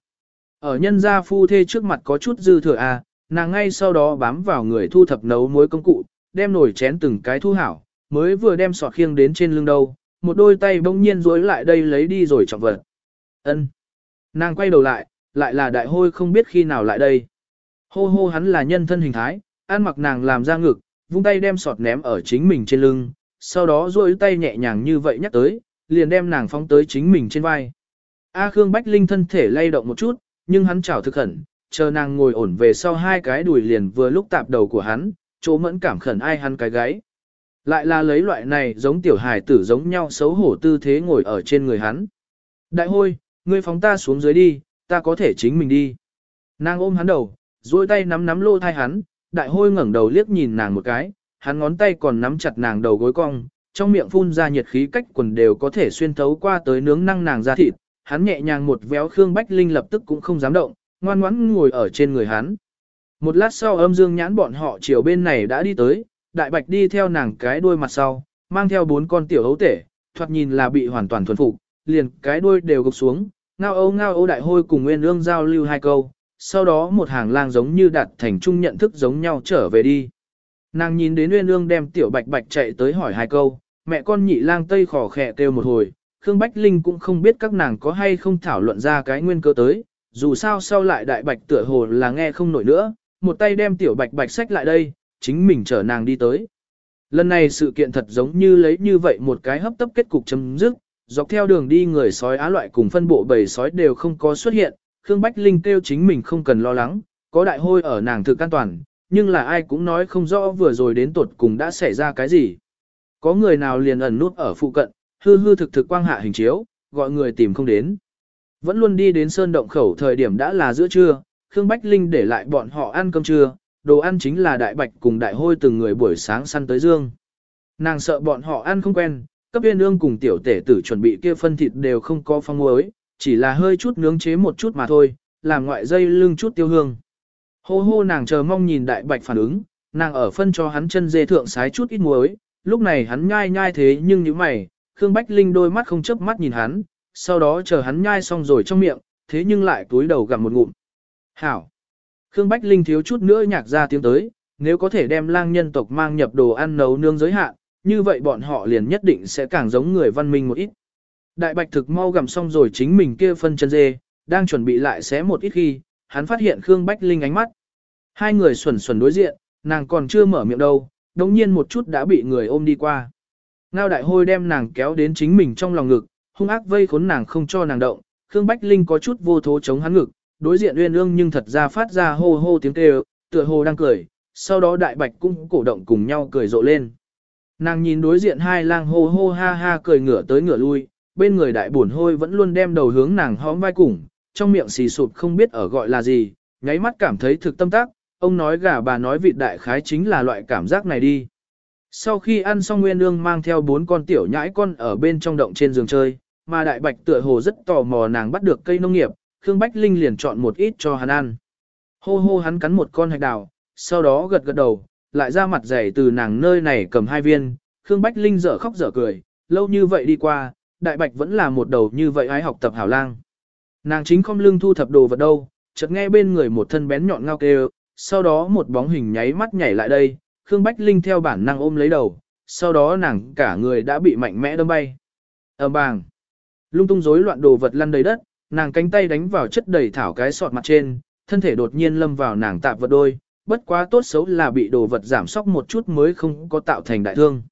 Ở nhân gia phu thê trước mặt có chút dư thừa à, nàng ngay sau đó bám vào người thu thập nấu muối công cụ, đem nồi chén từng cái thu hảo, mới vừa đem sọt khiêng đến trên lưng đâu, một đôi tay bỗng nhiên duỗi lại đây lấy đi rồi trọng vật. Ân. Nàng quay đầu lại, lại là đại hôi không biết khi nào lại đây. Hô hô hắn là nhân thân hình thái, ăn mặc nàng làm ra ngực, vung tay đem sọt ném ở chính mình trên lưng, sau đó duỗi tay nhẹ nhàng như vậy nhắc tới, liền đem nàng phóng tới chính mình trên vai. A Khương Bách Linh thân thể lay động một chút, nhưng hắn chảo thực khẩn, chờ nàng ngồi ổn về sau hai cái đùi liền vừa lúc tạp đầu của hắn, chỗ mẫn cảm khẩn ai hắn cái gáy. Lại là lấy loại này giống tiểu hài tử giống nhau xấu hổ tư thế ngồi ở trên người hắn. Đại hôi, ngươi phóng ta xuống dưới đi, ta có thể chính mình đi. Nàng ôm hắn đầu, duỗi tay nắm nắm lô thai hắn, đại hôi ngẩng đầu liếc nhìn nàng một cái, hắn ngón tay còn nắm chặt nàng đầu gối cong, trong miệng phun ra nhiệt khí cách quần đều có thể xuyên thấu qua tới nướng năng nàng ra thịt, hắn nhẹ nhàng một véo Khương Bách Linh lập tức cũng không dám động, ngoan ngoãn ngồi ở trên người hắn. Một lát sau âm dương nhãn bọn họ chiều bên này đã đi tới, đại bạch đi theo nàng cái đuôi mặt sau, mang theo bốn con tiểu hấu tể, thoạt nhìn là bị hoàn toàn thuần phục, liền cái đuôi đều gục xuống, ngao Âu ngao Âu đại hôi cùng nguyên ương giao lưu hai câu, sau đó một hàng lang giống như đạt thành chung nhận thức giống nhau trở về đi. Nàng nhìn đến nguyên ương đem tiểu bạch bạch chạy tới hỏi hai câu, mẹ con nhị lang tây khỏ khẽ kêu một hồi, Khương Bách Linh cũng không biết các nàng có hay không thảo luận ra cái nguyên cơ tới, dù sao sau lại đại bạch tựa hồ là nghe không nổi nữa, một tay đem tiểu bạch bạch sách lại đây, chính mình chở nàng đi tới. Lần này sự kiện thật giống như lấy như vậy một cái hấp tấp kết cục chấm dứt, dọc theo đường đi người sói á loại cùng phân bộ bầy sói đều không có xuất hiện, Khương Bách Linh kêu chính mình không cần lo lắng, có đại hôi ở nàng thực an toàn, nhưng là ai cũng nói không rõ vừa rồi đến tuột cùng đã xảy ra cái gì. Có người nào liền ẩn nút ở phụ cận, hư hư thực thực quang hạ hình chiếu, gọi người tìm không đến. Vẫn luôn đi đến sơn động khẩu thời điểm đã là giữa trưa, Khương Bách Linh để lại bọn họ ăn cơm trưa, đồ ăn chính là đại bạch cùng đại hôi từng người buổi sáng săn tới dương. Nàng sợ bọn họ ăn không quen, cấp viên ương cùng tiểu tể tử chuẩn bị kia phân thịt đều không có phong muối, chỉ là hơi chút nướng chế một chút mà thôi, làm ngoại dây lưng chút tiêu hương. Hô hô nàng chờ mong nhìn đại bạch phản ứng, nàng ở phân cho hắn chân dê thượng sái chút ít muối, lúc này hắn nhai nhai thế nhưng như mày, Khương Bách Linh đôi mắt không chớp mắt nhìn hắn, sau đó chờ hắn nhai xong rồi trong miệng, thế nhưng lại túi đầu gặm một ngụm. Hảo! Khương Bách Linh thiếu chút nữa nhạc ra tiếng tới, nếu có thể đem lang nhân tộc mang nhập đồ ăn nấu nương giới hạn, như vậy bọn họ liền nhất định sẽ càng giống người văn minh một ít. Đại bạch thực mau gặm xong rồi chính mình kia phân chân dê, đang chuẩn bị lại xé một ít khi, hắn phát hiện Khương Bách Linh ánh mắt. Hai người xuẩn xuẩn đối diện, nàng còn chưa mở miệng đâu, đồng nhiên một chút đã bị người ôm đi qua. Ngao đại hôi đem nàng kéo đến chính mình trong lòng ngực, hung ác vây khốn nàng không cho nàng động, Khương Bách Linh có chút vô thố chống hắn ngực, đối diện uyên ương nhưng thật ra phát ra hô hô tiếng kêu, tựa hồ đang cười, sau đó đại bạch cũng cổ động cùng nhau cười rộ lên. Nàng nhìn đối diện hai lang hô hô ha ha cười ngửa tới ngửa lui, bên người đại buồn hôi vẫn luôn đem đầu hướng nàng hóm vai cùng, trong miệng xì sụp không biết ở gọi là gì, nháy mắt cảm thấy thực tâm tác, Ông nói gà bà nói vịt đại khái chính là loại cảm giác này đi. Sau khi ăn xong Nguyên Ương mang theo bốn con tiểu nhãi con ở bên trong động trên giường chơi, mà đại bạch tựa hồ rất tò mò nàng bắt được cây nông nghiệp, Khương Bách Linh liền chọn một ít cho hắn ăn. Hô hô hắn cắn một con hạch đào, sau đó gật gật đầu, lại ra mặt dày từ nàng nơi này cầm hai viên, Khương Bách Linh dở khóc dở cười, lâu như vậy đi qua, đại bạch vẫn là một đầu như vậy ai học tập hảo lang. Nàng chính không lưng thu thập đồ vật đâu, chợt nghe bên người một thân bén nhọn ngao kêu, sau đó một bóng hình nháy mắt nhảy lại đây, Khương Bách Linh theo bản năng ôm lấy đầu, sau đó nàng cả người đã bị mạnh mẽ đâm bay. ầm bàng, lung tung rối loạn đồ vật lăn đầy đất, nàng cánh tay đánh vào chất đầy thảo cái sọt mặt trên, thân thể đột nhiên lâm vào nàng tạp vật đôi, bất quá tốt xấu là bị đồ vật giảm sóc một chút mới không có tạo thành đại thương.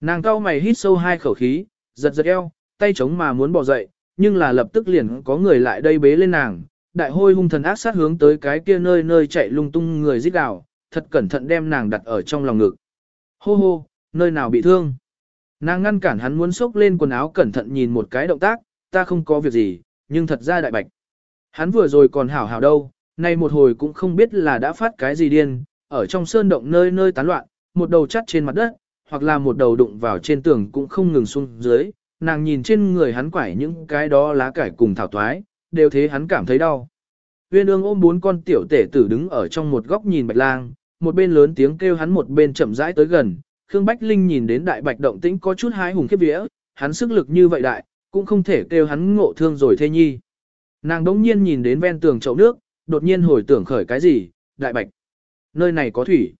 Nàng cao mày hít sâu hai khẩu khí, giật giật eo, tay chống mà muốn bỏ dậy, nhưng là lập tức liền có người lại đây bế lên nàng, đại hôi hung thần ác sát hướng tới cái kia nơi nơi chạy lung tung người giết gào, thật cẩn thận đem nàng đặt ở trong lòng ngực. Hô hô, nơi nào bị thương? Nàng ngăn cản hắn muốn xốc lên quần áo cẩn thận nhìn một cái động tác, ta không có việc gì, nhưng thật ra đại bạch. Hắn vừa rồi còn hảo hảo đâu, nay một hồi cũng không biết là đã phát cái gì điên, ở trong sơn động nơi nơi tán loạn, một đầu chắt trên mặt đất, hoặc là một đầu đụng vào trên tường cũng không ngừng xuống dưới, nàng nhìn trên người hắn quải những cái đó lá cải cùng thảo thoái, đều thế hắn cảm thấy đau. Uyên ương ôm bốn con tiểu tể tử đứng ở trong một góc nhìn bạch lang, một bên lớn tiếng kêu hắn một bên chậm rãi tới gần. Khương Bách Linh nhìn đến đại bạch động tĩnh có chút hái hùng khiếp vía, hắn sức lực như vậy đại, cũng không thể kêu hắn ngộ thương rồi thê nhi. Nàng đống nhiên nhìn đến ven tường chậu nước, đột nhiên hồi tưởng khởi cái gì, đại bạch. Nơi này có thủy.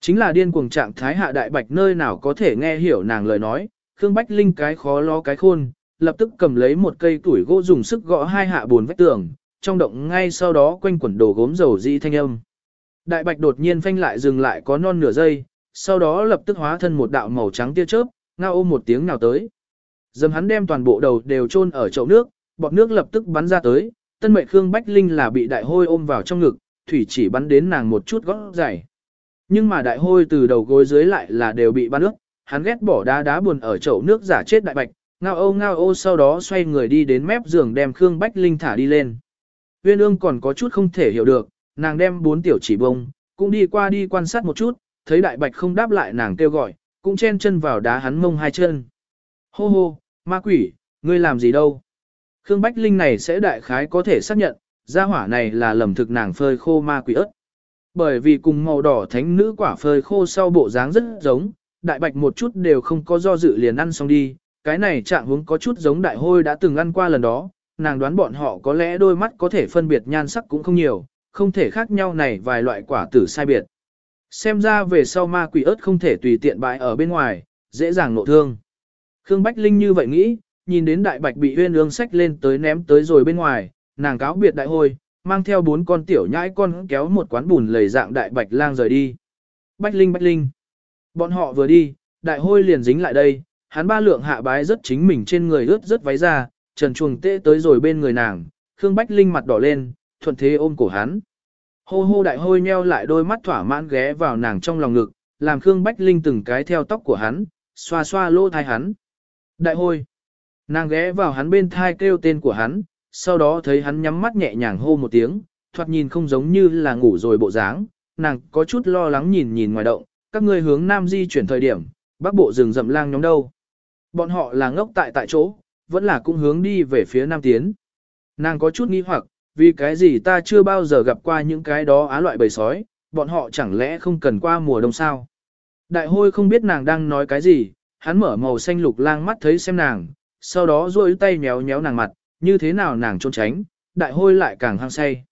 Chính là điên cuồng trạng thái hạ đại bạch nơi nào có thể nghe hiểu nàng lời nói, Khương Bách Linh cái khó lo cái khôn, lập tức cầm lấy một cây tuổi gỗ dùng sức gõ hai hạ buồn vách tường, trong động ngay sau đó quanh quẩn đồ gốm dầu di thanh âm. Đại bạch đột nhiên phanh lại dừng lại có non nửa giây, sau đó lập tức hóa thân một đạo màu trắng tia chớp, ngao ôm một tiếng nào tới. Dầm hắn đem toàn bộ đầu đều chôn ở chậu nước, bọt nước lập tức bắn ra tới, tân mệnh Khương Bách Linh là bị đại hôi ôm vào trong ngực, thủy chỉ bắn đến nàng một chút gót dài. Nhưng mà đại hôi từ đầu gối dưới lại là đều bị bắn nước, hắn ghét bỏ đá đá buồn ở chậu nước giả chết đại bạch, ngao ô ngao ô sau đó xoay người đi đến mép giường đem Khương Bách Linh thả đi lên. Uyên ương còn có chút không thể hiểu được, nàng đem bốn tiểu chỉ bông, cũng đi qua đi quan sát một chút, thấy đại bạch không đáp lại nàng kêu gọi, cũng chen chân vào đá hắn mông hai chân. Hô hô, ma quỷ, ngươi làm gì đâu? Khương Bách Linh này sẽ đại khái có thể xác nhận, gia hỏa này là lầm thực nàng phơi khô ma quỷ ớt. Bởi vì cùng màu đỏ thánh nữ quả phơi khô sau bộ dáng rất giống, đại bạch một chút đều không có do dự liền ăn xong đi, cái này trạng hướng có chút giống đại hôi đã từng ăn qua lần đó, nàng đoán bọn họ có lẽ đôi mắt có thể phân biệt nhan sắc cũng không nhiều, không thể khác nhau này vài loại quả tử sai biệt. Xem ra về sau ma quỷ ớt không thể tùy tiện bãi ở bên ngoài, dễ dàng nộ thương. Khương Bách Linh như vậy nghĩ, nhìn đến đại bạch bị huyên ương sách lên tới ném tới rồi bên ngoài, nàng cáo biệt đại hôi, mang theo bốn con tiểu nhãi con kéo một quán bùn lầy dạng đại bạch lang rời đi. Bách Linh Bách Linh. Bọn họ vừa đi, đại hôi liền dính lại đây, hắn ba lượng hạ bái rất chính mình trên người ướt rất váy ra, trần chuồng tê tới rồi bên người nàng, Khương Bách Linh mặt đỏ lên, thuận thế ôm cổ hắn. Hô hô đại hôi nheo lại đôi mắt thỏa mãn ghé vào nàng trong lòng ngực, làm Khương Bách Linh từng cái theo tóc của hắn, xoa xoa lỗ thai hắn. Đại hôi. Nàng ghé vào hắn bên thai kêu tên của hắn, sau đó thấy hắn nhắm mắt nhẹ nhàng hô một tiếng, thoạt nhìn không giống như là ngủ rồi bộ dáng, nàng có chút lo lắng nhìn nhìn ngoài động, các ngươi hướng nam di chuyển thời điểm, bắc bộ rừng rậm lang nhóm đâu. Bọn họ là ngốc tại tại chỗ, vẫn là cũng hướng đi về phía nam tiến. Nàng có chút nghi hoặc, vì cái gì ta chưa bao giờ gặp qua những cái đó á loại bầy sói, bọn họ chẳng lẽ không cần qua mùa đông sao. Đại hôi không biết nàng đang nói cái gì, hắn mở màu xanh lục lang mắt thấy xem nàng, sau đó duỗi tay méo méo nàng mặt, như thế nào nàng trốn tránh, đại hôi lại càng hăng say.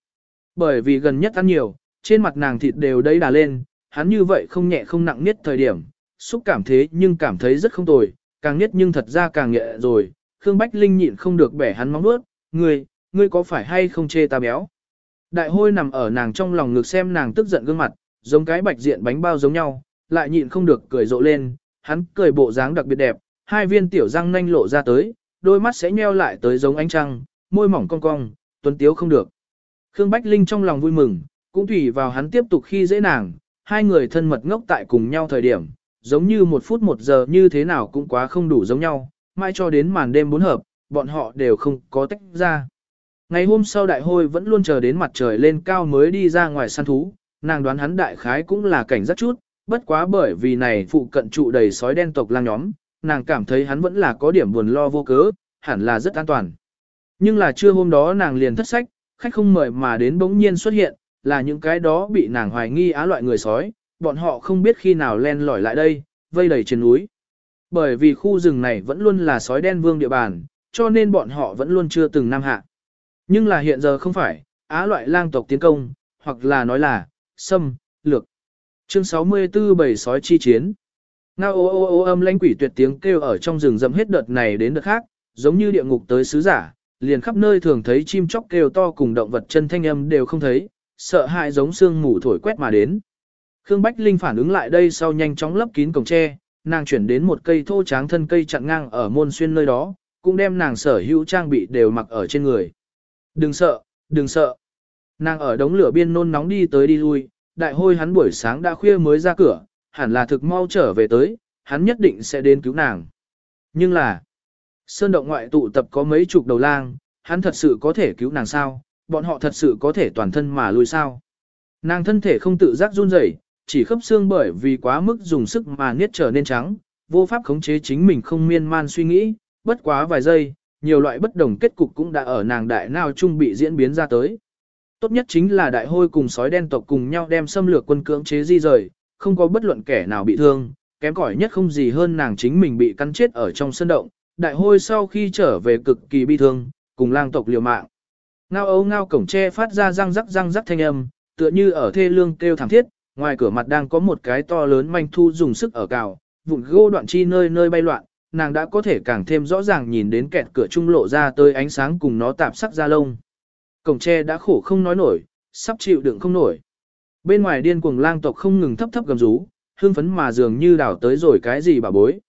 Bởi vì gần nhất ăn nhiều, trên mặt nàng thịt đều đầy đà lên, hắn như vậy không nhẹ không nặng nhất thời điểm, xúc cảm thế nhưng cảm thấy rất không tồi, càng nhất nhưng thật ra càng nhẹ rồi, Khương Bách Linh nhịn không được bẻ hắn móng nuốt, ngươi, ngươi có phải hay không chê ta béo? Đại hôi nằm ở nàng trong lòng ngực xem nàng tức giận gương mặt, giống cái bạch diện bánh bao giống nhau, lại nhịn không được cười rộ lên, hắn cười bộ dáng đặc biệt đẹp, hai viên tiểu răng nanh lộ ra tới, đôi mắt sẽ nheo lại tới giống ánh trăng, môi mỏng cong cong, tuấn tiếu không được. Khương Bách Linh trong lòng vui mừng, cũng tùy vào hắn tiếp tục khi dễ nàng, hai người thân mật ngốc tại cùng nhau thời điểm, giống như một phút một giờ như thế nào cũng quá không đủ giống nhau, mai cho đến màn đêm bốn hợp, bọn họ đều không có tách ra. Ngày hôm sau đại hôi vẫn luôn chờ đến mặt trời lên cao mới đi ra ngoài săn thú, nàng đoán hắn đại khái cũng là cảnh rất chút, bất quá bởi vì này phụ cận trụ đầy sói đen tộc lang nhóm, nàng cảm thấy hắn vẫn là có điểm buồn lo vô cớ, hẳn là rất an toàn. Nhưng là trưa hôm đó nàng liền thất sách, khách không mời mà đến bỗng nhiên xuất hiện, là những cái đó bị nàng hoài nghi á loại người sói, bọn họ không biết khi nào len lỏi lại đây, vây đầy trên núi. Bởi vì khu rừng này vẫn luôn là sói đen vương địa bàn, cho nên bọn họ vẫn luôn chưa từng nam hạ. Nhưng là hiện giờ không phải, á loại lang tộc tiến công, hoặc là nói là, xâm, lược. Chương 64 Bầy sói chi chiến. Ngao ô ô ô âm lãnh quỷ tuyệt tiếng kêu ở trong rừng rậm hết đợt này đến đợt khác, giống như địa ngục tới sứ giả, liền khắp nơi thường thấy chim chóc kêu to cùng động vật chân thanh âm đều không thấy, sợ hãi giống xương mù thổi quét mà đến. Khương Bách Linh phản ứng lại đây sau nhanh chóng lấp kín cổng tre, nàng chuyển đến một cây thô tráng thân cây chặn ngang ở môn xuyên nơi đó, cũng đem nàng sở hữu trang bị đều mặc ở trên người. Đừng sợ, đừng sợ. Nàng ở đống lửa biên nôn nóng đi tới đi lui, đại hôi hắn buổi sáng đã khuya mới ra cửa, hẳn là thực mau trở về tới, hắn nhất định sẽ đến cứu nàng. Nhưng là, sơn động ngoại tụ tập có mấy chục đầu lang, hắn thật sự có thể cứu nàng sao, bọn họ thật sự có thể toàn thân mà lui sao. Nàng thân thể không tự giác run rẩy, chỉ khớp xương bởi vì quá mức dùng sức mà niết trở nên trắng, vô pháp khống chế chính mình không miên man suy nghĩ, bất quá vài giây, nhiều loại bất đồng kết cục cũng đã ở nàng đại nào trung bị diễn biến ra tới. Tốt nhất chính là đại hôi cùng sói đen tộc cùng nhau đem xâm lược quân cưỡng chế di rời, không có bất luận kẻ nào bị thương, kém cỏi nhất không gì hơn nàng chính mình bị cắn chết ở trong sân động. Đại hôi sau khi trở về cực kỳ bi thương, cùng lang tộc liều mạng. Ngao ấu ngao cổng tre phát ra răng rắc răng rắc thanh âm, tựa như ở thê lương kêu thảm thiết, ngoài cửa mặt đang có một cái to lớn manh thu dùng sức ở cào, vụn gô đoạn chi nơi nơi bay loạn, nàng đã có thể càng thêm rõ ràng nhìn đến kẹt cửa trung lộ ra tới ánh sáng cùng nó tạp sắc da lông. Cổng tre đã khổ không nói nổi, sắp chịu đựng không nổi. Bên ngoài điên cuồng lang tộc không ngừng thấp thấp gầm rú, hương phấn mà dường như đảo tới rồi cái gì bà bối.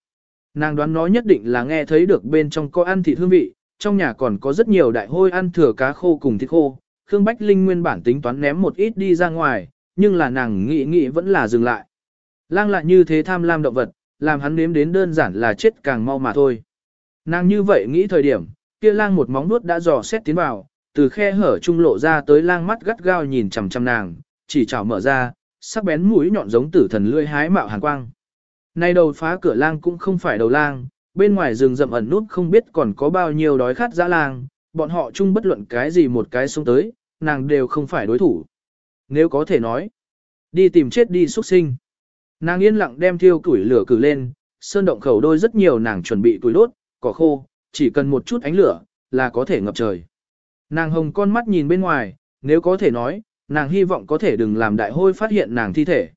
Nàng đoán nó nhất định là nghe thấy được bên trong có ăn thịt hương vị, trong nhà còn có rất nhiều đại hôi ăn thừa cá khô cùng thịt khô. Khương Bách Linh nguyên bản tính toán ném một ít đi ra ngoài, nhưng là nàng nghĩ nghĩ vẫn là dừng lại. Lang lại như thế tham lam động vật, làm hắn nếm đến đơn giản là chết càng mau mà thôi. Nàng như vậy nghĩ thời điểm, kia lang một móng nuốt đã dò xét tiến vào, từ khe hở trung lộ ra tới lang mắt gắt gao nhìn chằm chằm nàng, chỉ chảo mở ra, sắc bén mũi nhọn giống tử thần lưỡi hái mạo hàn quang. Nay đầu phá cửa lang cũng không phải đầu lang, bên ngoài rừng rậm ẩn nút không biết còn có bao nhiêu đói khát dã lang, bọn họ chung bất luận cái gì một cái xuống tới, nàng đều không phải đối thủ. Nếu có thể nói, đi tìm chết đi xuất sinh. Nàng yên lặng đem thiêu củi lửa cử lên, sơn động khẩu đôi rất nhiều nàng chuẩn bị củi đốt, cỏ khô, chỉ cần một chút ánh lửa, là có thể ngập trời. Nàng hồng con mắt nhìn bên ngoài, nếu có thể nói, nàng hy vọng có thể đừng làm đại hôi phát hiện nàng thi thể.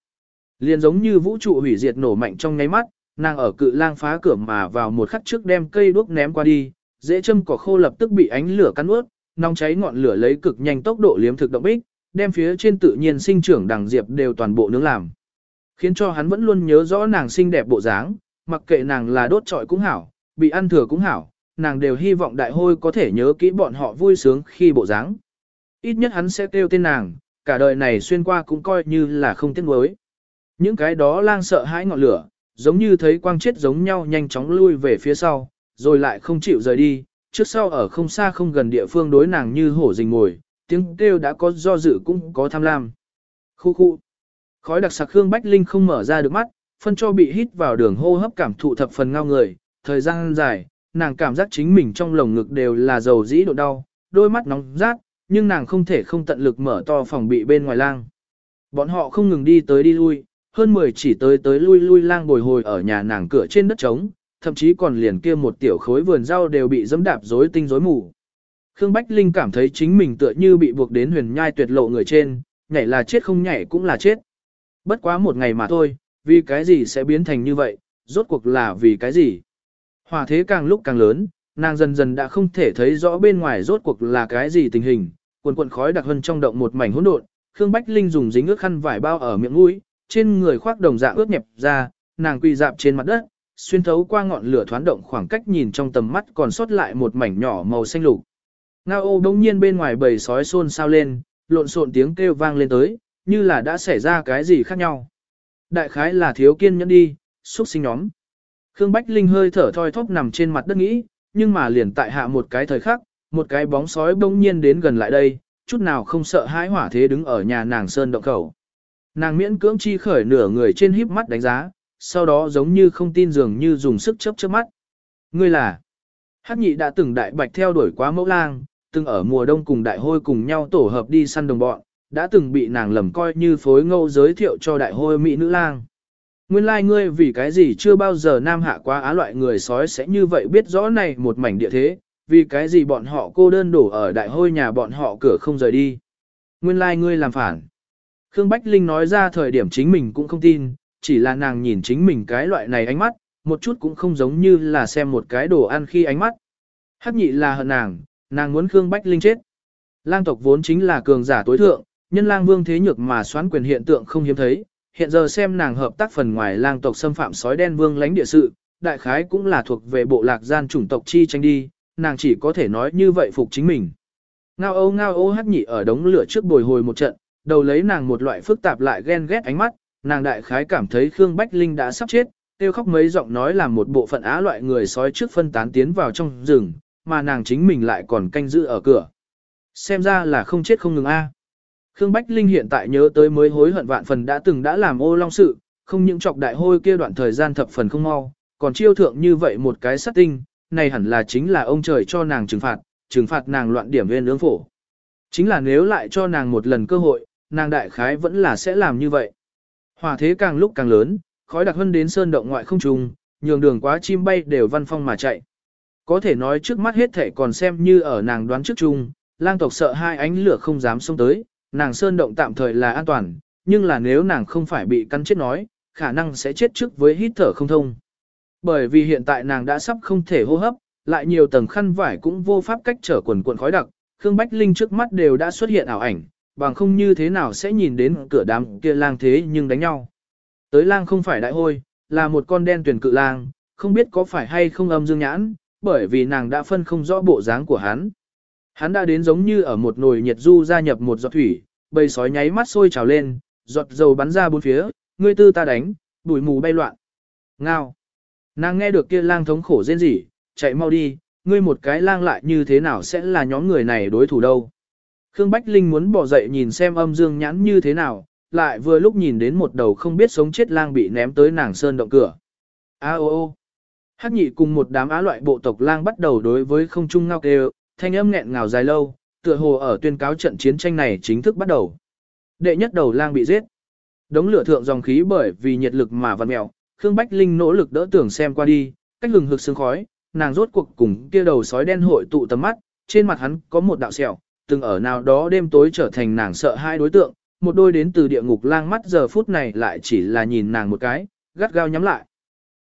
Liền giống như vũ trụ hủy diệt nổ mạnh trong nháy mắt, nàng ở cự lang phá cửa mà vào một khắc trước đem cây đuốc ném qua đi, dễ châm cỏ khô lập tức bị ánh lửa cắn ướt, nóng cháy ngọn lửa lấy cực nhanh tốc độ liếm thực động bích, đem phía trên tự nhiên sinh trưởng đằng diệp đều toàn bộ nướng làm. Khiến cho hắn vẫn luôn nhớ rõ nàng xinh đẹp bộ dáng, mặc kệ nàng là đốt trọi cũng hảo, bị ăn thừa cũng hảo, nàng đều hy vọng đại hôi có thể nhớ kỹ bọn họ vui sướng khi bộ dáng. Ít nhất hắn sẽ kêu tên nàng, cả đời này xuyên qua cũng coi như là không tiếc nuối. Những cái đó lang sợ hãi ngọn lửa, giống như thấy quang chết giống nhau nhanh chóng lui về phía sau, rồi lại không chịu rời đi, trước sau ở không xa không gần địa phương đối nàng như hổ rình ngồi, tiếng kêu đã có do dự cũng có tham lam. Khu khu. Khói đặc sặc Hương Bách Linh không mở ra được mắt, phân cho bị hít vào đường hô hấp cảm thụ thập phần ngao người, thời gian dài, nàng cảm giác chính mình trong lồng ngực đều là dầu dĩ độ đau, đôi mắt nóng rát, nhưng nàng không thể không tận lực mở to phòng bị bên ngoài lang. Bọn họ không ngừng đi tới đi lui, hơn 10 chỉ tới tới lui lui lang bồi hồi ở nhà nàng cửa trên đất trống, thậm chí còn liền kia một tiểu khối vườn rau đều bị dẫm đạp rối tinh rối mù. Khương Bách Linh cảm thấy chính mình tựa như bị buộc đến huyền nhai tuyệt lộ người trên, nhảy là chết không nhảy cũng là chết. Bất quá một ngày mà thôi, vì cái gì sẽ biến thành như vậy, rốt cuộc là vì cái gì. Hòa thế càng lúc càng lớn, nàng dần dần đã không thể thấy rõ bên ngoài rốt cuộc là cái gì tình hình, quần quần khói đặc hơn trong động một mảnh hỗn độn, Khương Bách Linh dùng dính ướt khăn vải bao ở miệng mũi, trên người khoác đồng dạng ướt nhẹp ra, nàng quỳ dạp trên mặt đất, xuyên thấu qua ngọn lửa thoáng động khoảng cách nhìn trong tầm mắt còn sót lại một mảnh nhỏ màu xanh lục. Ngao ô đông nhiên bên ngoài bầy sói xôn xao lên, lộn xộn tiếng kêu vang lên tới, như là đã xảy ra cái gì khác nhau. Đại khái là thiếu kiên nhẫn đi, xúc sinh nhóm. Khương Bách Linh hơi thở thoi thóp nằm trên mặt đất nghĩ, nhưng mà liền tại hạ một cái thời khắc, một cái bóng sói bỗng nhiên đến gần lại đây, chút nào không sợ hãi hỏa thế đứng ở nhà nàng sơn động khẩu. Nàng miễn cưỡng chi khởi nửa người trên híp mắt đánh giá, sau đó giống như không tin dường như dùng sức chớp chớp mắt. Ngươi là? Hắc nhị đã từng đại bạch theo đuổi quá mẫu lang, từng ở mùa đông cùng đại hôi cùng nhau tổ hợp đi săn đồng bọn, đã từng bị nàng lầm coi như phối ngẫu giới thiệu cho đại hôi mỹ nữ lang. Nguyên lai like ngươi vì cái gì chưa bao giờ nam hạ quá á loại người sói sẽ như vậy biết rõ này một mảnh địa thế, vì cái gì bọn họ cô đơn đổ ở đại hôi nhà bọn họ cửa không rời đi. Nguyên lai like ngươi làm phản. Khương Bách Linh nói ra thời điểm chính mình cũng không tin, chỉ là nàng nhìn chính mình cái loại này ánh mắt, một chút cũng không giống như là xem một cái đồ ăn khi ánh mắt. Hắc nhị là hận nàng, nàng muốn Khương Bách Linh chết. Lang tộc vốn chính là cường giả tối thượng, nhân lang vương thế nhược mà xoán quyền hiện tượng không hiếm thấy, hiện giờ xem nàng hợp tác phần ngoài lang tộc xâm phạm sói đen vương lãnh địa sự, đại khái cũng là thuộc về bộ lạc gian chủng tộc chi tranh đi, nàng chỉ có thể nói như vậy phục chính mình. Ngao ô ngao ô hát nhị ở đống lửa trước bồi hồi một trận, đầu lấy nàng một loại phức tạp lại ghen ghét ánh mắt, nàng đại khái cảm thấy Khương Bách Linh đã sắp chết, tiêu khóc mấy giọng nói là một bộ phận á loại người sói trước phân tán tiến vào trong rừng, mà nàng chính mình lại còn canh giữ ở cửa. Xem ra là không chết không ngừng a. Khương Bách Linh hiện tại nhớ tới mới hối hận vạn phần đã từng đã làm ô long sự, không những chọc đại hôi kia đoạn thời gian thập phần không mau, còn chiêu thượng như vậy một cái sát tinh, này hẳn là chính là ông trời cho nàng trừng phạt, trừng phạt nàng loạn điểm viên ương phổ. Chính là nếu lại cho nàng một lần cơ hội, nàng đại khái vẫn là sẽ làm như vậy. Hỏa thế càng lúc càng lớn, khói đặc hơn đến sơn động ngoại không trùng, nhường đường quá chim bay đều văn phong mà chạy. Có thể nói trước mắt hết thể còn xem như ở nàng đoán trước chung, lang tộc sợ hai ánh lửa không dám xông tới, nàng sơn động tạm thời là an toàn, nhưng là nếu nàng không phải bị cắn chết nói, khả năng sẽ chết trước với hít thở không thông. Bởi vì hiện tại nàng đã sắp không thể hô hấp, lại nhiều tầng khăn vải cũng vô pháp cách trở quần cuộn khói đặc, Khương Bách Linh trước mắt đều đã xuất hiện ảo ảnh, bằng không như thế nào sẽ nhìn đến cửa đám kia lang thế nhưng đánh nhau. Tới lang không phải đại hôi, là một con đen tuyển cự lang, không biết có phải hay không âm dương nhãn, bởi vì nàng đã phân không rõ bộ dáng của hắn. Hắn đã đến giống như ở một nồi nhiệt du gia nhập một giọt thủy, bầy sói nháy mắt sôi trào lên, giọt dầu bắn ra bốn phía, ngươi tư ta đánh, bụi mù bay loạn. Ngao. Nàng nghe được kia lang thống khổ rên rỉ, chạy mau đi, ngươi một cái lang lại như thế nào sẽ là nhóm người này đối thủ đâu. Khương Bách Linh muốn bỏ dậy nhìn xem âm dương nhãn như thế nào, lại vừa lúc nhìn đến một đầu không biết sống chết lang bị ném tới nàng sơn động cửa. A o o. Hắc nhị cùng một đám á loại bộ tộc lang bắt đầu đối với không trung ngao kêu, thanh âm nghẹn ngào dài lâu, tựa hồ ở tuyên cáo trận chiến tranh này chính thức bắt đầu. Đệ nhất đầu lang bị giết. Đống lửa thượng dòng khí bởi vì nhiệt lực mà vặn mèo, Khương Bách Linh nỗ lực đỡ tưởng xem qua đi, cách hừng hực sương khói, nàng rốt cuộc cùng kia đầu sói đen hội tụ tầm mắt, trên mặt hắn có một đạo sẹo, từng ở nào đó đêm tối trở thành nàng sợ hai đối tượng, một đôi đến từ địa ngục lang mắt giờ phút này lại chỉ là nhìn nàng một cái, gắt gao nhắm lại.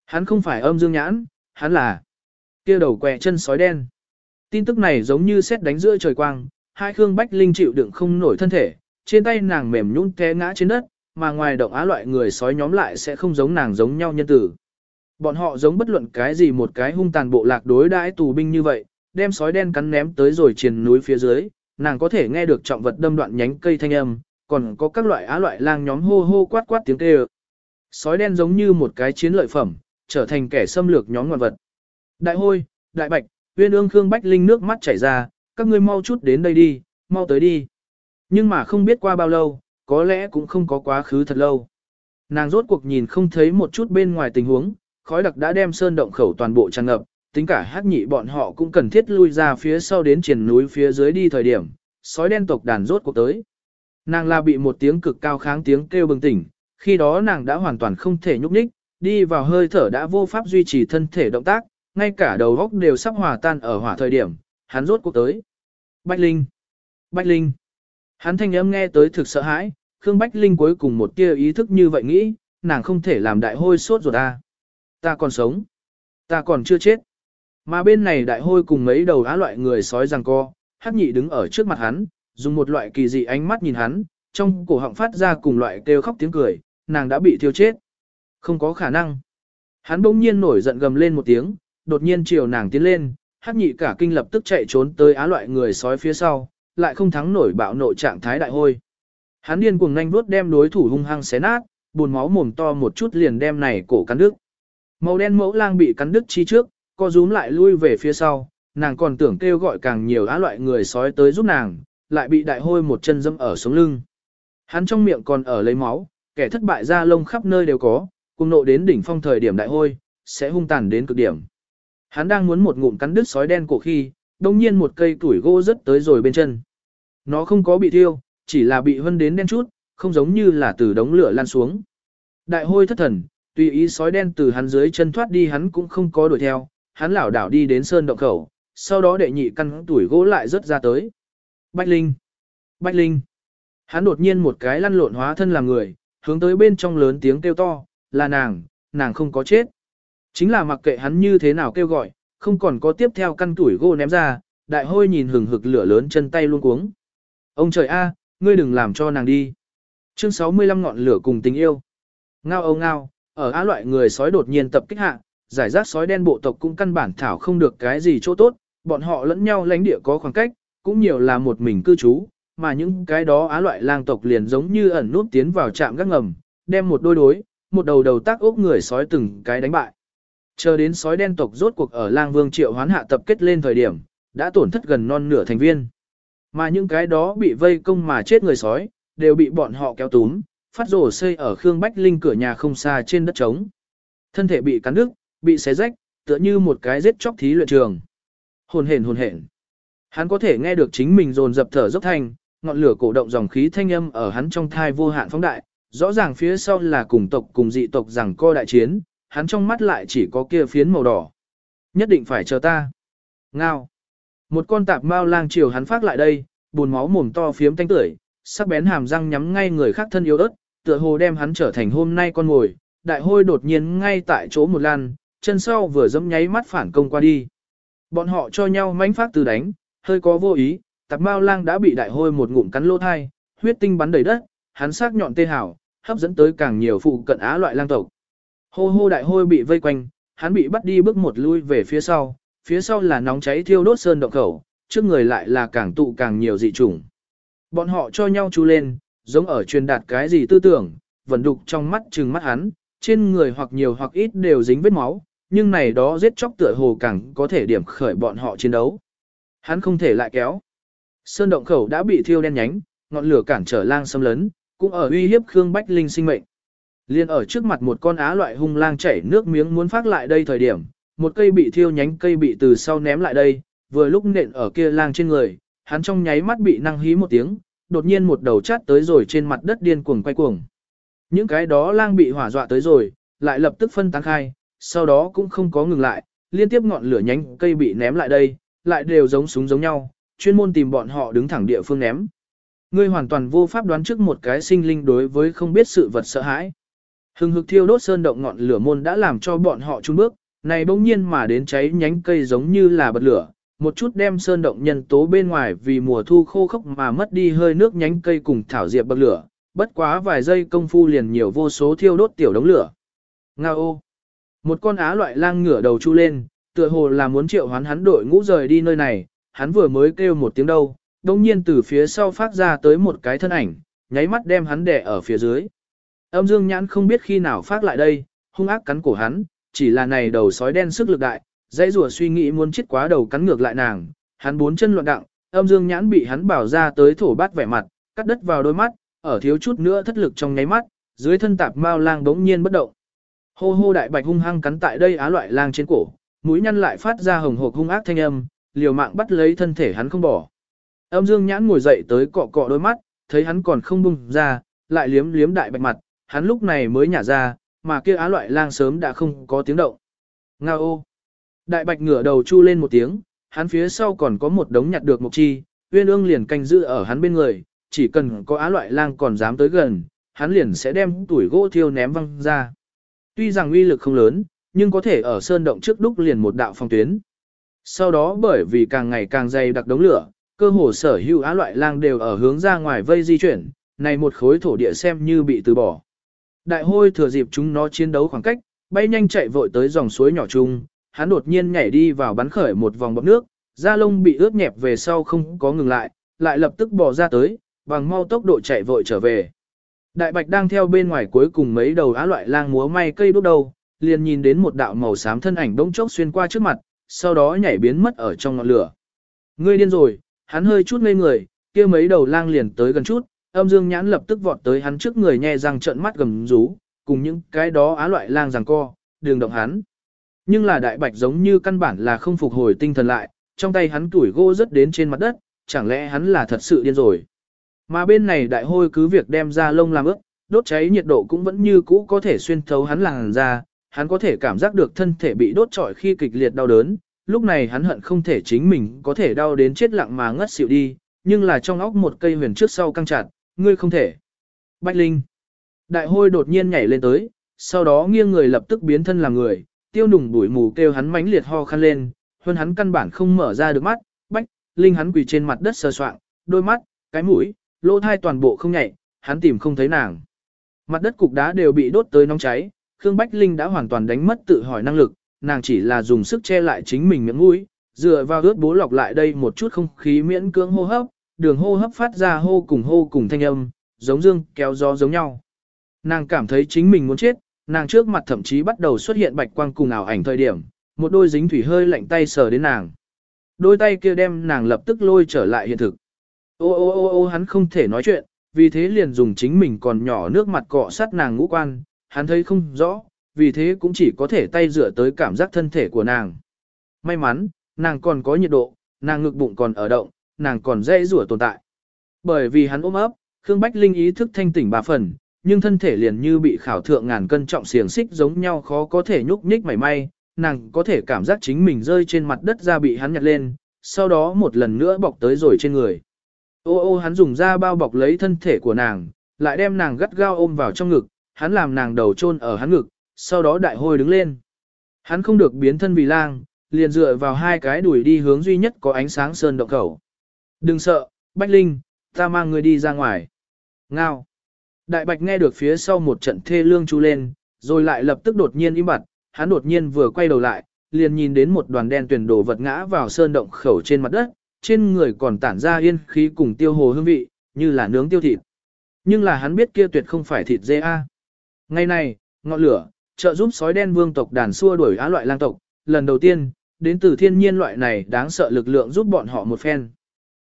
Hắn không phải âm dương nhãn, hắn là kia đầu quẹ chân sói đen. Tin tức này giống như xét đánh giữa trời quang, hai Khương Bách Linh chịu đựng không nổi thân thể, trên tay nàng mềm nhũn té ngã trên đất, mà ngoài động á loại người sói nhóm lại sẽ không giống nàng giống nhau nhân tử. Bọn họ giống bất luận cái gì một cái hung tàn bộ lạc đối đãi tù binh như vậy, đem sói đen cắn ném tới rồi triền núi phía dưới, nàng có thể nghe được trọng vật đâm đoạn nhánh cây thanh âm, còn có các loại á loại lang nhóm hô hô quát quát tiếng kêu. Sói đen giống như một cái chiến lợi phẩm, trở thành kẻ xâm lược nhóm ngoạn vật. Đại hôi, đại bạch, uyên ương khương bách linh nước mắt chảy ra, các ngươi mau chút đến đây đi, mau tới đi. Nhưng mà không biết qua bao lâu, có lẽ cũng không có quá khứ thật lâu. Nàng rốt cuộc nhìn không thấy một chút bên ngoài tình huống, khói đặc đã đem sơn động khẩu toàn bộ tràn ngập, tính cả hắc nhị bọn họ cũng cần thiết lui ra phía sau đến triển núi phía dưới đi thời điểm, sói đen tộc đàn rốt cuộc tới. Nàng là bị một tiếng cực cao kháng tiếng kêu bừng tỉnh, khi đó nàng đã hoàn toàn không thể nhúc nhích, đi vào hơi thở đã vô pháp duy trì thân thể động tác, ngay cả đầu góc đều sắp hòa tan ở hỏa thời điểm, hắn rốt cuộc tới. Bách Linh! Bách Linh! Hắn thanh âm nghe tới thực sợ hãi, Khương Bách Linh cuối cùng một tia ý thức như vậy nghĩ, nàng không thể làm đại hôi sốt ruột ta. Ta còn sống. Ta còn chưa chết. Mà bên này đại hôi cùng mấy đầu á loại người sói rằng co, hắc nhị đứng ở trước mặt hắn, dùng một loại kỳ dị ánh mắt nhìn hắn, trong cổ họng phát ra cùng loại kêu khóc tiếng cười, nàng đã bị thiêu chết. Không có khả năng. Hắn bỗng nhiên nổi giận gầm lên một tiếng, đột nhiên chiều nàng tiến lên, hắc nhị cả kinh lập tức chạy trốn tới á loại người sói phía sau, lại không thắng nổi bạo nộ trạng thái đại hôi. Hắn điên cuồng nhanh vuốt đem đối thủ hung hăng xé nát, buồn máu mồm to một chút liền đem này cổ cắn đứt. Màu đen mẫu lang bị cắn đứt chi trước, co rúm lại lui về phía sau, nàng còn tưởng kêu gọi càng nhiều á loại người sói tới giúp nàng, lại bị đại hôi một chân dâm ở sống lưng. Hắn trong miệng còn ở lấy máu, kẻ thất bại ra lông khắp nơi đều có, cùng nộ đến đỉnh phong thời điểm đại hôi, sẽ hung tàn đến cực điểm. Hắn đang muốn một ngụm cắn đứt sói đen cổ khi, đồng nhiên một cây tuổi gỗ rất tới rồi bên chân. Nó không có bị thiêu, chỉ là bị hân đến đen chút, không giống như là từ đống lửa lan xuống. Đại hôi thất thần, tùy ý sói đen từ hắn dưới chân thoát đi hắn cũng không có đuổi theo, hắn lảo đảo đi đến sơn động khẩu, sau đó đệ nhị căn tuổi gỗ lại rớt ra tới. Bách Linh! Bách Linh! Hắn đột nhiên một cái lăn lộn hóa thân làm người, hướng tới bên trong lớn tiếng kêu to, là nàng, nàng không có chết. Chính là mặc kệ hắn như thế nào kêu gọi, không còn có tiếp theo căn tuổi gỗ ném ra, đại hôi nhìn hừng hực lửa lớn chân tay luôn cuống. Ông trời a, ngươi đừng làm cho nàng đi. Chương 65 ngọn lửa cùng tình yêu. Ngao âu ngao, ở á loại người sói đột nhiên tập kích hạ, giải rác sói đen bộ tộc cũng căn bản thảo không được cái gì chỗ tốt, bọn họ lẫn nhau lãnh địa có khoảng cách, cũng nhiều là một mình cư trú, mà những cái đó á loại lang tộc liền giống như ẩn nút tiến vào trạm gác ngầm, đem một đôi đối, một đầu đầu tác ốc người sói từng cái đánh bại. Chờ đến sói đen tộc rốt cuộc ở lang vương triệu hoán hạ tập kết lên thời điểm, đã tổn thất gần non nửa thành viên. Mà những cái đó bị vây công mà chết người sói, đều bị bọn họ kéo túm, phát rổ xây ở Khương Bách Linh cửa nhà không xa trên đất trống. Thân thể bị cắn đứt, bị xé rách, tựa như một cái giết chóc thí luyện trường. Hồn hển hồn hển. Hắn có thể nghe được chính mình dồn dập thở dốc thanh, ngọn lửa cổ động dòng khí thanh âm ở hắn trong thai vô hạn phóng đại, rõ ràng phía sau là cùng tộc cùng dị tộc rằng co đại chiến, hắn trong mắt lại chỉ có kia phiến màu đỏ. Nhất định phải chờ ta. Ngao. Một con tạp mao lang chiều hắn phát lại đây, buồn máu mồm to phiếm tanh tưởi, sắc bén hàm răng nhắm ngay người khác thân yếu ớt, tựa hồ đem hắn trở thành hôm nay con ngồi, đại hôi đột nhiên ngay tại chỗ một lan, chân sau vừa dẫm nháy mắt phản công qua đi. Bọn họ cho nhau mánh phát từ đánh, hơi có vô ý, tạp mao lang đã bị đại hôi một ngụm cắn lỗ thai, huyết tinh bắn đầy đất, hắn sắc nhọn tê hảo, hấp dẫn tới càng nhiều phụ cận á loại lang tộc. Hô hô đại hôi bị vây quanh, hắn bị bắt đi bước một lui về phía sau, phía sau là nóng cháy thiêu đốt sơn động khẩu, trước người lại là càng tụ càng nhiều dị chủng. Bọn họ cho nhau chú lên, giống ở truyền đạt cái gì tư tưởng, vẫn đục trong mắt trừng mắt hắn, trên người hoặc nhiều hoặc ít đều dính vết máu, nhưng này đó giết chóc tựa hồ càng có thể điểm khởi bọn họ chiến đấu. Hắn không thể lại kéo. Sơn động khẩu đã bị thiêu đen nhánh, ngọn lửa cản trở lang xâm lấn, cũng ở uy hiếp Khương Bách Linh sinh mệnh. Liên ở trước mặt một con á loại hung lang chảy nước miếng muốn phát lại đây thời điểm, một cây bị thiêu nhánh cây bị từ sau ném lại đây, vừa lúc nện ở kia lang trên người, hắn trong nháy mắt bị năng hí một tiếng, đột nhiên một đầu chát tới rồi trên mặt đất điên cuồng quay cuồng. Những cái đó lang bị hỏa dọa tới rồi, lại lập tức phân tán khai, sau đó cũng không có ngừng lại, liên tiếp ngọn lửa nhánh cây bị ném lại đây, lại đều giống súng giống nhau, chuyên môn tìm bọn họ đứng thẳng địa phương ném. Ngươi hoàn toàn vô pháp đoán trước một cái sinh linh đối với không biết sự vật sợ hãi. Hừng hực thiêu đốt sơn động ngọn lửa môn đã làm cho bọn họ trung bước, này bỗng nhiên mà đến cháy nhánh cây giống như là bật lửa, một chút đem sơn động nhân tố bên ngoài vì mùa thu khô khốc mà mất đi hơi nước nhánh cây cùng thảo diệp bật lửa, bất quá vài giây công phu liền nhiều vô số thiêu đốt tiểu đống lửa. Nga ô! Một con á loại lang ngửa đầu chu lên, tựa hồ là muốn triệu hoán hắn đội ngũ rời đi nơi này, hắn vừa mới kêu một tiếng đâu, đông nhiên từ phía sau phát ra tới một cái thân ảnh, nháy mắt đem hắn đè ở phía dưới. Âm dương nhãn không biết khi nào phát lại đây, hung ác cắn cổ hắn, chỉ là này đầu sói đen sức lực đại, dãy rùa suy nghĩ muốn chết quá đầu cắn ngược lại nàng, hắn bốn chân loạn đặng, âm dương nhãn bị hắn bảo ra tới thổ bát vẻ mặt, cắt đất vào đôi mắt, ở thiếu chút nữa thất lực trong nháy mắt, dưới thân tạp mao lang bỗng nhiên bất động. Hô hô đại bạch hung hăng cắn tại đây á loại lang trên cổ, mũi nhăn lại phát ra hồng hộc hung ác thanh âm, liều mạng bắt lấy thân thể hắn không bỏ. Âm dương nhãn ngồi dậy tới cọ cọ đôi mắt, thấy hắn còn không bung ra, lại liếm liếm đại bạch mặt, hắn lúc này mới nhả ra, mà kia á loại lang sớm đã không có tiếng động. Nga ô! Đại bạch ngửa đầu chu lên một tiếng, hắn phía sau còn có một đống nhặt được một chi, uyên ương liền canh giữ ở hắn bên người, chỉ cần có á loại lang còn dám tới gần, hắn liền sẽ đem tuổi gỗ thiêu ném văng ra. Tuy rằng uy lực không lớn, nhưng có thể ở sơn động trước đúc liền một đạo phong tuyến. Sau đó bởi vì càng ngày càng dày đặc đống lửa, cơ hồ sở hữu á loại lang đều ở hướng ra ngoài vây di chuyển, này một khối thổ địa xem như bị từ bỏ. Đại hôi thừa dịp chúng nó chiến đấu khoảng cách, bay nhanh chạy vội tới dòng suối nhỏ chung, hắn đột nhiên nhảy đi vào bắn khởi một vòng bọt nước, da lông bị ướt nhẹp về sau không có ngừng lại, lại lập tức bò ra tới, bằng mau tốc độ chạy vội trở về. Đại bạch đang theo bên ngoài cuối cùng mấy đầu á loại lang múa may cây đốt đầu, liền nhìn đến một đạo màu xám thân ảnh bỗng chốc xuyên qua trước mặt, sau đó nhảy biến mất ở trong ngọn lửa. Ngươi điên rồi, hắn hơi chút ngây người, kia mấy đầu lang liền tới gần chút, âm dương nhãn lập tức vọt tới hắn trước người nhe răng trợn mắt gầm rú, cùng những cái đó á loại lang giằng co, đường động hắn. Nhưng là đại bạch giống như căn bản là không phục hồi tinh thần lại, trong tay hắn tuổi gỗ rất đến trên mặt đất, chẳng lẽ hắn là thật sự điên rồi. Mà bên này đại hôi cứ việc đem ra lông làm ướt, đốt cháy nhiệt độ cũng vẫn như cũ có thể xuyên thấu hắn làn da hắn có thể cảm giác được thân thể bị đốt trọi khi kịch liệt đau đớn, lúc này hắn hận không thể chính mình có thể đau đến chết lặng mà ngất xỉu đi, nhưng là trong óc một cây huyền trước sau căng chặt, ngươi không thể. Bách Linh. Đại hôi đột nhiên nhảy lên tới, sau đó nghiêng người lập tức biến thân làm người, tiêu nùng đuổi mù kêu hắn mãnh liệt ho khăn lên, hơn hắn căn bản không mở ra được mắt, Bách Linh hắn quỳ trên mặt đất sờ soạng, đôi mắt, cái mũi, lỗ thai toàn bộ không nhảy, hắn tìm không thấy nàng. Mặt đất cục đá đều bị đốt tới nóng cháy, Khương Bách Linh đã hoàn toàn đánh mất tự hỏi năng lực, nàng chỉ là dùng sức che lại chính mình miệng mũi, dựa vào ướt bố lọc lại đây một chút không khí miễn cưỡng hô hấp, đường hô hấp phát ra hô cùng hô cùng thanh âm, giống dương kéo gió giống nhau. Nàng cảm thấy chính mình muốn chết, nàng trước mặt thậm chí bắt đầu xuất hiện bạch quang cùng ảo ảnh thời điểm, một đôi dính thủy hơi lạnh tay sờ đến nàng. Đôi tay kia đem nàng lập tức lôi trở lại hiện thực. Ô ô ô ô hắn không thể nói chuyện, vì thế liền dùng chính mình còn nhỏ nước mặt cọ sát nàng ngũ quan, hắn thấy không rõ, vì thế cũng chỉ có thể tay dựa tới cảm giác thân thể của nàng. May mắn, nàng còn có nhiệt độ, nàng ngực bụng còn ở động, nàng còn dễ rủa tồn tại. Bởi vì hắn ôm ấp, Khương Bách Linh ý thức thanh tỉnh ba phần, nhưng thân thể liền như bị khảo thượng ngàn cân trọng xiềng xích giống nhau khó có thể nhúc nhích mảy may, nàng có thể cảm giác chính mình rơi trên mặt đất ra bị hắn nhặt lên, sau đó một lần nữa bọc tới rồi trên người. Ô ô hắn dùng da bao bọc lấy thân thể của nàng, lại đem nàng gắt gao ôm vào trong ngực, hắn làm nàng đầu chôn ở hắn ngực, sau đó đại hôi đứng lên. Hắn không được biến thân vì lang, liền dựa vào hai cái đuổi đi hướng duy nhất có ánh sáng sơn động khẩu. Đừng sợ, Bách Linh, ta mang người đi ra ngoài. Ngao. Đại Bạch nghe được phía sau một trận thê lương chú lên, rồi lại lập tức đột nhiên im bặt, hắn đột nhiên vừa quay đầu lại, liền nhìn đến một đoàn đen tuyển đổ vật ngã vào sơn động khẩu trên mặt đất, trên người còn tản ra yên khí cùng tiêu hồ hương vị, như là nướng tiêu thịt. Nhưng là hắn biết kia tuyệt không phải thịt dê a. Ngày này, ngọn lửa, trợ giúp sói đen vương tộc đàn xua đuổi á loại lang tộc, lần đầu tiên, đến từ thiên nhiên loại này đáng sợ lực lượng giúp bọn họ một phen.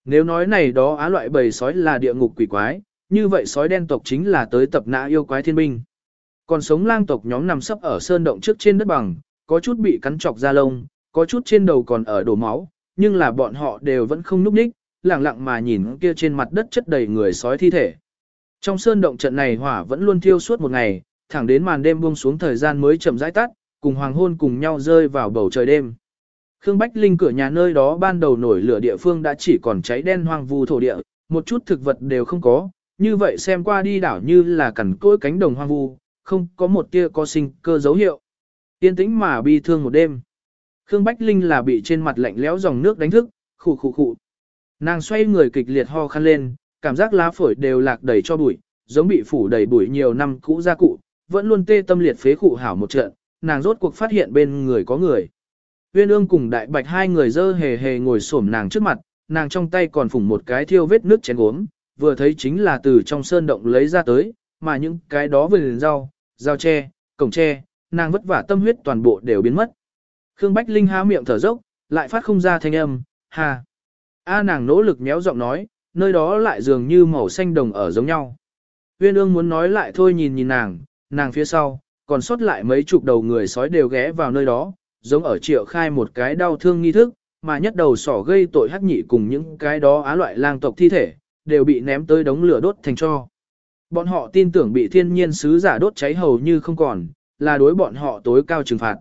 Nếu nói này đó á loại bầy sói là địa ngục quỷ quái, như vậy sói đen tộc chính là tới tập nã yêu quái thiên binh. Còn sống lang tộc nhóm nằm sấp ở sơn động trước trên đất bằng, có chút bị cắn chọc da lông, có chút trên đầu còn ở đổ máu, nhưng là bọn họ đều vẫn không núp đích, lặng lặng mà nhìn kia trên mặt đất chất đầy người sói thi thể. Trong sơn động trận này hỏa vẫn luôn thiêu suốt một ngày, thẳng đến màn đêm buông xuống thời gian mới chậm rãi tắt, cùng hoàng hôn cùng nhau rơi vào bầu trời đêm. Khương Bách Linh cửa nhà nơi đó ban đầu nổi lửa địa phương đã chỉ còn cháy đen hoang vu thổ địa, một chút thực vật đều không có, như vậy xem qua đi đảo như là cẩn cỗi cánh đồng hoang vu, không có một tia có sinh cơ dấu hiệu. Tiên tĩnh mà bi thương một đêm. Khương Bách Linh là bị trên mặt lạnh lẽo dòng nước đánh thức, khụ khụ khụ. Nàng xoay người kịch liệt ho khăn lên, cảm giác lá phổi đều lạc đầy cho bụi, giống bị phủ đầy bụi nhiều năm cũ ra cụ, vẫn luôn tê tâm liệt phế khụ hảo một trận, nàng rốt cuộc phát hiện bên người có người. Uyên ương cùng đại bạch hai người dơ hề hề ngồi xổm nàng trước mặt, nàng trong tay còn phủng một cái thiêu vết nước chén gốm, vừa thấy chính là từ trong sơn động lấy ra tới, mà những cái đó vừa liền rau, rau tre, cổng tre, nàng vất vả tâm huyết toàn bộ đều biến mất. Khương Bách Linh há miệng thở dốc, lại phát không ra thanh âm, hà. A nàng nỗ lực méo giọng nói, nơi đó lại dường như màu xanh đồng ở giống nhau. Uyên ương muốn nói lại thôi nhìn nhìn nàng, nàng phía sau, còn sót lại mấy chục đầu người sói đều ghé vào nơi đó, giống ở triệu khai một cái đau thương nghi thức, mà nhất đầu sỏ gây tội hắc nhị cùng những cái đó á loại lang tộc thi thể, đều bị ném tới đống lửa đốt thành cho. Bọn họ tin tưởng bị thiên nhiên sứ giả đốt cháy hầu như không còn, là đối bọn họ tối cao trừng phạt.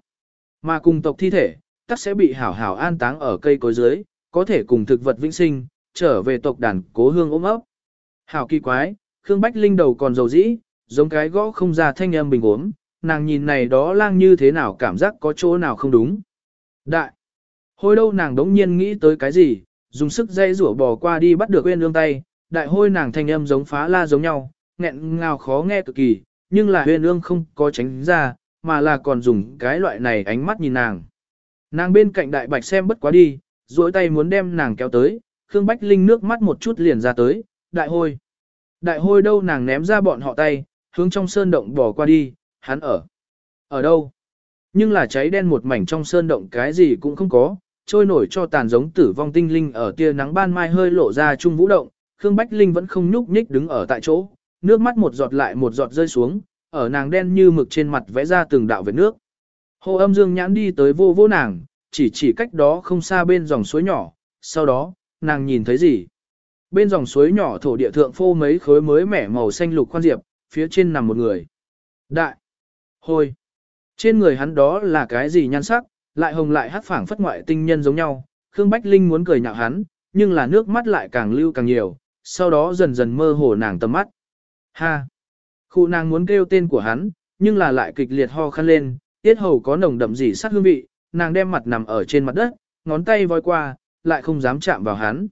Mà cùng tộc thi thể, tất sẽ bị hảo hảo an táng ở cây cối dưới, có thể cùng thực vật vĩnh sinh, trở về tộc đàn cố hương ôm ấp. Hảo kỳ quái, Khương Bách Linh đầu còn dầu dĩ, giống cái gõ không ra thanh âm bình uống, nàng nhìn này đó lang như thế nào cảm giác có chỗ nào không đúng. Đại! Hôi đâu nàng đống nhiên nghĩ tới cái gì, dùng sức dây rủa bò qua đi bắt được quên lương tay, đại hôi nàng thanh âm giống phá la giống nhau, nghẹn ngào khó nghe cực kỳ, nhưng là huyền ương không có tránh ra, mà là còn dùng cái loại này ánh mắt nhìn nàng. Nàng bên cạnh đại bạch xem bất quá đi, duỗi tay muốn đem nàng kéo tới, Khương Bách Linh nước mắt một chút liền ra tới, đại hôi. Đại hôi đâu nàng ném ra bọn họ tay, hướng trong sơn động bỏ qua đi, hắn ở. Ở đâu? Nhưng là cháy đen một mảnh trong sơn động cái gì cũng không có, trôi nổi cho tàn giống tử vong tinh linh ở tia nắng ban mai hơi lộ ra trung vũ động, Khương Bách Linh vẫn không nhúc nhích đứng ở tại chỗ, nước mắt một giọt lại một giọt rơi xuống, ở nàng đen như mực trên mặt vẽ ra từng đạo vệt nước. Hồ âm dương nhãn đi tới vô vô nàng, chỉ chỉ cách đó không xa bên dòng suối nhỏ, sau đó, nàng nhìn thấy gì? Bên dòng suối nhỏ thổ địa thượng phô mấy khối mới mẻ màu xanh lục khoan diệp, phía trên nằm một người. Đại! Hôi! Trên người hắn đó là cái gì nhan sắc, lại hồng lại hát phảng phất ngoại tinh nhân giống nhau. Khương Bách Linh muốn cười nhạo hắn, nhưng là nước mắt lại càng lưu càng nhiều, sau đó dần dần mơ hồ nàng tầm mắt. Ha! Khu nàng muốn kêu tên của hắn, nhưng là lại kịch liệt ho khăn lên, tiết hầu có nồng đậm gì sát hương vị, nàng đem mặt nằm ở trên mặt đất, ngón tay voi qua, lại không dám chạm vào hắn.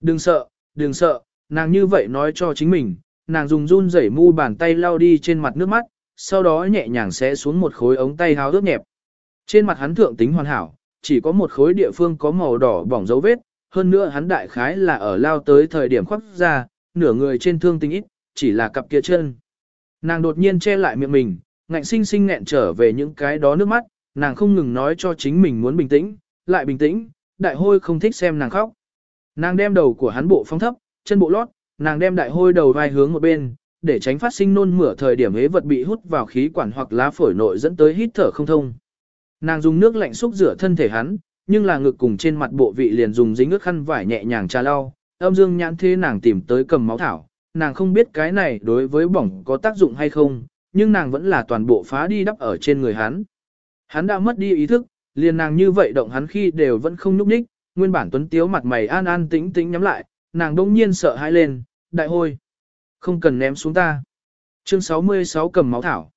Đừng sợ, đừng sợ, nàng như vậy nói cho chính mình, nàng dùng run rẩy mu bàn tay lau đi trên mặt nước mắt, sau đó nhẹ nhàng sẽ xuống một khối ống tay háo ướt nhẹp. Trên mặt hắn thượng tính hoàn hảo, chỉ có một khối địa phương có màu đỏ bỏng dấu vết, hơn nữa hắn đại khái là ở lao tới thời điểm khoác ra, nửa người trên thương tinh ít, chỉ là cặp kia chân. Nàng đột nhiên che lại miệng mình, ngạnh sinh sinh nghẹn trở về những cái đó nước mắt, nàng không ngừng nói cho chính mình muốn bình tĩnh, lại bình tĩnh, đại hôi không thích xem nàng khóc. Nàng đem đầu của hắn bộ phóng thấp, chân bộ lót, nàng đem đại hôi đầu vai hướng một bên, để tránh phát sinh nôn mửa thời điểm hế vật bị hút vào khí quản hoặc lá phổi nội dẫn tới hít thở không thông. Nàng dùng nước lạnh xúc rửa thân thể hắn, nhưng là ngực cùng trên mặt bộ vị liền dùng dính ướt khăn vải nhẹ nhàng trà lau. Âm dương nhãn thế nàng tìm tới cầm máu thảo, nàng không biết cái này đối với bỏng có tác dụng hay không, nhưng nàng vẫn là toàn bộ phá đi đắp ở trên người hắn. Hắn đã mất đi ý thức, liền nàng như vậy động hắn khi đều vẫn không nhúc nhích, nguyên bản tuấn tiếu mặt mày an an tĩnh tĩnh nhắm lại, nàng đông nhiên sợ hãi lên, đại hôi. Không cần ném xuống ta. Chương 66 cầm máu thảo.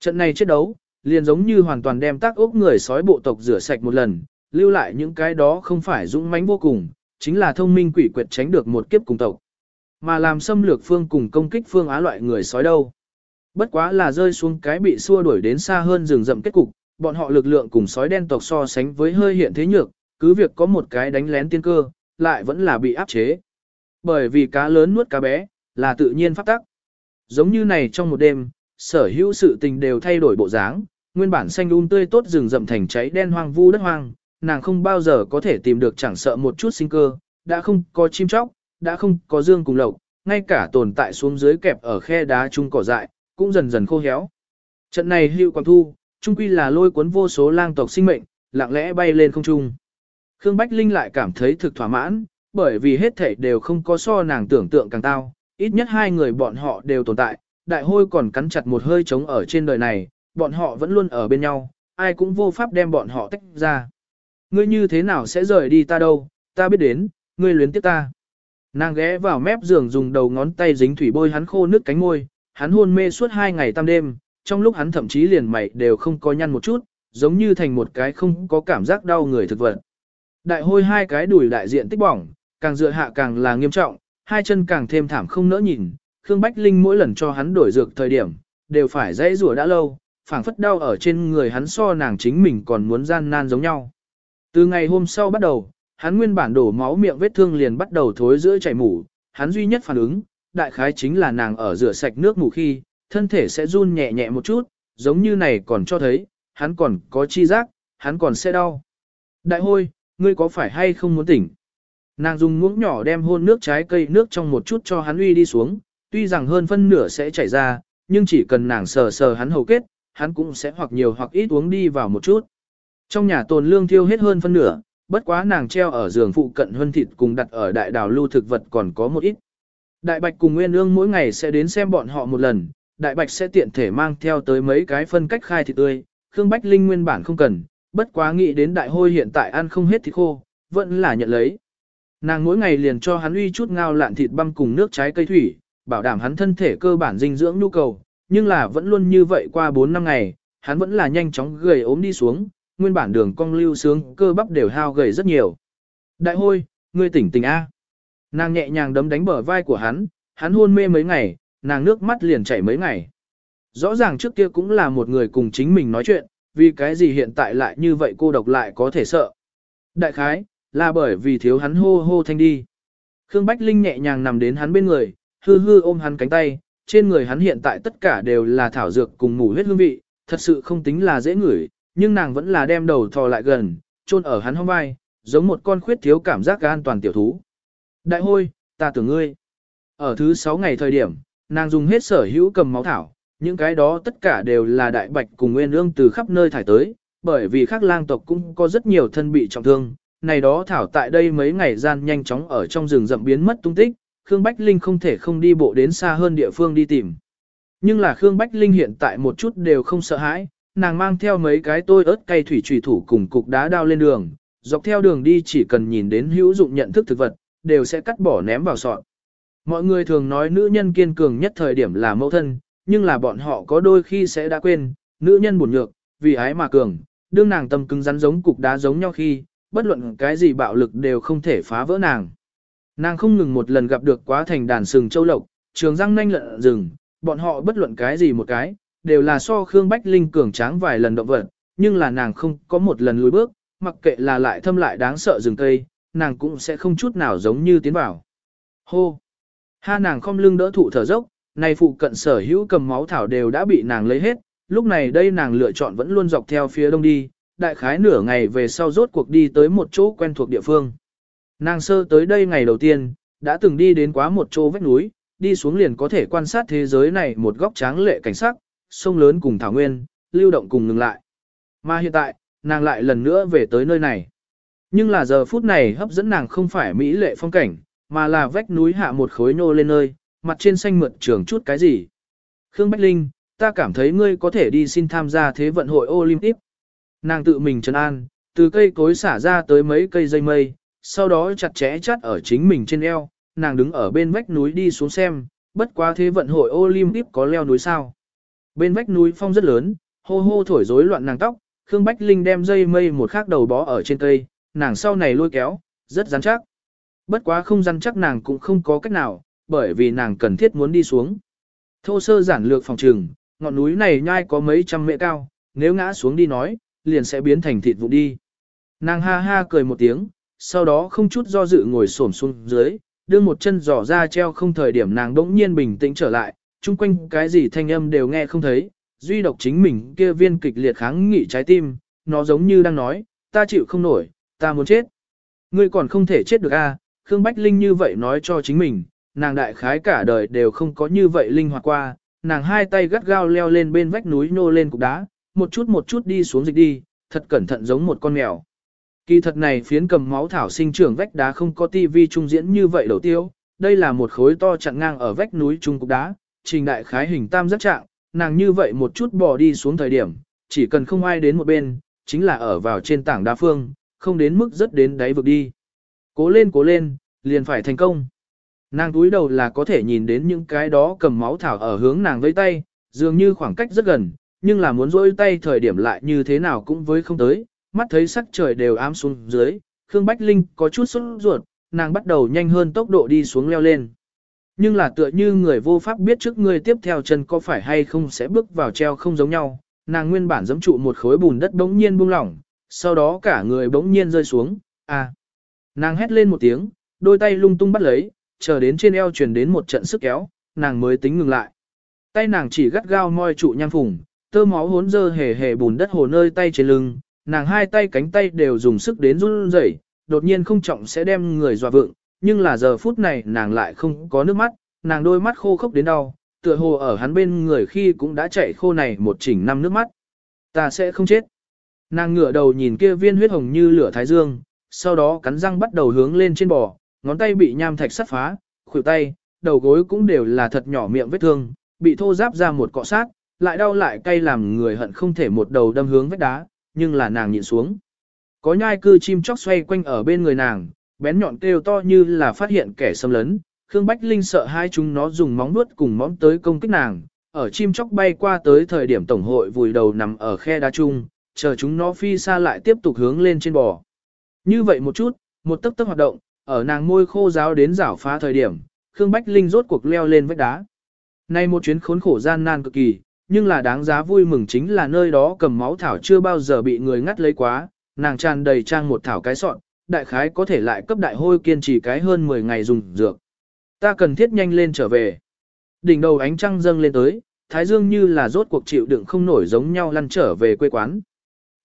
Trận này chết đấu, liền giống như hoàn toàn đem tác ốc người sói bộ tộc rửa sạch một lần, lưu lại những cái đó không phải dũng mãnh vô cùng, chính là thông minh quỷ quyệt tránh được một kiếp cùng tộc. Mà làm xâm lược phương cùng công kích phương á loại người sói đâu. Bất quá là rơi xuống cái bị xua đuổi đến xa hơn rừng rậm kết cục, bọn họ lực lượng cùng sói đen tộc so sánh với hơi hiện thế nhược, cứ việc có một cái đánh lén tiên cơ, lại vẫn là bị áp chế. Bởi vì cá lớn nuốt cá bé, là tự nhiên pháp tắc. Giống như này trong một đêm, sở hữu sự tình đều thay đổi bộ dáng, nguyên bản xanh um tươi tốt rừng rậm thành cháy đen hoang vu đất hoang, nàng không bao giờ có thể tìm được chẳng sợ một chút sinh cơ, đã không có chim chóc, đã không có dương cùng lộc, ngay cả tồn tại xuống dưới kẹp ở khe đá chung cỏ dại, cũng dần dần khô héo. Trận này hữu quang thu, trung quy là lôi cuốn vô số lang tộc sinh mệnh, lặng lẽ bay lên không trung. Khương Bách Linh lại cảm thấy thực thỏa mãn, bởi vì hết thảy đều không có so nàng tưởng tượng càng tao, ít nhất hai người bọn họ đều tồn tại, đại hôi còn cắn chặt một hơi trống ở trên đời này, bọn họ vẫn luôn ở bên nhau, ai cũng vô pháp đem bọn họ tách ra. Ngươi như thế nào sẽ rời đi ta đâu, ta biết đến, ngươi luyến tiếc ta. Nàng ghé vào mép giường dùng đầu ngón tay dính thủy bôi hắn khô nước cánh môi, hắn hôn mê suốt hai ngày tam đêm, trong lúc hắn thậm chí liền mày đều không có nhăn một chút, giống như thành một cái không có cảm giác đau người thực vật. Đại hôi hai cái đùi đại diện tích bỏng, càng dựa hạ càng là nghiêm trọng, hai chân càng thêm thảm không nỡ nhìn, Khương Bách Linh mỗi lần cho hắn đổi dược thời điểm, đều phải dãy rủa đã lâu, phảng phất đau ở trên người hắn so nàng chính mình còn muốn gian nan giống nhau. Từ ngày hôm sau bắt đầu, hắn nguyên bản đổ máu miệng vết thương liền bắt đầu thối giữa chảy mủ, hắn duy nhất phản ứng, đại khái chính là nàng ở rửa sạch nước mủ khi, thân thể sẽ run nhẹ nhẹ một chút, giống như này còn cho thấy, hắn còn có chi giác, hắn còn sẽ đau. Đại hôi, ngươi có phải hay không muốn tỉnh? Nàng dùng muỗng nhỏ đem hôn nước trái cây nước trong một chút cho hắn uy đi xuống, tuy rằng hơn phân nửa sẽ chảy ra, nhưng chỉ cần nàng sờ sờ hắn hầu kết, hắn cũng sẽ hoặc nhiều hoặc ít uống đi vào một chút. Trong nhà tồn lương thiêu hết hơn phân nửa, bất quá nàng treo ở giường phụ cận hơn thịt cùng đặt ở đại đào lưu thực vật còn có một ít. Đại Bạch cùng Nguyên Ương mỗi ngày sẽ đến xem bọn họ một lần, Đại Bạch sẽ tiện thể mang theo tới mấy cái phân cách khai thịt tươi, Khương Bách Linh nguyên bản không cần, bất quá nghĩ đến đại hôi hiện tại ăn không hết thịt khô, vẫn là nhận lấy. Nàng mỗi ngày liền cho hắn uy chút ngao lạn thịt băm cùng nước trái cây thủy, bảo đảm hắn thân thể cơ bản dinh dưỡng nhu cầu, nhưng là vẫn luôn như vậy qua 4 năm ngày, hắn vẫn là nhanh chóng gầy ốm đi xuống, nguyên bản đường cong lưu sướng cơ bắp đều hao gầy rất nhiều. Đại hôi, ngươi tỉnh tỉnh A. Nàng nhẹ nhàng đấm đánh bờ vai của hắn, hắn hôn mê mấy ngày, nàng nước mắt liền chảy mấy ngày. Rõ ràng trước kia cũng là một người cùng chính mình nói chuyện, vì cái gì hiện tại lại như vậy cô độc lại có thể sợ. Đại khái, là bởi vì thiếu hắn hô hô thanh đi. Khương Bách Linh nhẹ nhàng nằm đến hắn bên người, hư hư ôm hắn cánh tay, trên người hắn hiện tại tất cả đều là thảo dược cùng mù huyết hương vị, thật sự không tính là dễ ngửi, nhưng nàng vẫn là đem đầu thò lại gần, chôn ở hắn hông vai, giống một con khuyết thiếu cảm giác an toàn tiểu thú. Đại hôi, ta tưởng ngươi. ở thứ 6 ngày thời điểm, nàng dùng hết sở hữu cầm máu thảo, những cái đó tất cả đều là đại bạch cùng nguyên ương từ khắp nơi thải tới, bởi vì khác lang tộc cũng có rất nhiều thân bị trọng thương, này đó thảo tại đây mấy ngày gian nhanh chóng ở trong rừng rậm biến mất tung tích, Khương Bách Linh không thể không đi bộ đến xa hơn địa phương đi tìm. Nhưng là Khương Bách Linh hiện tại một chút đều không sợ hãi, nàng mang theo mấy cái tôi ớt cây thủy trùy thủ cùng cục đá đao lên đường, dọc theo đường đi chỉ cần nhìn đến hữu dụng nhận thức thực vật, đều sẽ cắt bỏ ném vào sọt. Mọi người thường nói nữ nhân kiên cường nhất thời điểm là mẫu thân, nhưng là bọn họ có đôi khi sẽ đã quên, nữ nhân buồn nhược, vì ái mà cường, đương nàng tâm cứng rắn giống cục đá giống nhau khi, bất luận cái gì bạo lực đều không thể phá vỡ nàng. Nàng không ngừng một lần gặp được quá thành đàn sừng châu lộc, trường răng nanh lợn rừng, bọn họ bất luận cái gì một cái, đều là so Khương Bách Linh cường tráng vài lần động vật, nhưng là nàng không có một lần lùi bước, mặc kệ là lại thâm lại đáng sợ rừng cây, nàng cũng sẽ không chút nào giống như tiến vào. Hô! Ha nàng không lưng đỡ thụ thở dốc, này phụ cận sở hữu cầm máu thảo đều đã bị nàng lấy hết, lúc này đây nàng lựa chọn vẫn luôn dọc theo phía đông đi, đại khái nửa ngày về sau rốt cuộc đi tới một chỗ quen thuộc địa phương. Nàng sơ tới đây ngày đầu tiên, đã từng đi đến quá một chỗ vách núi, đi xuống liền có thể quan sát thế giới này một góc tráng lệ cảnh sắc, sông lớn cùng thảo nguyên, lưu động cùng ngừng lại. Mà hiện tại, nàng lại lần nữa về tới nơi này. Nhưng là giờ phút này hấp dẫn nàng không phải mỹ lệ phong cảnh, mà là vách núi hạ một khối nô lên nơi, mặt trên xanh mượt trường chút cái gì. Khương Bách Linh, ta cảm thấy ngươi có thể đi xin tham gia thế vận hội Olympic. Nàng tự mình trấn an, từ cây cối xả ra tới mấy cây dây mây, sau đó chặt chẽ chắt ở chính mình trên eo, nàng đứng ở bên vách núi đi xuống xem, bất quá thế vận hội Olympic có leo núi sao. Bên vách núi phong rất lớn, hô hô thổi rối loạn nàng tóc, Khương Bách Linh đem dây mây một khác đầu bó ở trên cây, nàng sau này lôi kéo, rất rắn chắc. Bất quá không rắn chắc nàng cũng không có cách nào, bởi vì nàng cần thiết muốn đi xuống. Thô sơ giản lược phòng trừng, ngọn núi này nhai có mấy trăm mệ cao, nếu ngã xuống đi nói, liền sẽ biến thành thịt vụ đi. Nàng ha ha cười một tiếng, sau đó không chút do dự ngồi xổm xuống dưới, đưa một chân giỏ ra treo không thời điểm nàng đỗng nhiên bình tĩnh trở lại, chung quanh cái gì thanh âm đều nghe không thấy, duy độc chính mình kia viên kịch liệt kháng nghị trái tim, nó giống như đang nói, ta chịu không nổi, ta muốn chết. Ngươi còn không thể chết được a à? Khương Bách Linh như vậy nói cho chính mình, nàng đại khái cả đời đều không có như vậy linh hoạt qua, nàng hai tay gắt gao leo lên bên vách núi nô lên cục đá, một chút một chút đi xuống dịch đi, thật cẩn thận giống một con mèo. Kỳ thật này phiến cầm máu thảo sinh trưởng vách đá không có tivi trung diễn như vậy đầu tiêu, đây là một khối to chặn ngang ở vách núi trung cục đá, trình đại khái hình tam giác trạng, nàng như vậy một chút bỏ đi xuống thời điểm, chỉ cần không ai đến một bên, chính là ở vào trên tảng đá phương, không đến mức rất đến đáy vực đi. Cố lên cố lên, liền phải thành công. Nàng túi đầu là có thể nhìn đến những cái đó cầm máu thảo ở hướng nàng với tay, dường như khoảng cách rất gần, nhưng là muốn rỗi tay thời điểm lại như thế nào cũng với không tới, mắt thấy sắc trời đều ám xuống dưới, Khương Bách Linh có chút sốt ruột, nàng bắt đầu nhanh hơn tốc độ đi xuống leo lên. Nhưng là tựa như người vô pháp biết trước người tiếp theo chân có phải hay không sẽ bước vào treo không giống nhau, nàng nguyên bản giẫm trụ một khối bùn đất bỗng nhiên buông lỏng, sau đó cả người bỗng nhiên rơi xuống, à. Nàng hét lên một tiếng, đôi tay lung tung bắt lấy, chờ đến trên eo truyền đến một trận sức kéo, nàng mới tính ngừng lại. Tay nàng chỉ gắt gao moi trụ nham phùng, tơ máu hốn dơ hề hề bùn đất hồ nơi tay trên lưng, nàng hai tay cánh tay đều dùng sức đến run rẩy, đột nhiên không trọng sẽ đem người dọa vượng, nhưng là giờ phút này nàng lại không có nước mắt, nàng đôi mắt khô khốc đến đau, tựa hồ ở hắn bên người khi cũng đã chạy khô này một chỉnh năm nước mắt. Ta sẽ không chết. Nàng ngửa đầu nhìn kia viên huyết hồng như lửa thái dương, sau đó cắn răng bắt đầu hướng lên trên bò, ngón tay bị nham thạch sắt phá, khuỷu tay, đầu gối cũng đều là thật nhỏ miệng vết thương, bị thô giáp ra một cọ sát, lại đau lại cay làm người hận không thể một đầu đâm hướng vách đá, nhưng là nàng nhịn xuống. Có nhai cư chim chóc xoay quanh ở bên người nàng, bén nhọn kêu to như là phát hiện kẻ xâm lấn. Khương Bách Linh sợ hai chúng nó dùng móng vuốt cùng móng tới công kích nàng, ở chim chóc bay qua tới thời điểm tổng hội vùi đầu nằm ở khe đá chung, chờ chúng nó phi xa lại tiếp tục hướng lên trên bò. Như vậy một chút, một tấc tấc hoạt động, ở nàng môi khô giáo đến rảo phá thời điểm, Khương Bách Linh rốt cuộc leo lên vách đá. Nay một chuyến khốn khổ gian nan cực kỳ, nhưng là đáng giá vui mừng chính là nơi đó cầm máu thảo chưa bao giờ bị người ngắt lấy quá, nàng tràn đầy trang một thảo cái sọn, đại khái có thể lại cấp đại hôi kiên trì cái hơn 10 ngày dùng dược. Ta cần thiết nhanh lên trở về. Đỉnh đầu ánh trăng dâng lên tới, thái dương như là rốt cuộc chịu đựng không nổi giống nhau lăn trở về quê quán.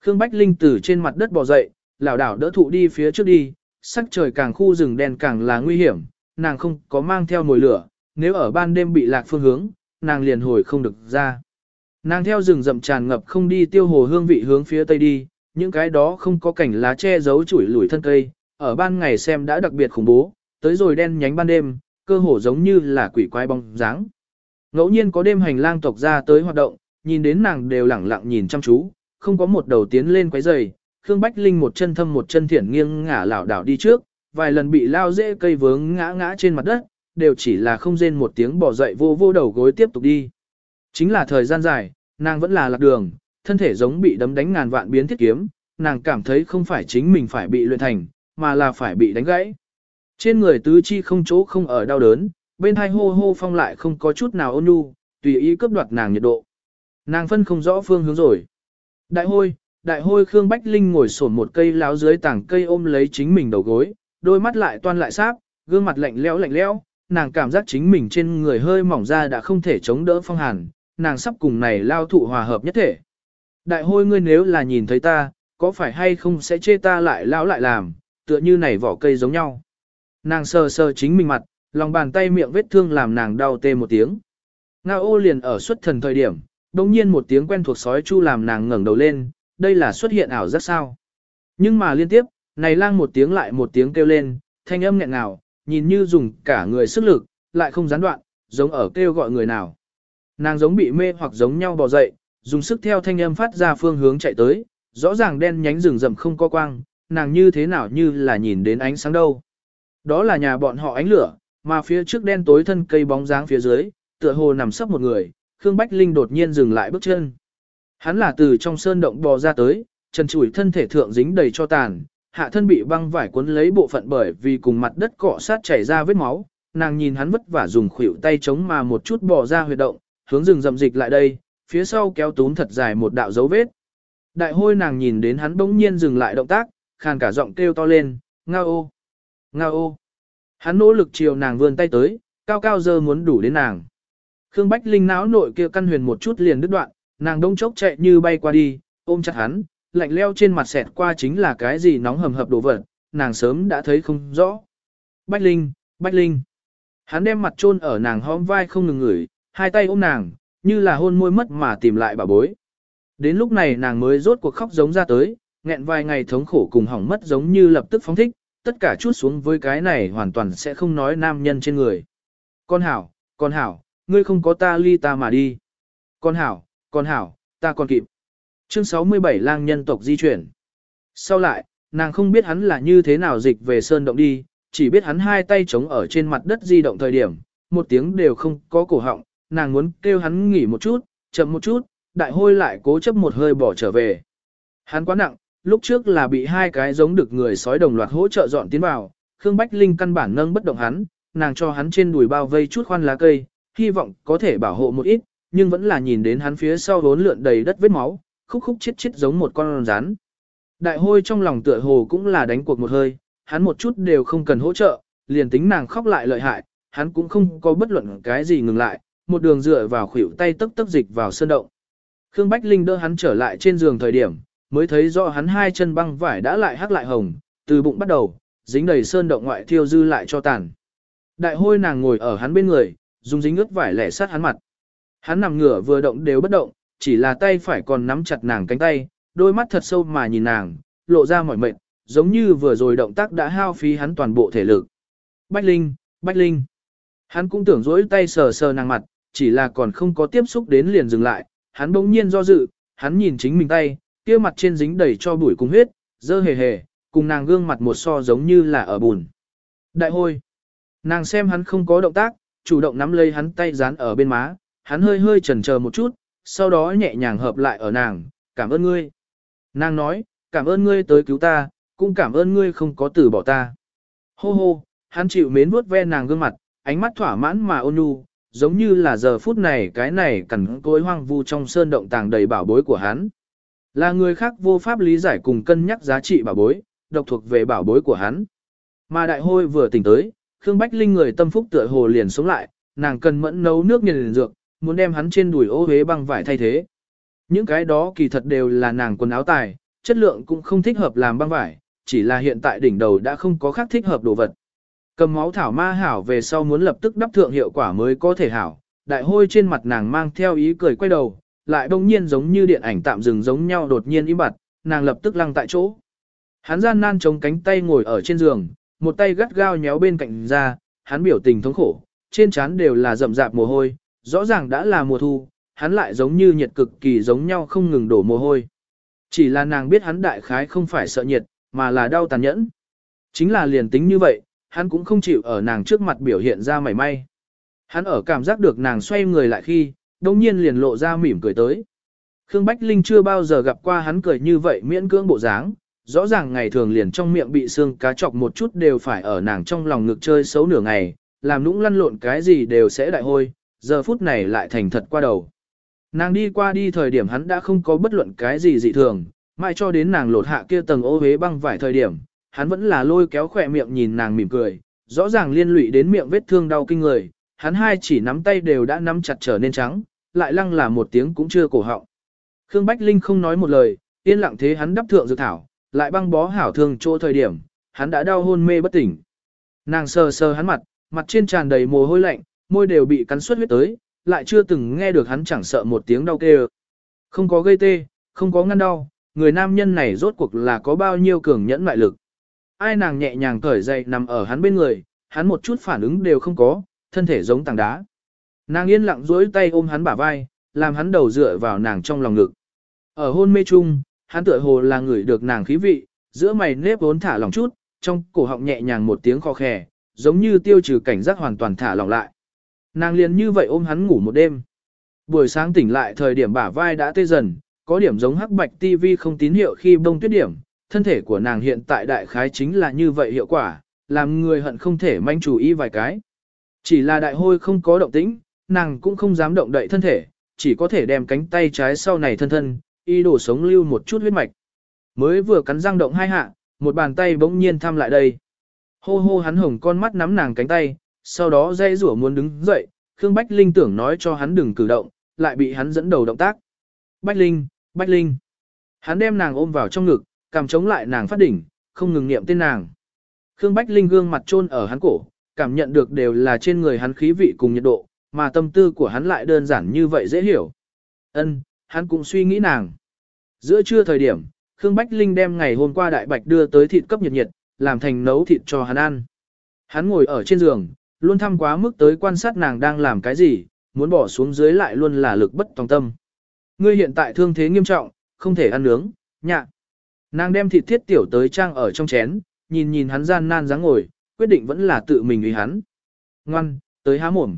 Khương Bách Linh từ trên mặt đất bò dậy, lảo đảo đỡ thụ đi phía trước đi, sắc trời càng khu rừng đen càng là nguy hiểm, nàng không có mang theo mồi lửa, nếu ở ban đêm bị lạc phương hướng, nàng liền hồi không được ra. Nàng theo rừng rậm tràn ngập không đi tiêu hồ hương vị hướng phía tây đi, những cái đó không có cảnh lá che giấu chuỗi lủi thân cây, ở ban ngày xem đã đặc biệt khủng bố, tới rồi đen nhánh ban đêm, cơ hồ giống như là quỷ quái bóng dáng. Ngẫu nhiên có đêm hành lang tộc ra tới hoạt động, nhìn đến nàng đều lẳng lặng nhìn chăm chú, không có một đầu tiến lên quấy rầy. Khương Bách Linh một chân thâm một chân thiển nghiêng ngả lảo đảo đi trước, vài lần bị lao dễ cây vướng ngã ngã trên mặt đất, đều chỉ là không rên một tiếng bỏ dậy vô vô đầu gối tiếp tục đi. Chính là thời gian dài, nàng vẫn là lạc đường, thân thể giống bị đấm đánh ngàn vạn biến thiết kiếm, nàng cảm thấy không phải chính mình phải bị luyện thành, mà là phải bị đánh gãy. Trên người tứ chi không chỗ không ở đau đớn, bên hai hô hô phong lại không có chút nào ôn nhu, tùy ý cướp đoạt nàng nhiệt độ. Nàng phân không rõ phương hướng rồi. Đại hôi, đại hôi Khương Bách Linh ngồi sổn một cây láo dưới tảng cây ôm lấy chính mình đầu gối, đôi mắt lại toan lại sáp, gương mặt lạnh lẽo lạnh lẽo, nàng cảm giác chính mình trên người hơi mỏng ra đã không thể chống đỡ phong hàn, nàng sắp cùng này lao thụ hòa hợp nhất thể. Đại hôi ngươi nếu là nhìn thấy ta, có phải hay không sẽ chê ta lại lão lại làm, tựa như này vỏ cây giống nhau. Nàng sờ sờ chính mình mặt, lòng bàn tay miệng vết thương làm nàng đau tê một tiếng. nga ô liền ở xuất thần thời điểm, đồng nhiên một tiếng quen thuộc sói chu làm nàng ngẩng đầu lên, đây là xuất hiện ảo giác sao. Nhưng mà liên tiếp, này lang một tiếng lại một tiếng kêu lên, thanh âm nghẹn ngào, nhìn như dùng cả người sức lực, lại không gián đoạn, giống ở kêu gọi người nào. Nàng giống bị mê hoặc giống nhau bò dậy, dùng sức theo thanh âm phát ra phương hướng chạy tới, rõ ràng đen nhánh rừng rậm không có quang, nàng như thế nào như là nhìn đến ánh sáng đâu. Đó là nhà bọn họ ánh lửa, mà phía trước đen tối thân cây bóng dáng phía dưới, tựa hồ nằm sấp một người, Khương Bách Linh đột nhiên dừng lại bước chân. Hắn là từ trong sơn động bò ra tới, chân chủi thân thể thượng dính đầy cho tàn, hạ thân bị băng vải cuốn lấy bộ phận bởi vì cùng mặt đất cọ sát chảy ra vết máu, nàng nhìn hắn vất vả dùng khuỷu tay chống mà một chút bò ra huyệt động, hướng rừng rậm dịch lại đây, phía sau kéo túm thật dài một đạo dấu vết. Đại hôi nàng nhìn đến hắn bỗng nhiên dừng lại động tác, khàn cả giọng kêu to lên, ngao ô, ngao ô. Hắn nỗ lực chiều nàng vươn tay tới, cao cao dơ muốn đủ đến nàng. Khương Bách Linh não nội kia căn huyền một chút liền đứt đoạn, nàng đông chốc chạy như bay qua đi, ôm chặt hắn, lạnh leo trên mặt xẹt qua chính là cái gì nóng hầm hập đồ vật, nàng sớm đã thấy không rõ. Bách Linh, Bách Linh. Hắn đem mặt chôn ở nàng hõm vai không ngừng ngửi, hai tay ôm nàng, như là hôn môi mất mà tìm lại bà bối. Đến lúc này nàng mới rốt cuộc khóc giống ra tới, nghẹn vài ngày thống khổ cùng hỏng mất giống như lập tức phóng thích, tất cả chút xuống với cái này hoàn toàn sẽ không nói nam nhân trên người. Con hảo, con hảo, ngươi không có ta ly ta mà đi. Con hảo, con hảo, ta còn kịp. Chương 67 lang nhân tộc di chuyển. Sau lại, nàng không biết hắn là như thế nào dịch về sơn động đi, chỉ biết hắn hai tay chống ở trên mặt đất di động thời điểm, một tiếng đều không có cổ họng, nàng muốn kêu hắn nghỉ một chút, chậm một chút, đại hôi lại cố chấp một hơi bỏ trở về. Hắn quá nặng, lúc trước là bị hai cái giống được người sói đồng loạt hỗ trợ dọn tiến vào, Khương Bách Linh căn bản nâng bất động hắn, nàng cho hắn trên đùi bao vây chút khoan lá cây, hy vọng có thể bảo hộ một ít, nhưng vẫn là nhìn đến hắn phía sau vốn lượn đầy đất vết máu, khúc khúc chết chết giống một con rắn. Đại hôi trong lòng tựa hồ cũng là đánh cuộc một hơi, hắn một chút đều không cần hỗ trợ, liền tính nàng khóc lại lợi hại, hắn cũng không có bất luận cái gì ngừng lại, một đường dựa vào khuỷu tay tấp tấp dịch vào sơn động. Khương Bách Linh đỡ hắn trở lại trên giường thời điểm, mới thấy rõ hắn hai chân băng vải đã lại hắc lại hồng, từ bụng bắt đầu, dính đầy sơn động ngoại thiêu dư lại cho tàn. Đại hôi nàng ngồi ở hắn bên người, dùng dính ướt vải lẻ sát hắn mặt. Hắn nằm ngửa vừa động đều bất động, chỉ là tay phải còn nắm chặt nàng cánh tay, đôi mắt thật sâu mà nhìn nàng, lộ ra mỏi mệt, giống như vừa rồi động tác đã hao phí hắn toàn bộ thể lực. Bách Linh, Bách Linh. Hắn cũng tưởng dỗi tay sờ sờ nàng mặt, chỉ là còn không có tiếp xúc đến liền dừng lại, hắn bỗng nhiên do dự, hắn nhìn chính mình tay, kia mặt trên dính đầy cho bụi cùng huyết, dơ hề hề, cùng nàng gương mặt một so giống như là ở bùn. Đại hôi. Nàng xem hắn không có động tác, chủ động nắm lấy hắn tay dán ở bên má, hắn hơi hơi chần chờ một chút, sau đó nhẹ nhàng hợp lại ở nàng, cảm ơn ngươi. Nàng nói, cảm ơn ngươi tới cứu ta, cũng cảm ơn ngươi không có từ bỏ ta. Hô hô, hắn chịu mến vuốt ve nàng gương mặt, ánh mắt thỏa mãn mà ôn nhu, giống như là giờ phút này cái này cẩn cối hoang vu trong sơn động tàng đầy bảo bối của hắn. Là người khác vô pháp lý giải cùng cân nhắc giá trị bảo bối, độc thuộc về bảo bối của hắn. Mà đại hôi vừa tỉnh tới, Khương Bách Linh người tâm phúc tựa hồ liền sống lại, nàng cần mẫn nấu nước nghiền dược, muốn đem hắn trên đùi ô hế băng vải thay thế. Những cái đó kỳ thật đều là nàng quần áo tài, chất lượng cũng không thích hợp làm băng vải, chỉ là hiện tại đỉnh đầu đã không có khác thích hợp đồ vật. Cầm máu thảo ma hảo về sau muốn lập tức đắp thượng hiệu quả mới có thể hảo, đại hôi trên mặt nàng mang theo ý cười quay đầu, lại đông nhiên giống như điện ảnh tạm dừng giống nhau đột nhiên im bặt, nàng lập tức lăng tại chỗ. Hắn gian nan chống cánh tay ngồi ở trên giường, một tay gắt gao nhéo bên cạnh ra, hắn biểu tình thống khổ, trên trán đều là rậm rạp mồ hôi, rõ ràng đã là mùa thu, hắn lại giống như nhiệt cực kỳ giống nhau không ngừng đổ mồ hôi. Chỉ là nàng biết hắn đại khái không phải sợ nhiệt, mà là đau tàn nhẫn. Chính là liền tính như vậy, hắn cũng không chịu ở nàng trước mặt biểu hiện ra mảy may. Hắn ở cảm giác được nàng xoay người lại khi, đồng nhiên liền lộ ra mỉm cười tới. Khương Bách Linh chưa bao giờ gặp qua hắn cười như vậy miễn cưỡng bộ dáng, rõ ràng ngày thường liền trong miệng bị xương cá chọc một chút đều phải ở nàng trong lòng ngực chơi xấu nửa ngày, làm nũng lăn lộn cái gì đều sẽ đại hôi, giờ phút này lại thành thật qua đầu. Nàng đi qua đi thời điểm hắn đã không có bất luận cái gì dị thường, mãi cho đến nàng lột hạ kia tầng ô hế băng vải thời điểm, hắn vẫn là lôi kéo khỏe miệng nhìn nàng mỉm cười, rõ ràng liên lụy đến miệng vết thương đau kinh người, hắn hai chỉ nắm tay đều đã nắm chặt trở nên trắng, lại lăng là một tiếng cũng chưa cổ họng. Khương Bách Linh không nói một lời, yên lặng thế hắn đắp thượng dược thảo, lại băng bó hảo thương chỗ thời điểm, hắn đã đau hôn mê bất tỉnh. Nàng sờ sờ hắn mặt, mặt trên tràn đầy mồ hôi lạnh, môi đều bị cắn suốt huyết tới, lại chưa từng nghe được hắn chẳng sợ một tiếng đau kêu. Không có gây tê, không có ngăn đau, người nam nhân này rốt cuộc là có bao nhiêu cường nhẫn mại lực. Ai nàng nhẹ nhàng cởi dậy nằm ở hắn bên người, hắn một chút phản ứng đều không có, thân thể giống tảng đá. Nàng yên lặng duỗi tay ôm hắn bả vai, làm hắn đầu dựa vào nàng trong lòng ngực. Ở hôn mê chung, hắn tựa hồ là người được nàng khí vị, giữa mày nếp vốn thả lòng chút, trong cổ họng nhẹ nhàng một tiếng kho khè, giống như tiêu trừ cảnh giác hoàn toàn thả lòng lại. Nàng liền như vậy ôm hắn ngủ một đêm. Buổi sáng tỉnh lại thời điểm bả vai đã tê dần, có điểm giống hắc bạch TV không tín hiệu khi bông tuyết điểm, thân thể của nàng hiện tại đại khái chính là như vậy hiệu quả, làm người hận không thể manh chủ ý vài cái. Chỉ là đại hôi không có động tĩnh, nàng cũng không dám động đậy thân thể, chỉ có thể đem cánh tay trái sau này thân thân, y đổ sống lưu một chút huyết mạch. Mới vừa cắn răng động hai hạ, một bàn tay bỗng nhiên thăm lại đây. Hô hô hắn hồng con mắt nắm nàng cánh tay, sau đó dây rủa muốn đứng dậy, Khương Bách Linh tưởng nói cho hắn đừng cử động, lại bị hắn dẫn đầu động tác. Bách Linh, Bách Linh. Hắn đem nàng ôm vào trong ngực, cảm chống lại nàng phát đỉnh, không ngừng niệm tên nàng. Khương Bách Linh gương mặt trôn ở hắn cổ, cảm nhận được đều là trên người hắn khí vị cùng nhiệt độ, mà tâm tư của hắn lại đơn giản như vậy dễ hiểu. Ân, hắn cũng suy nghĩ nàng. Giữa trưa thời điểm, Khương Bách Linh đem ngày hôm qua đại bạch đưa tới thịt cấp nhiệt nhiệt, làm thành nấu thịt cho hắn ăn. Hắn ngồi ở trên giường, luôn thăm quá mức tới quan sát nàng đang làm cái gì, muốn bỏ xuống dưới lại luôn là lực bất tòng tâm. Ngươi hiện tại thương thế nghiêm trọng, không thể ăn nướng, nhạ. Nàng đem thịt thiết tiểu tới trang ở trong chén, nhìn nhìn hắn gian nan dáng ngồi, quyết định vẫn là tự mình uy hắn. Ngoan, tới há mồm.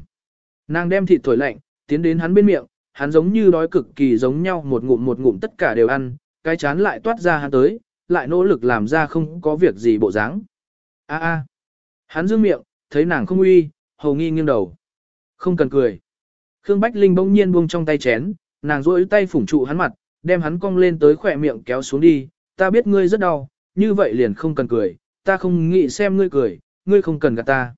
Nàng đem thịt thổi lạnh, tiến đến hắn bên miệng, hắn giống như đói cực kỳ giống nhau một ngụm một ngụm tất cả đều ăn, cái chán lại toát ra hắn tới, lại nỗ lực làm ra không có việc gì bộ dáng. A a. Hắn dương miệng, thấy nàng không uy, hầu nghi nghiêng đầu. Không cần cười. Khương Bách Linh bỗng nhiên buông trong tay chén, nàng duỗi tay phủng trụ hắn mặt, đem hắn cong lên tới khỏe miệng kéo xuống đi, ta biết ngươi rất đau, như vậy liền không cần cười, ta không nghĩ xem ngươi cười, ngươi không cần gạt ta.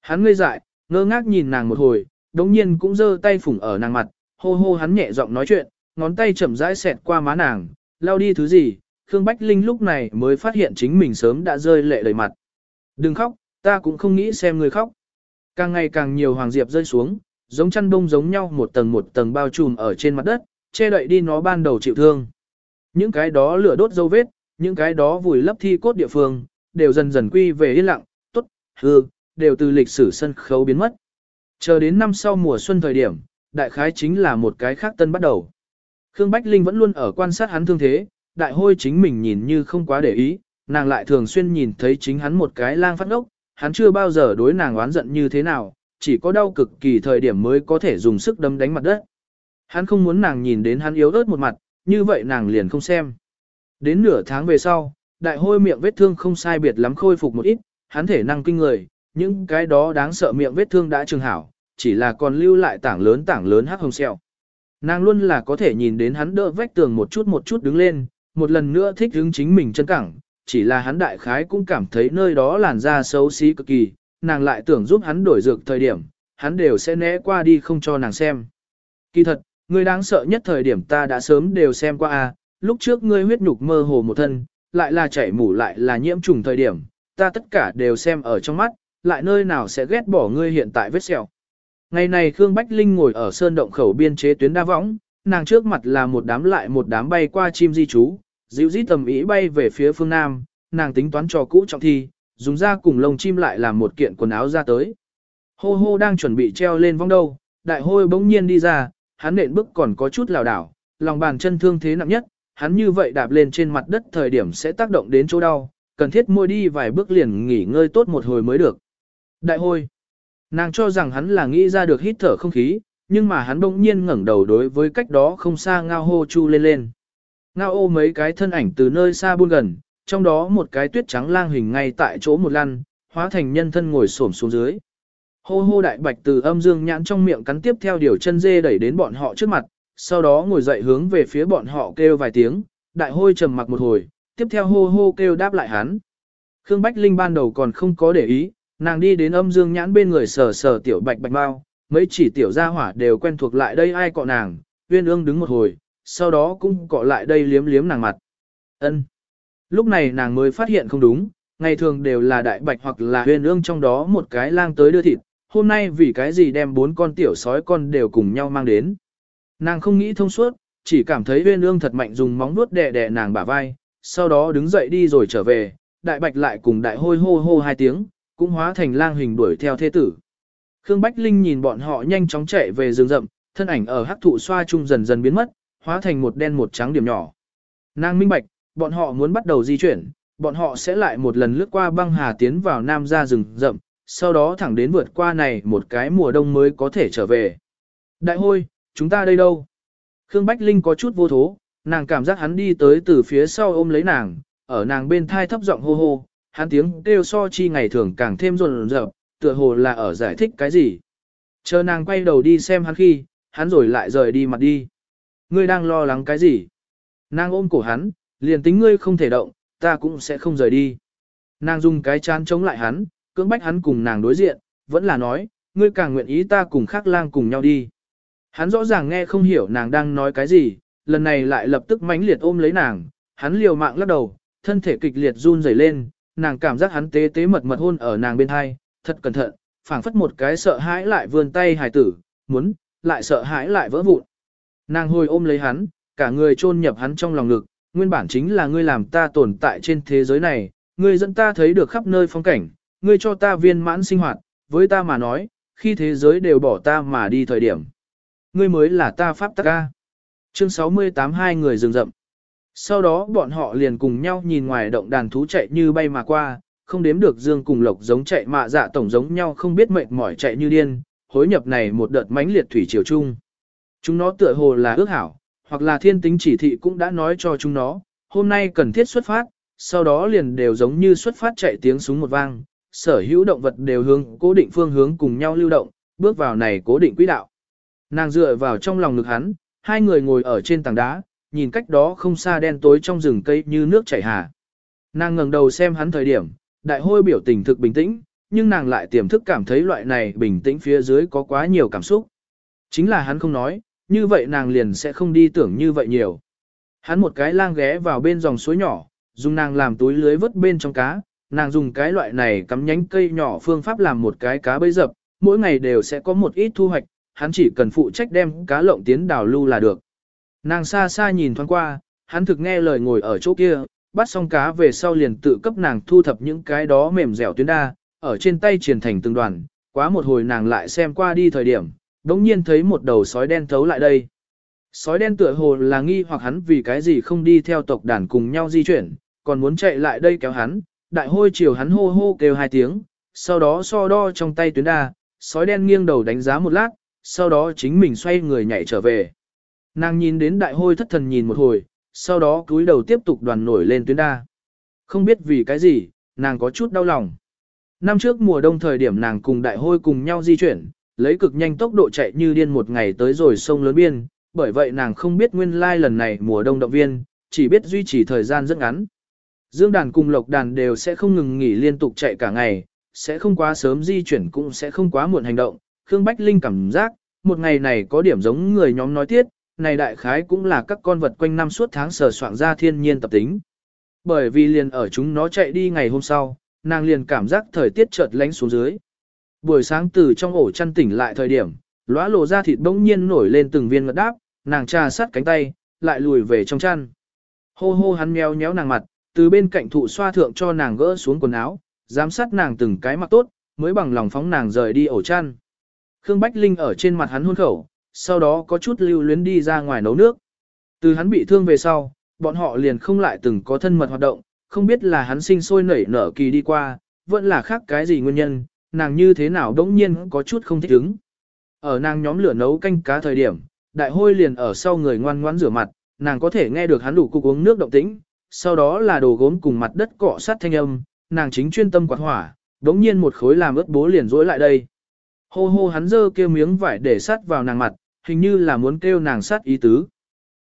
Hắn ngây dại, ngơ ngác nhìn nàng một hồi, đống nhiên cũng giơ tay phủng ở nàng mặt, hô hô hắn nhẹ giọng nói chuyện, ngón tay chậm rãi xẹt qua má nàng, lao đi thứ gì, Khương Bách Linh lúc này mới phát hiện chính mình sớm đã rơi lệ đầy mặt. Đừng khóc, ta cũng không nghĩ xem người khóc. Càng ngày càng nhiều hoàng diệp rơi xuống, giống chăn đông giống nhau một tầng một tầng bao trùm ở trên mặt đất, che đậy đi nó ban đầu chịu thương. Những cái đó lửa đốt dấu vết, những cái đó vùi lấp thi cốt địa phương, đều dần dần quy về yên lặng, tốt, hư, đều từ lịch sử sân khấu biến mất. Chờ đến năm sau mùa xuân thời điểm, đại khái chính là một cái khác tân bắt đầu. Khương Bách Linh vẫn luôn ở quan sát hắn thương thế, đại hôi chính mình nhìn như không quá để ý, nàng lại thường xuyên nhìn thấy chính hắn một cái lang phát ốc, hắn chưa bao giờ đối nàng oán giận như thế nào, chỉ có đau cực kỳ thời điểm mới có thể dùng sức đấm đánh mặt đất. Hắn không muốn nàng nhìn đến hắn yếu ớt một mặt, như vậy nàng liền không xem. Đến nửa tháng về sau, đại hôi miệng vết thương không sai biệt lắm khôi phục một ít, hắn thể năng kinh người, những cái đó đáng sợ miệng vết thương đã trường hảo, chỉ là còn lưu lại tảng lớn tảng lớn hắc hồng sẹo. Nàng luôn là có thể nhìn đến hắn đỡ vách tường một chút một chút đứng lên, một lần nữa thích hứng chính mình chân cẳng, chỉ là hắn đại khái cũng cảm thấy nơi đó làn da xấu xí cực kỳ, nàng lại tưởng giúp hắn đổi dược thời điểm, hắn đều sẽ né qua đi không cho nàng xem. Kỳ thật, người đáng sợ nhất thời điểm ta đã sớm đều xem qua a, à, lúc trước ngươi huyết nhục mơ hồ một thân, lại là chảy mủ lại là nhiễm trùng thời điểm, ta tất cả đều xem ở trong mắt, lại nơi nào sẽ ghét bỏ ngươi hiện tại vết sẹo. Ngày này Khương Bách Linh ngồi ở sơn động khẩu biên chế tuyến đa võng, nàng trước mặt là một đám lại một đám bay qua chim di trú, dịu dít tầm ý bay về phía phương nam, nàng tính toán cho cũ trọng thi, dùng ra cùng lông chim lại làm một kiện quần áo ra tới. Hô hô đang chuẩn bị treo lên vong đâu, đại hôi bỗng nhiên đi ra, hắn nện bước còn có chút lảo đảo, lòng bàn chân thương thế nặng nhất, hắn như vậy đạp lên trên mặt đất thời điểm sẽ tác động đến chỗ đau, cần thiết môi đi vài bước liền nghỉ ngơi tốt một hồi mới được. Đại hôi, nàng cho rằng hắn là nghĩ ra được hít thở không khí, nhưng mà hắn bỗng nhiên ngẩng đầu đối với cách đó không xa ngao hô chu lên lên. Ngao ô mấy cái thân ảnh từ nơi xa buôn gần, trong đó một cái tuyết trắng lang hình ngay tại chỗ một lăn, hóa thành nhân thân ngồi xổm xuống dưới. Hô hô đại bạch từ âm dương nhãn trong miệng cắn tiếp theo điều chân dê đẩy đến bọn họ trước mặt, sau đó ngồi dậy hướng về phía bọn họ kêu vài tiếng, đại hôi trầm mặc một hồi, tiếp theo hô hô kêu đáp lại hắn. Khương Bách Linh ban đầu còn không có để ý, nàng đi đến âm dương nhãn bên người sờ sờ tiểu bạch bạch bao, mấy chỉ tiểu gia hỏa đều quen thuộc lại đây ai cọ nàng, uyên ương đứng một hồi, sau đó cũng cọ lại đây liếm liếm nàng mặt. ân Lúc này nàng mới phát hiện không đúng, ngày thường đều là đại bạch hoặc là uyên ương trong đó một cái lang tới đưa thịt, hôm nay vì cái gì đem bốn con tiểu sói con đều cùng nhau mang đến. Nàng không nghĩ thông suốt, chỉ cảm thấy uyên ương thật mạnh dùng móng vuốt đè đè nàng bả vai, sau đó đứng dậy đi rồi trở về, đại bạch lại cùng đại hôi hô hô hai tiếng, cũng hóa thành lang hình đuổi theo thế tử. Khương Bách Linh nhìn bọn họ nhanh chóng chạy về rừng rậm, thân ảnh ở hắc thụ xoa chung dần dần biến mất, hóa thành một đen một trắng điểm nhỏ. Nàng minh bạch, bọn họ muốn bắt đầu di chuyển, bọn họ sẽ lại một lần lướt qua băng hà tiến vào nam ra rừng rậm, sau đó thẳng đến vượt qua này một cái mùa đông mới có thể trở về. Đại hôi, chúng ta đây đâu? Khương Bách Linh có chút vô thố, nàng cảm giác hắn đi tới từ phía sau ôm lấy nàng, ở nàng bên thai thấp giọng hô hô, hắn tiếng kêu so chi ngày thường càng thêm rộn rợp, tựa hồ là ở giải thích cái gì. Chờ nàng quay đầu đi xem hắn khi, hắn rồi lại rời đi mặt đi. Ngươi đang lo lắng cái gì? Nàng ôm cổ hắn, liền tính ngươi không thể động, ta cũng sẽ không rời đi. Nàng dùng cái chán chống lại hắn, cưỡng bách hắn cùng nàng đối diện, vẫn là nói, ngươi càng nguyện ý ta cùng khắc lang cùng nhau đi. Hắn rõ ràng nghe không hiểu nàng đang nói cái gì, lần này lại lập tức mãnh liệt ôm lấy nàng, hắn liều mạng lắc đầu, thân thể kịch liệt run rẩy lên, nàng cảm giác hắn tế tế mật mật hôn ở nàng bên hai, thật cẩn thận, phảng phất một cái sợ hãi lại vươn tay hài tử, muốn, lại sợ hãi lại vỡ vụn. Nàng hồi ôm lấy hắn, cả người chôn nhập hắn trong lòng ngực, nguyên bản chính là ngươi làm ta tồn tại trên thế giới này, ngươi dẫn ta thấy được khắp nơi phong cảnh, ngươi cho ta viên mãn sinh hoạt, với ta mà nói, khi thế giới đều bỏ ta mà đi thời điểm. Ngươi mới là ta pháp tắc ca. Chương 68 hai người rừng rậm. Sau đó bọn họ liền cùng nhau nhìn ngoài động đàn thú chạy như bay mà qua, không đếm được dương cùng lộc giống chạy mạ dạ tổng giống nhau không biết mệt mỏi chạy như điên, hối nhập này một đợt mãnh liệt thủy triều chung. Chúng nó tựa hồ là ước hảo, hoặc là thiên tính chỉ thị cũng đã nói cho chúng nó, hôm nay cần thiết xuất phát, sau đó liền đều giống như xuất phát chạy tiếng súng một vang, sở hữu động vật đều hướng cố định phương hướng cùng nhau lưu động, bước vào này cố định quỹ đạo. Nàng dựa vào trong lòng ngực hắn, hai người ngồi ở trên tảng đá, nhìn cách đó không xa đen tối trong rừng cây như nước chảy hà. Nàng ngẩng đầu xem hắn thời điểm, đại hôi biểu tình thực bình tĩnh, nhưng nàng lại tiềm thức cảm thấy loại này bình tĩnh phía dưới có quá nhiều cảm xúc. Chính là hắn không nói, như vậy nàng liền sẽ không đi tưởng như vậy nhiều. Hắn một cái lang ghé vào bên dòng suối nhỏ, dùng nàng làm túi lưới vớt bên trong cá, nàng dùng cái loại này cắm nhánh cây nhỏ phương pháp làm một cái cá bẫy dập, mỗi ngày đều sẽ có một ít thu hoạch, hắn chỉ cần phụ trách đem cá lộng tiến đào lưu là được. Nàng xa xa nhìn thoáng qua, hắn thực nghe lời ngồi ở chỗ kia, bắt xong cá về sau liền tự cấp nàng thu thập những cái đó mềm dẻo tuyến đa, ở trên tay triển thành từng đoàn, quá một hồi nàng lại xem qua đi thời điểm, đống nhiên thấy một đầu sói đen thấu lại đây. Sói đen tựa hồ là nghi hoặc hắn vì cái gì không đi theo tộc đàn cùng nhau di chuyển, còn muốn chạy lại đây kéo hắn, đại hôi chiều hắn hô hô kêu hai tiếng, sau đó so đo trong tay tuyến đa, sói đen nghiêng đầu đánh giá một lát, sau đó chính mình xoay người nhảy trở về. Nàng nhìn đến đại hôi thất thần nhìn một hồi, sau đó cúi đầu tiếp tục đoàn nổi lên tuyến đa. Không biết vì cái gì, nàng có chút đau lòng. Năm trước mùa đông thời điểm nàng cùng đại hôi cùng nhau di chuyển, lấy cực nhanh tốc độ chạy như điên một ngày tới rồi sông lớn biên, bởi vậy nàng không biết nguyên lai lần này mùa đông động viên, chỉ biết duy trì thời gian rất ngắn. Dương đàn cùng lộc đàn đều sẽ không ngừng nghỉ liên tục chạy cả ngày, sẽ không quá sớm di chuyển cũng sẽ không quá muộn hành động. Khương Bách Linh cảm giác, một ngày này có điểm giống người nhóm nói tiết, này đại khái cũng là các con vật quanh năm suốt tháng sờ soạn ra thiên nhiên tập tính. Bởi vì liền ở chúng nó chạy đi ngày hôm sau, nàng liền cảm giác thời tiết chợt lánh xuống dưới. Buổi sáng từ trong ổ chăn tỉnh lại thời điểm, lóa lộ ra thịt bỗng nhiên nổi lên từng viên ngật đáp, nàng trà sát cánh tay, lại lùi về trong chăn. Hô hô hắn meo nhéo nàng mặt, từ bên cạnh thụ xoa thượng cho nàng gỡ xuống quần áo, giám sát nàng từng cái mặc tốt, mới bằng lòng phóng nàng rời đi ổ chăn. Khương Bách Linh ở trên mặt hắn hôn khẩu, sau đó có chút lưu luyến đi ra ngoài nấu nước. Từ hắn bị thương về sau, bọn họ liền không lại từng có thân mật hoạt động, không biết là hắn sinh sôi nảy nở kỳ đi qua, vẫn là khác cái gì nguyên nhân, nàng như thế nào đống nhiên có chút không thích ứng. Ở nàng nhóm lửa nấu canh cá thời điểm, đại hôi liền ở sau người ngoan ngoãn rửa mặt, nàng có thể nghe được hắn đủ cục uống nước động tĩnh, sau đó là đồ gốm cùng mặt đất cọ sát thanh âm, nàng chính chuyên tâm quạt hỏa, đống nhiên một khối làm ướt bố liền rối lại đây. Hô hô hắn dơ kêu miếng vải để sát vào nàng mặt, hình như là muốn kêu nàng sát ý tứ.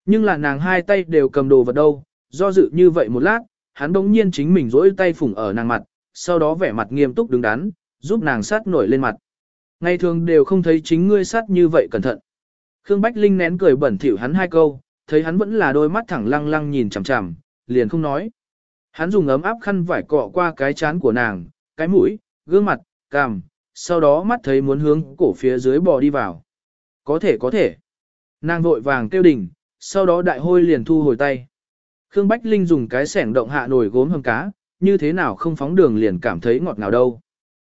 Nhưng là nàng hai tay đều cầm đồ vật đâu, do dự như vậy một lát, hắn đống nhiên chính mình rỗi tay phủng ở nàng mặt, sau đó vẻ mặt nghiêm túc đứng đắn, giúp nàng sát nổi lên mặt. Ngày thường đều không thấy chính ngươi sát như vậy cẩn thận. Khương Bách Linh nén cười bẩn thỉu hắn hai câu, thấy hắn vẫn là đôi mắt thẳng lăng lăng nhìn chằm chằm, liền không nói. Hắn dùng ấm áp khăn vải cọ qua cái chán của nàng, cái mũi, gương mặt, cằm, sau đó mắt thấy muốn hướng cổ phía dưới bò đi vào. Có thể có thể. Nàng vội vàng kêu đỉnh, sau đó đại hôi liền thu hồi tay. Khương Bách Linh dùng cái sẻng động hạ nồi gốm hầm cá, như thế nào không phóng đường liền cảm thấy ngọt ngào đâu.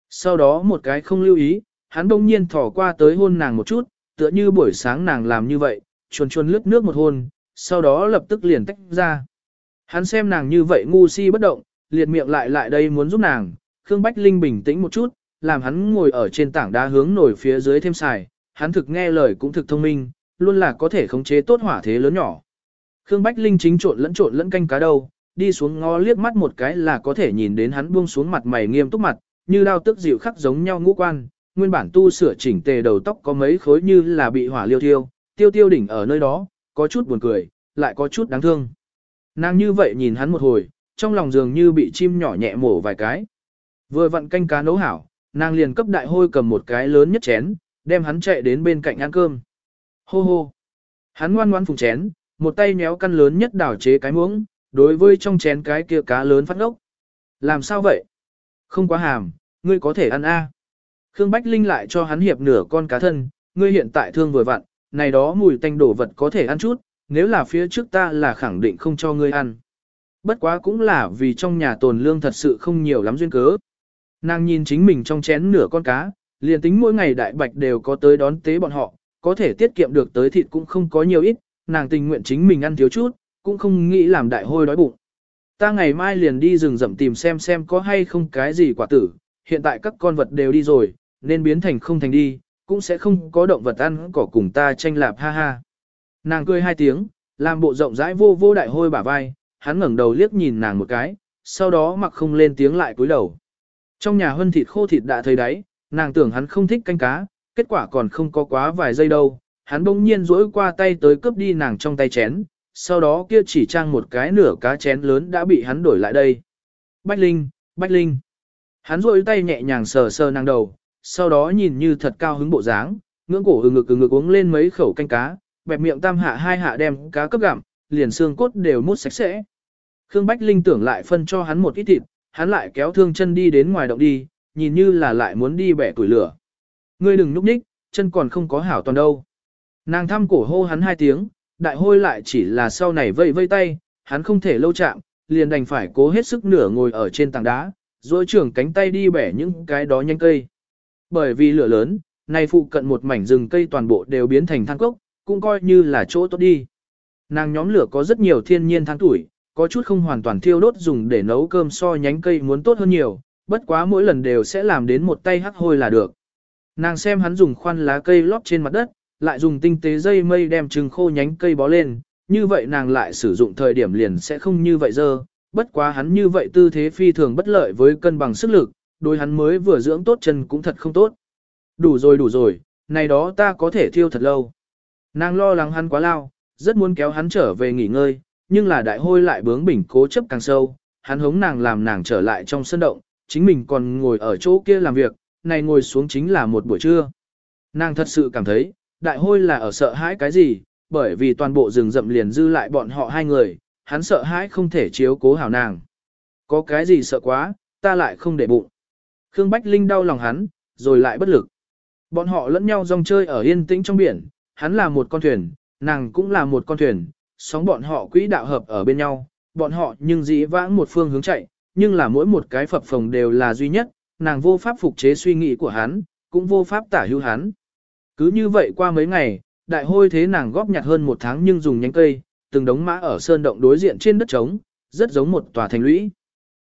Sau đó một cái không lưu ý, hắn bỗng nhiên thỏ qua tới hôn nàng một chút, tựa như buổi sáng nàng làm như vậy, chuồn chuồn lướt nước một hôn, sau đó lập tức liền tách ra. Hắn xem nàng như vậy ngu si bất động, liệt miệng lại lại đây muốn giúp nàng, Khương Bách Linh bình tĩnh một chút, làm hắn ngồi ở trên tảng đá hướng nổi phía dưới thêm xài, hắn thực nghe lời cũng thực thông minh, luôn là có thể khống chế tốt hỏa thế lớn nhỏ. Khương Bách Linh chính trộn lẫn trộn lẫn canh cá đâu, đi xuống ngó liếc mắt một cái là có thể nhìn đến hắn buông xuống mặt mày nghiêm túc mặt, như đao tức dịu khắc giống nhau ngũ quan, nguyên bản tu sửa chỉnh tề đầu tóc có mấy khối như là bị hỏa liêu thiêu, tiêu tiêu đỉnh ở nơi đó, có chút buồn cười, lại có chút đáng thương. Nàng như vậy nhìn hắn một hồi, trong lòng dường như bị chim nhỏ nhẹ mổ vài cái. Vừa vặn canh cá nấu hảo, nàng liền cấp đại hôi cầm một cái lớn nhất chén, đem hắn chạy đến bên cạnh ăn cơm. Hô hô. Hắn ngoan ngoan phùng chén, một tay nhéo căn lớn nhất đảo chế cái muỗng, đối với trong chén cái kia cá lớn phát ngốc. Làm sao vậy? Không quá hàm, ngươi có thể ăn a. Khương Bách Linh lại cho hắn hiệp nửa con cá thân, ngươi hiện tại thương vừa vặn, này đó mùi tanh đổ vật có thể ăn chút, nếu là phía trước ta là khẳng định không cho ngươi ăn. Bất quá cũng là vì trong nhà tồn lương thật sự không nhiều lắm duyên cớ. Nàng nhìn chính mình trong chén nửa con cá, liền tính mỗi ngày đại bạch đều có tới đón tế bọn họ, có thể tiết kiệm được tới thịt cũng không có nhiều ít, nàng tình nguyện chính mình ăn thiếu chút, cũng không nghĩ làm đại hôi đói bụng. Ta ngày mai liền đi rừng rậm tìm xem xem có hay không cái gì quả tử, hiện tại các con vật đều đi rồi, nên biến thành không thành đi, cũng sẽ không có động vật ăn cỏ cùng ta tranh lạp ha ha. Nàng cười hai tiếng, làm bộ rộng rãi vô vô đại hôi bả vai, hắn ngẩng đầu liếc nhìn nàng một cái, sau đó mặc không lên tiếng lại cúi đầu. Trong nhà hơn thịt khô thịt đã thấy đấy, nàng tưởng hắn không thích canh cá, kết quả còn không có quá vài giây đâu, hắn bỗng nhiên rỗi qua tay tới cướp đi nàng trong tay chén, sau đó kia chỉ trang một cái nửa cá chén lớn đã bị hắn đổi lại đây. Bách Linh, Bách Linh. Hắn rỗi tay nhẹ nhàng sờ sờ nàng đầu, sau đó nhìn như thật cao hứng bộ dáng, ngưỡng cổ hừng ngực hừng ngực uống lên mấy khẩu canh cá, bẹp miệng tam hạ hai hạ đem cá cấp gặm, liền xương cốt đều mút sạch sẽ. Khương Bách Linh tưởng lại phân cho hắn một ít thịt, hắn lại kéo thương chân đi đến ngoài động đi, nhìn như là lại muốn đi bẻ tuổi lửa. Ngươi đừng núp ních, chân còn không có hảo toàn đâu. Nàng thăm cổ hô hắn hai tiếng, đại hôi lại chỉ là sau này vây vây tay, hắn không thể lâu chạm, liền đành phải cố hết sức nửa ngồi ở trên tảng đá, rồi trưởng cánh tay đi bẻ những cái đó nhanh cây. Bởi vì lửa lớn, này phụ cận một mảnh rừng cây toàn bộ đều biến thành than cốc, cũng coi như là chỗ tốt đi. Nàng nhóm lửa có rất nhiều thiên nhiên tháng tuổi, có chút không hoàn toàn thiêu đốt dùng để nấu cơm so nhánh cây muốn tốt hơn nhiều, bất quá mỗi lần đều sẽ làm đến một tay hắc hôi là được. Nàng xem hắn dùng khoan lá cây lót trên mặt đất, lại dùng tinh tế dây mây đem trừng khô nhánh cây bó lên, như vậy nàng lại sử dụng thời điểm liền sẽ không như vậy dơ, bất quá hắn như vậy tư thế phi thường bất lợi với cân bằng sức lực, đối hắn mới vừa dưỡng tốt chân cũng thật không tốt. Đủ rồi đủ rồi, này đó ta có thể thiêu thật lâu. Nàng lo lắng hắn quá lao, rất muốn kéo hắn trở về nghỉ ngơi, nhưng là đại hôi lại bướng bỉnh cố chấp càng sâu, hắn hống nàng làm nàng trở lại trong sân động, chính mình còn ngồi ở chỗ kia làm việc, này ngồi xuống chính là một buổi trưa. Nàng thật sự cảm thấy, đại hôi là ở sợ hãi cái gì, bởi vì toàn bộ rừng rậm liền dư lại bọn họ hai người, hắn sợ hãi không thể chiếu cố hảo nàng. Có cái gì sợ quá, ta lại không để bụng. Khương Bách Linh đau lòng hắn, rồi lại bất lực. Bọn họ lẫn nhau rong chơi ở yên tĩnh trong biển, hắn là một con thuyền, nàng cũng là một con thuyền, sóng bọn họ quỹ đạo hợp ở bên nhau, bọn họ nhưng dĩ vãng một phương hướng chạy, nhưng là mỗi một cái phập phồng đều là duy nhất, nàng vô pháp phục chế suy nghĩ của hắn, cũng vô pháp tả hữu hắn. Cứ như vậy qua mấy ngày, đại hôi thế nàng góp nhặt hơn một tháng nhưng dùng nhánh cây, từng đống mã ở sơn động đối diện trên đất trống, rất giống một tòa thành lũy.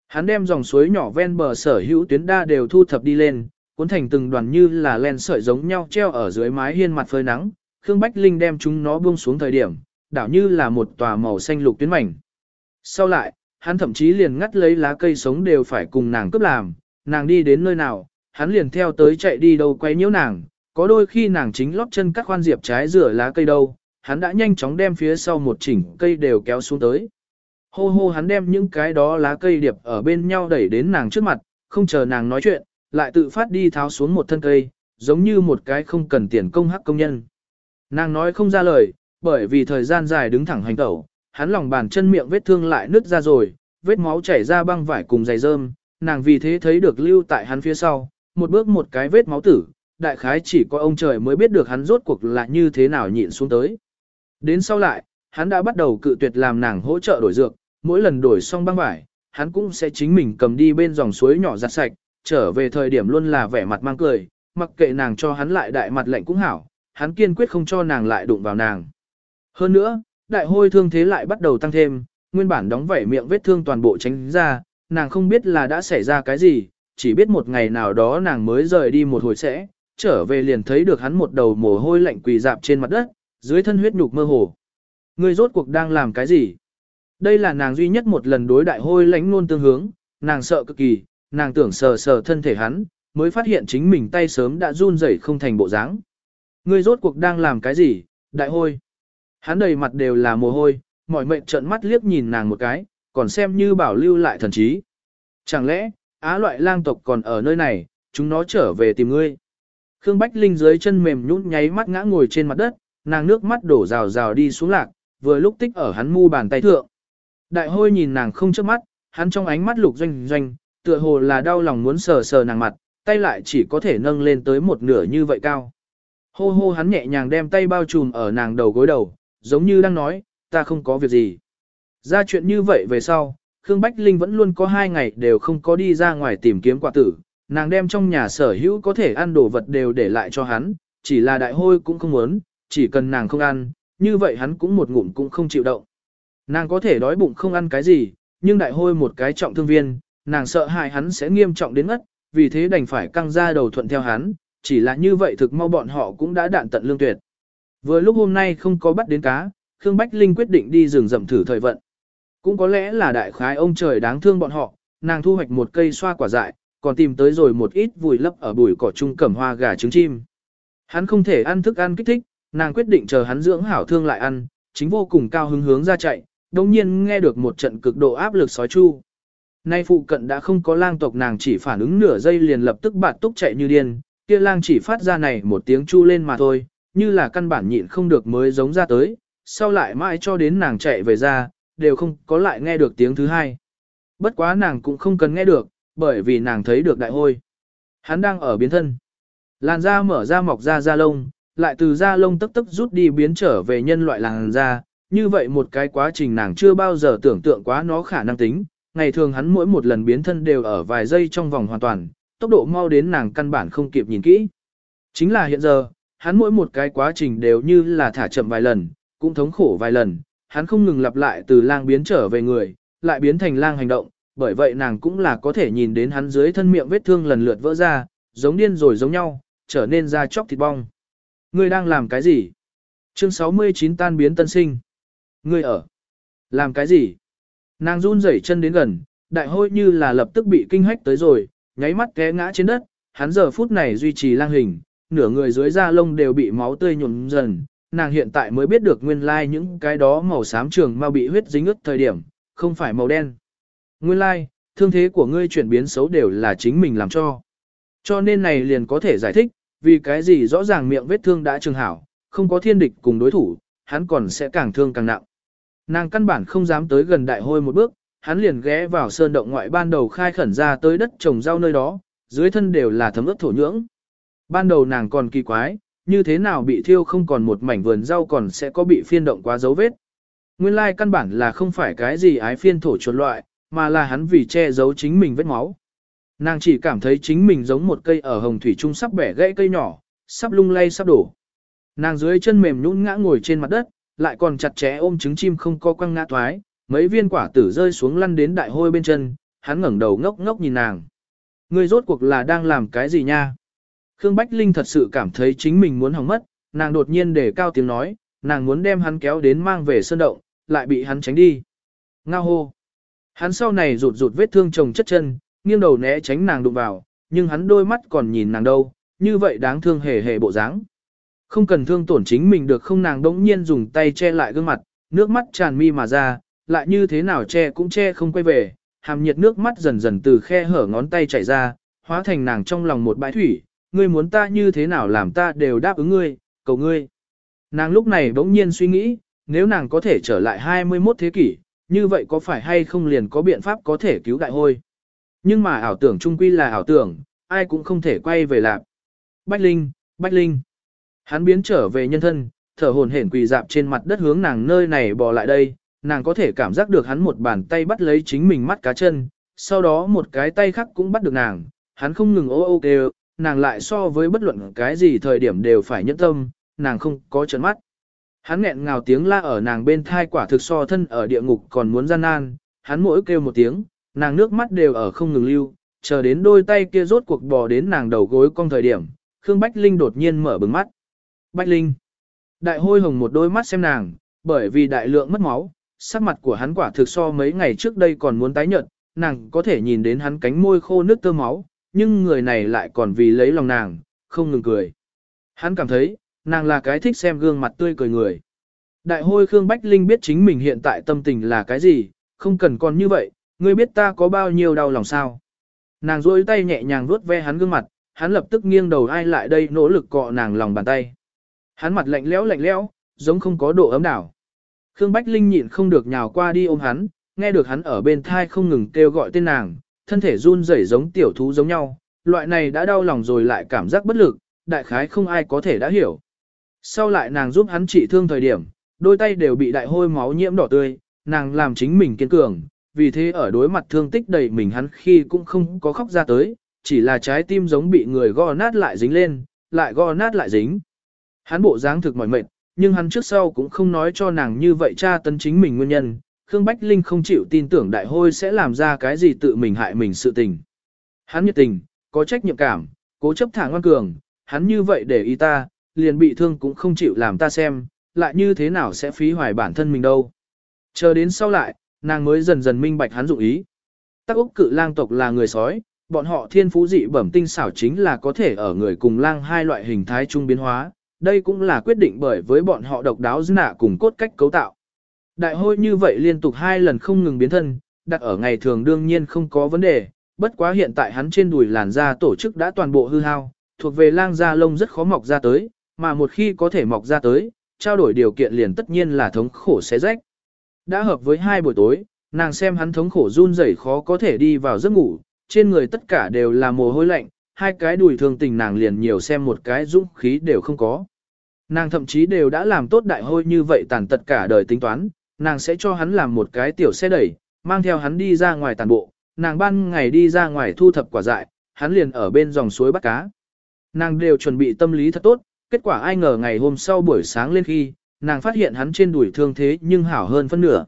Hắn đem dòng suối nhỏ ven bờ sở hữu tuyến đa đều thu thập đi lên, cuốn thành từng đoàn như là len sợi giống nhau treo ở dưới mái hiên mặt phơi nắng. Khương Bách Linh đem chúng nó buông xuống thời điểm, đảo như là một tòa màu xanh lục tuyến mảnh. Sau lại, hắn thậm chí liền ngắt lấy lá cây sống đều phải cùng nàng cướp làm, nàng đi đến nơi nào, hắn liền theo tới chạy đi đâu quay nhiễu nàng, có đôi khi nàng chính lót chân các khoan diệp trái rửa lá cây đâu, hắn đã nhanh chóng đem phía sau một chỉnh cây đều kéo xuống tới. Hô hô hắn đem những cái đó lá cây điệp ở bên nhau đẩy đến nàng trước mặt, không chờ nàng nói chuyện, lại tự phát đi tháo xuống một thân cây, giống như một cái không cần tiền công hắc công nhân. Nàng nói không ra lời, bởi vì thời gian dài đứng thẳng hành tẩu, hắn lòng bàn chân miệng vết thương lại nứt ra rồi, vết máu chảy ra băng vải cùng giày rơm, nàng vì thế thấy được lưu tại hắn phía sau, một bước một cái vết máu tử, đại khái chỉ có ông trời mới biết được hắn rốt cuộc là như thế nào nhịn xuống tới. Đến sau lại, hắn đã bắt đầu cự tuyệt làm nàng hỗ trợ đổi dược, mỗi lần đổi xong băng vải, hắn cũng sẽ chính mình cầm đi bên dòng suối nhỏ giặt sạch, trở về thời điểm luôn là vẻ mặt mang cười, mặc kệ nàng cho hắn lại đại mặt lạnh cũng hảo, hắn kiên quyết không cho nàng lại đụng vào nàng. Hơn nữa, đại hôi thương thế lại bắt đầu tăng thêm, nguyên bản đóng vảy miệng vết thương toàn bộ tránh ra, nàng không biết là đã xảy ra cái gì, chỉ biết một ngày nào đó nàng mới rời đi một hồi sẽ, trở về liền thấy được hắn một đầu mồ hôi lạnh quỳ dạp trên mặt đất, dưới thân huyết nhục mơ hồ. Người rốt cuộc đang làm cái gì? Đây là nàng duy nhất một lần đối đại hôi lãnh luôn tương hướng, nàng sợ cực kỳ, nàng tưởng sờ sờ thân thể hắn, mới phát hiện chính mình tay sớm đã run rẩy không thành bộ dáng. Ngươi rốt cuộc đang làm cái gì, đại hôi? Hắn đầy mặt đều là mồ hôi, mỏi mệnh trợn mắt liếc nhìn nàng một cái, còn xem như bảo lưu lại thần trí. Chẳng lẽ, á loại lang tộc còn ở nơi này, chúng nó trở về tìm ngươi. Khương Bách Linh dưới chân mềm nhũn nháy mắt ngã ngồi trên mặt đất, nàng nước mắt đổ rào rào đi xuống lạc, vừa lúc tích ở hắn mu bàn tay thượng. Đại hôi nhìn nàng không chớp mắt, hắn trong ánh mắt lục doanh doanh, tựa hồ là đau lòng muốn sờ sờ nàng mặt, tay lại chỉ có thể nâng lên tới một nửa như vậy cao. Hô hô hắn nhẹ nhàng đem tay bao trùm ở nàng đầu gối đầu, giống như đang nói, ta không có việc gì. Ra chuyện như vậy về sau, Khương Bách Linh vẫn luôn có hai ngày đều không có đi ra ngoài tìm kiếm quả tử, nàng đem trong nhà sở hữu có thể ăn đồ vật đều để lại cho hắn, chỉ là đại hôi cũng không muốn, chỉ cần nàng không ăn, như vậy hắn cũng một ngụm cũng không chịu động. Nàng có thể đói bụng không ăn cái gì, nhưng đại hôi một cái trọng thương viên, nàng sợ hại hắn sẽ nghiêm trọng đến ngất, vì thế đành phải căng ra đầu thuận theo hắn, chỉ là như vậy thực mau bọn họ cũng đã đạn tận lương tuyệt. Vừa lúc hôm nay không có bắt đến cá, Khương Bách Linh quyết định đi rừng rậm thử thời vận. Cũng có lẽ là đại khái ông trời đáng thương bọn họ, nàng thu hoạch một cây xoa quả dại, còn tìm tới rồi một ít vùi lấp ở bụi cỏ trung cẩm hoa gà trứng chim. Hắn không thể ăn thức ăn kích thích, nàng quyết định chờ hắn dưỡng hảo thương lại ăn, chính vô cùng cao hứng hướng ra chạy, đồng nhiên nghe được một trận cực độ áp lực sói chu. Nay phụ cận đã không có lang tộc nàng chỉ phản ứng nửa giây liền lập tức bạt túc chạy như điên, kia lang chỉ phát ra này một tiếng chu lên mà thôi, như là căn bản nhịn không được mới giống ra tới, sau lại mãi cho đến nàng chạy về ra, đều không có lại nghe được tiếng thứ hai. Bất quá nàng cũng không cần nghe được, bởi vì nàng thấy được đại hôi. Hắn đang ở biến thân. Làn da mở ra mọc ra da lông, lại từ da lông tức tức rút đi biến trở về nhân loại làn da. Như vậy một cái quá trình nàng chưa bao giờ tưởng tượng quá nó khả năng tính. Ngày thường hắn mỗi một lần biến thân đều ở vài giây trong vòng hoàn toàn, tốc độ mau đến nàng căn bản không kịp nhìn kỹ. Chính là hiện giờ, hắn mỗi một cái quá trình đều như là thả chậm vài lần, cũng thống khổ vài lần, hắn không ngừng lặp lại từ lang biến trở về người, lại biến thành lang hành động, bởi vậy nàng cũng là có thể nhìn đến hắn dưới thân miệng vết thương lần lượt vỡ ra, giống điên rồi giống nhau, trở nên da chóc thịt bong. Ngươi đang làm cái gì? Chương 69 tan biến tân sinh. Ngươi ở? Làm cái gì? Nàng run rẩy chân đến gần, đại hôi như là lập tức bị kinh hách tới rồi, nháy mắt té ngã trên đất, hắn giờ phút này duy trì lang hình, nửa người dưới da lông đều bị máu tươi nhuộm dần, nàng hiện tại mới biết được nguyên lai like những cái đó màu xám trường mà bị huyết dính ướt thời điểm, không phải màu đen. Nguyên lai, like, thương thế của ngươi chuyển biến xấu đều là chính mình làm cho. Cho nên này liền có thể giải thích, vì cái gì rõ ràng miệng vết thương đã trường hảo, không có thiên địch cùng đối thủ, hắn còn sẽ càng thương càng nặng. Nàng căn bản không dám tới gần đại hôi một bước, hắn liền ghé vào sơn động ngoại ban đầu khai khẩn ra tới đất trồng rau nơi đó, dưới thân đều là thấm ướt thổ nhưỡng. Ban đầu nàng còn kỳ quái, như thế nào bị thiêu không còn một mảnh vườn rau còn sẽ có bị phiên động quá dấu vết. Nguyên lai căn bản là không phải cái gì ái phiên thổ chuột loại, mà là hắn vì che giấu chính mình vết máu. Nàng chỉ cảm thấy chính mình giống một cây ở hồng thủy trung sắp bẻ gãy cây nhỏ, sắp lung lay sắp đổ. Nàng dưới chân mềm nhũn ngã ngồi trên mặt đất, lại còn chặt chẽ ôm trứng chim không co quăng ngã toái, mấy viên quả tử rơi xuống lăn đến đại hôi bên chân, hắn ngẩng đầu ngốc ngốc nhìn nàng. Ngươi rốt cuộc là đang làm cái gì nha? Khương Bách Linh thật sự cảm thấy chính mình muốn hỏng mất, nàng đột nhiên để cao tiếng nói, nàng muốn đem hắn kéo đến mang về sơn động, lại bị hắn tránh đi. Ngao hô. Hắn sau này rụt rụt vết thương chồng chất chân, nghiêng đầu né tránh nàng đụng vào, nhưng hắn đôi mắt còn nhìn nàng đâu, như vậy đáng thương hề hề bộ dáng. Không cần thương tổn chính mình được không nàng đống nhiên dùng tay che lại gương mặt, nước mắt tràn mi mà ra, lại như thế nào che cũng che không quay về, hàm nhiệt nước mắt dần dần từ khe hở ngón tay chảy ra, hóa thành nàng trong lòng một bãi thủy, ngươi muốn ta như thế nào làm ta đều đáp ứng ngươi, cầu ngươi. Nàng lúc này bỗng nhiên suy nghĩ, nếu nàng có thể trở lại 21 thế kỷ, như vậy có phải hay không liền có biện pháp có thể cứu đại hôi. Nhưng mà ảo tưởng trung quy là ảo tưởng, ai cũng không thể quay về lạc. Bách Linh, Bách Linh. Hắn biến trở về nhân thân, thở hồn hển quỳ dạp trên mặt đất hướng nàng nơi này bò lại đây, nàng có thể cảm giác được hắn một bàn tay bắt lấy chính mình mắt cá chân, sau đó một cái tay khác cũng bắt được nàng, hắn không ngừng ô ô kêu, nàng lại so với bất luận cái gì thời điểm đều phải nhẫn tâm, nàng không có trấn mắt. Hắn nghẹn ngào tiếng la ở nàng bên thai quả thực so thân ở địa ngục còn muốn gian nan, hắn mỗi kêu một tiếng, nàng nước mắt đều ở không ngừng lưu, chờ đến đôi tay kia rốt cuộc bò đến nàng đầu gối cong thời điểm, Khương Bách Linh đột nhiên mở bừng mắt. Bách Linh. Đại hôi hồng một đôi mắt xem nàng, bởi vì đại lượng mất máu, sắc mặt của hắn quả thực so mấy ngày trước đây còn muốn tái nhợt, nàng có thể nhìn đến hắn cánh môi khô nước tơ máu, nhưng người này lại còn vì lấy lòng nàng, không ngừng cười. Hắn cảm thấy, nàng là cái thích xem gương mặt tươi cười người. Đại hôi Khương Bách Linh biết chính mình hiện tại tâm tình là cái gì, không cần còn như vậy, ngươi biết ta có bao nhiêu đau lòng sao. Nàng duỗi tay nhẹ nhàng vuốt ve hắn gương mặt, hắn lập tức nghiêng đầu ai lại đây nỗ lực cọ nàng lòng bàn tay. Hắn mặt lạnh lẽo lạnh lẽo, giống không có độ ấm đảo. Khương Bách Linh nhịn không được nhào qua đi ôm hắn, nghe được hắn ở bên thai không ngừng kêu gọi tên nàng, thân thể run rẩy giống tiểu thú giống nhau, loại này đã đau lòng rồi lại cảm giác bất lực, đại khái không ai có thể đã hiểu. Sau lại nàng giúp hắn trị thương thời điểm, đôi tay đều bị đại hôi máu nhiễm đỏ tươi, nàng làm chính mình kiên cường, vì thế ở đối mặt thương tích đầy mình hắn khi cũng không có khóc ra tới, chỉ là trái tim giống bị người gò nát lại dính lên, lại gò nát lại dính. Hắn bộ dáng thực mỏi mệt, nhưng hắn trước sau cũng không nói cho nàng như vậy cha tấn chính mình nguyên nhân, Khương Bách Linh không chịu tin tưởng đại hôi sẽ làm ra cái gì tự mình hại mình sự tình. Hắn nhiệt tình, có trách nhiệm cảm, cố chấp thả ngoan cường, hắn như vậy để ý ta, liền bị thương cũng không chịu làm ta xem, lại như thế nào sẽ phí hoài bản thân mình đâu. Chờ đến sau lại, nàng mới dần dần minh bạch hắn dụng ý. Tắc Úc cự lang tộc là người sói, bọn họ thiên phú dị bẩm tinh xảo chính là có thể ở người cùng lang hai loại hình thái trung biến hóa, đây cũng là quyết định bởi với bọn họ độc đáo nạ cùng cốt cách cấu tạo. Đại hôi như vậy liên tục hai lần không ngừng biến thân, đặt ở ngày thường đương nhiên không có vấn đề, bất quá hiện tại hắn trên đùi làn da tổ chức đã toàn bộ hư hao, thuộc về lang da lông rất khó mọc ra tới, mà một khi có thể mọc ra tới, trao đổi điều kiện liền tất nhiên là thống khổ xé rách. Đã hợp với hai buổi tối, nàng xem hắn thống khổ run rẩy khó có thể đi vào giấc ngủ, trên người tất cả đều là mồ hôi lạnh, hai cái đùi thường tình nàng liền nhiều xem một cái dũng khí đều không có. Nàng thậm chí đều đã làm tốt đại hôi như vậy tàn tật cả đời tính toán, nàng sẽ cho hắn làm một cái tiểu xe đẩy, mang theo hắn đi ra ngoài tàn bộ, nàng ban ngày đi ra ngoài thu thập quả dại, hắn liền ở bên dòng suối bắt cá. Nàng đều chuẩn bị tâm lý thật tốt, kết quả ai ngờ ngày hôm sau buổi sáng lên khi, nàng phát hiện hắn trên đùi thương thế nhưng hảo hơn phân nửa.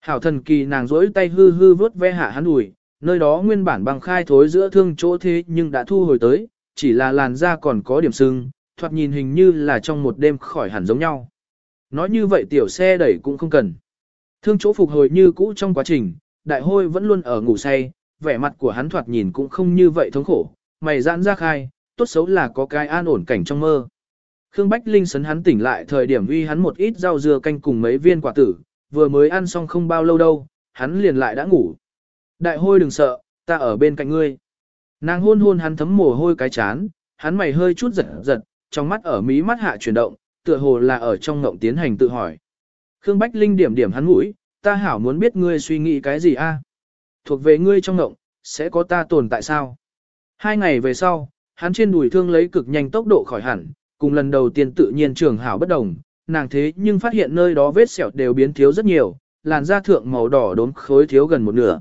Hảo thần kỳ nàng rỗi tay hư hư vớt ve hạ hắn đùi, nơi đó nguyên bản băng khai thối giữa thương chỗ thế nhưng đã thu hồi tới, chỉ là làn da còn có điểm sưng, thoạt nhìn hình như là trong một đêm khỏi hẳn giống nhau. Nói như vậy tiểu xe đẩy cũng không cần. Thương chỗ phục hồi như cũ trong quá trình, đại hôi vẫn luôn ở ngủ say, vẻ mặt của hắn thoạt nhìn cũng không như vậy thống khổ, mày giãn ra khai, tốt xấu là có cái an ổn cảnh trong mơ. Khương Bách Linh sấn hắn tỉnh lại thời điểm uy hắn một ít rau dưa canh cùng mấy viên quả tử, vừa mới ăn xong không bao lâu đâu, hắn liền lại đã ngủ. Đại hôi đừng sợ, ta ở bên cạnh ngươi. Nàng hôn hôn hắn thấm mồ hôi cái chán, hắn mày hơi chút giật giật, trong mắt ở mí mắt hạ chuyển động, tựa hồ là ở trong ngộng tiến hành tự hỏi. Khương Bách Linh điểm điểm hắn mũi, ta hảo muốn biết ngươi suy nghĩ cái gì a? Thuộc về ngươi trong ngộng, sẽ có ta tồn tại sao? Hai ngày về sau, hắn trên đùi thương lấy cực nhanh tốc độ khỏi hẳn, cùng lần đầu tiên tự nhiên trường hảo bất đồng, nàng thế nhưng phát hiện nơi đó vết sẹo đều biến thiếu rất nhiều, làn da thượng màu đỏ đốm khối thiếu gần một nửa.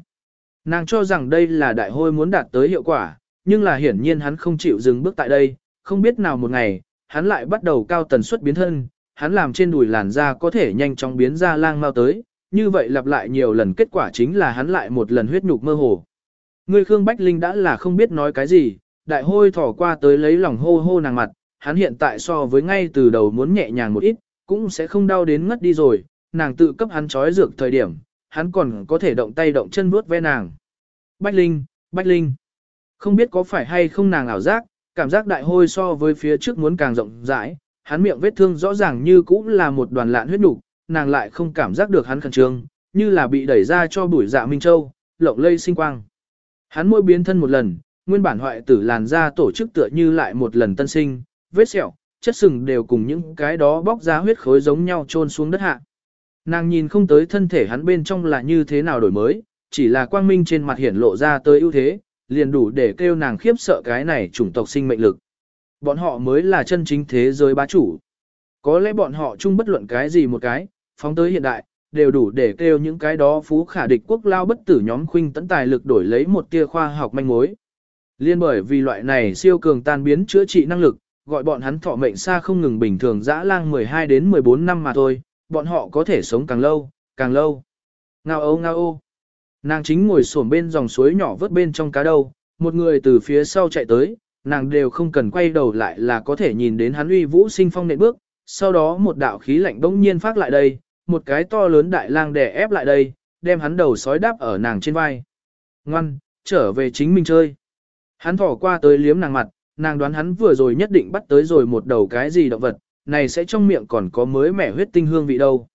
Nàng cho rằng đây là đại hôi muốn đạt tới hiệu quả, nhưng là hiển nhiên hắn không chịu dừng bước tại đây, không biết nào một ngày, hắn lại bắt đầu cao tần suất biến thân, hắn làm trên đùi làn da có thể nhanh chóng biến ra lang mau tới, như vậy lặp lại nhiều lần kết quả chính là hắn lại một lần huyết nhục mơ hồ. Người Khương Bách Linh đã là không biết nói cái gì, đại hôi thỏ qua tới lấy lòng hô hô nàng mặt, hắn hiện tại so với ngay từ đầu muốn nhẹ nhàng một ít, cũng sẽ không đau đến ngất đi rồi, nàng tự cấp hắn trói dược thời điểm, hắn còn có thể động tay động chân vuốt ve nàng. Bách Linh, Bách Linh, không biết có phải hay không nàng ảo giác, cảm giác đại hôi so với phía trước muốn càng rộng rãi, hắn miệng vết thương rõ ràng như cũng là một đoàn lạn huyết nục, nàng lại không cảm giác được hắn khẩn trương, như là bị đẩy ra cho bụi dạ minh châu, lộng lây sinh quang. Hắn môi biến thân một lần, nguyên bản hoại tử làn da tổ chức tựa như lại một lần tân sinh, vết sẹo, chất sừng đều cùng những cái đó bóc ra huyết khối giống nhau trôn xuống đất hạ. Nàng nhìn không tới thân thể hắn bên trong là như thế nào đổi mới, chỉ là quang minh trên mặt hiển lộ ra tới ưu thế, liền đủ để kêu nàng khiếp sợ cái này chủng tộc sinh mệnh lực. Bọn họ mới là chân chính thế giới bá chủ. Có lẽ bọn họ chung bất luận cái gì một cái, phóng tới hiện đại, đều đủ để kêu những cái đó phú khả địch quốc lao bất tử nhóm khuynh tấn tài lực đổi lấy một tia khoa học manh mối. Liên bởi vì loại này siêu cường tan biến chữa trị năng lực, gọi bọn hắn thọ mệnh xa không ngừng bình thường dã lang 12 đến 14 năm mà thôi, bọn họ có thể sống càng lâu, càng lâu. Ngao ô ngao ô. Nàng chính ngồi xổm bên dòng suối nhỏ vớt bên trong cá đâu, một người từ phía sau chạy tới, nàng đều không cần quay đầu lại là có thể nhìn đến hắn uy vũ sinh phong nện bước, sau đó một đạo khí lạnh bỗng nhiên phát lại đây, một cái to lớn đại lang đè ép lại đây, đem hắn đầu sói đáp ở nàng trên vai. Ngoan, trở về chính mình chơi. Hắn thỏ qua tới liếm nàng mặt, nàng đoán hắn vừa rồi nhất định bắt tới rồi một đầu cái gì động vật, này sẽ trong miệng còn có mới mẻ huyết tinh hương vị đâu.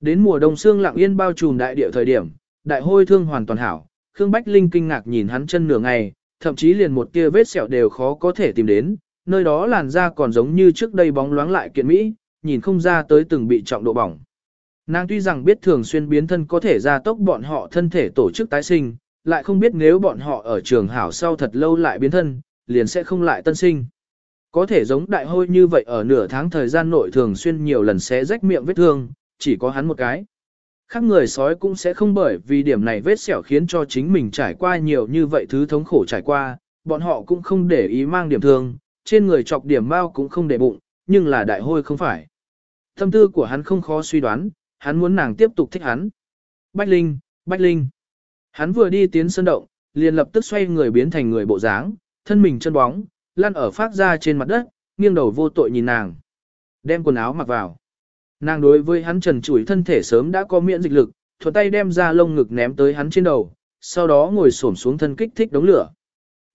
Đến mùa đông xương lặng yên bao trùm đại địa thời điểm, đại hôi thương hoàn toàn hảo, Khương Bách Linh kinh ngạc nhìn hắn chân nửa ngày, thậm chí liền một tia vết sẹo đều khó có thể tìm đến, nơi đó làn da còn giống như trước đây bóng loáng lại kiện mỹ, nhìn không ra tới từng bị trọng độ bỏng. Nàng tuy rằng biết thường xuyên biến thân có thể gia tốc bọn họ thân thể tổ chức tái sinh, lại không biết nếu bọn họ ở trường hảo sau thật lâu lại biến thân, liền sẽ không lại tân sinh. Có thể giống đại hôi như vậy ở nửa tháng thời gian nội thường xuyên nhiều lần sẽ rách miệng vết thương, chỉ có hắn một cái. Khác người sói cũng sẽ không bởi vì điểm này vết sẹo khiến cho chính mình trải qua nhiều như vậy thứ thống khổ trải qua, bọn họ cũng không để ý mang điểm thương, trên người chọc điểm bao cũng không để bụng, nhưng là đại hôi không phải. Tâm tư của hắn không khó suy đoán, hắn muốn nàng tiếp tục thích hắn. Bách Linh, Bách Linh. Hắn vừa đi tiến sân động, liền lập tức xoay người biến thành người bộ dáng, thân mình chân bóng, lăn ở phát ra trên mặt đất, nghiêng đầu vô tội nhìn nàng. Đem quần áo mặc vào. Nàng đối với hắn trần trụi thân thể sớm đã có miễn dịch lực, thuận tay đem ra lông ngực ném tới hắn trên đầu, sau đó ngồi xổm xuống thân kích thích đống lửa.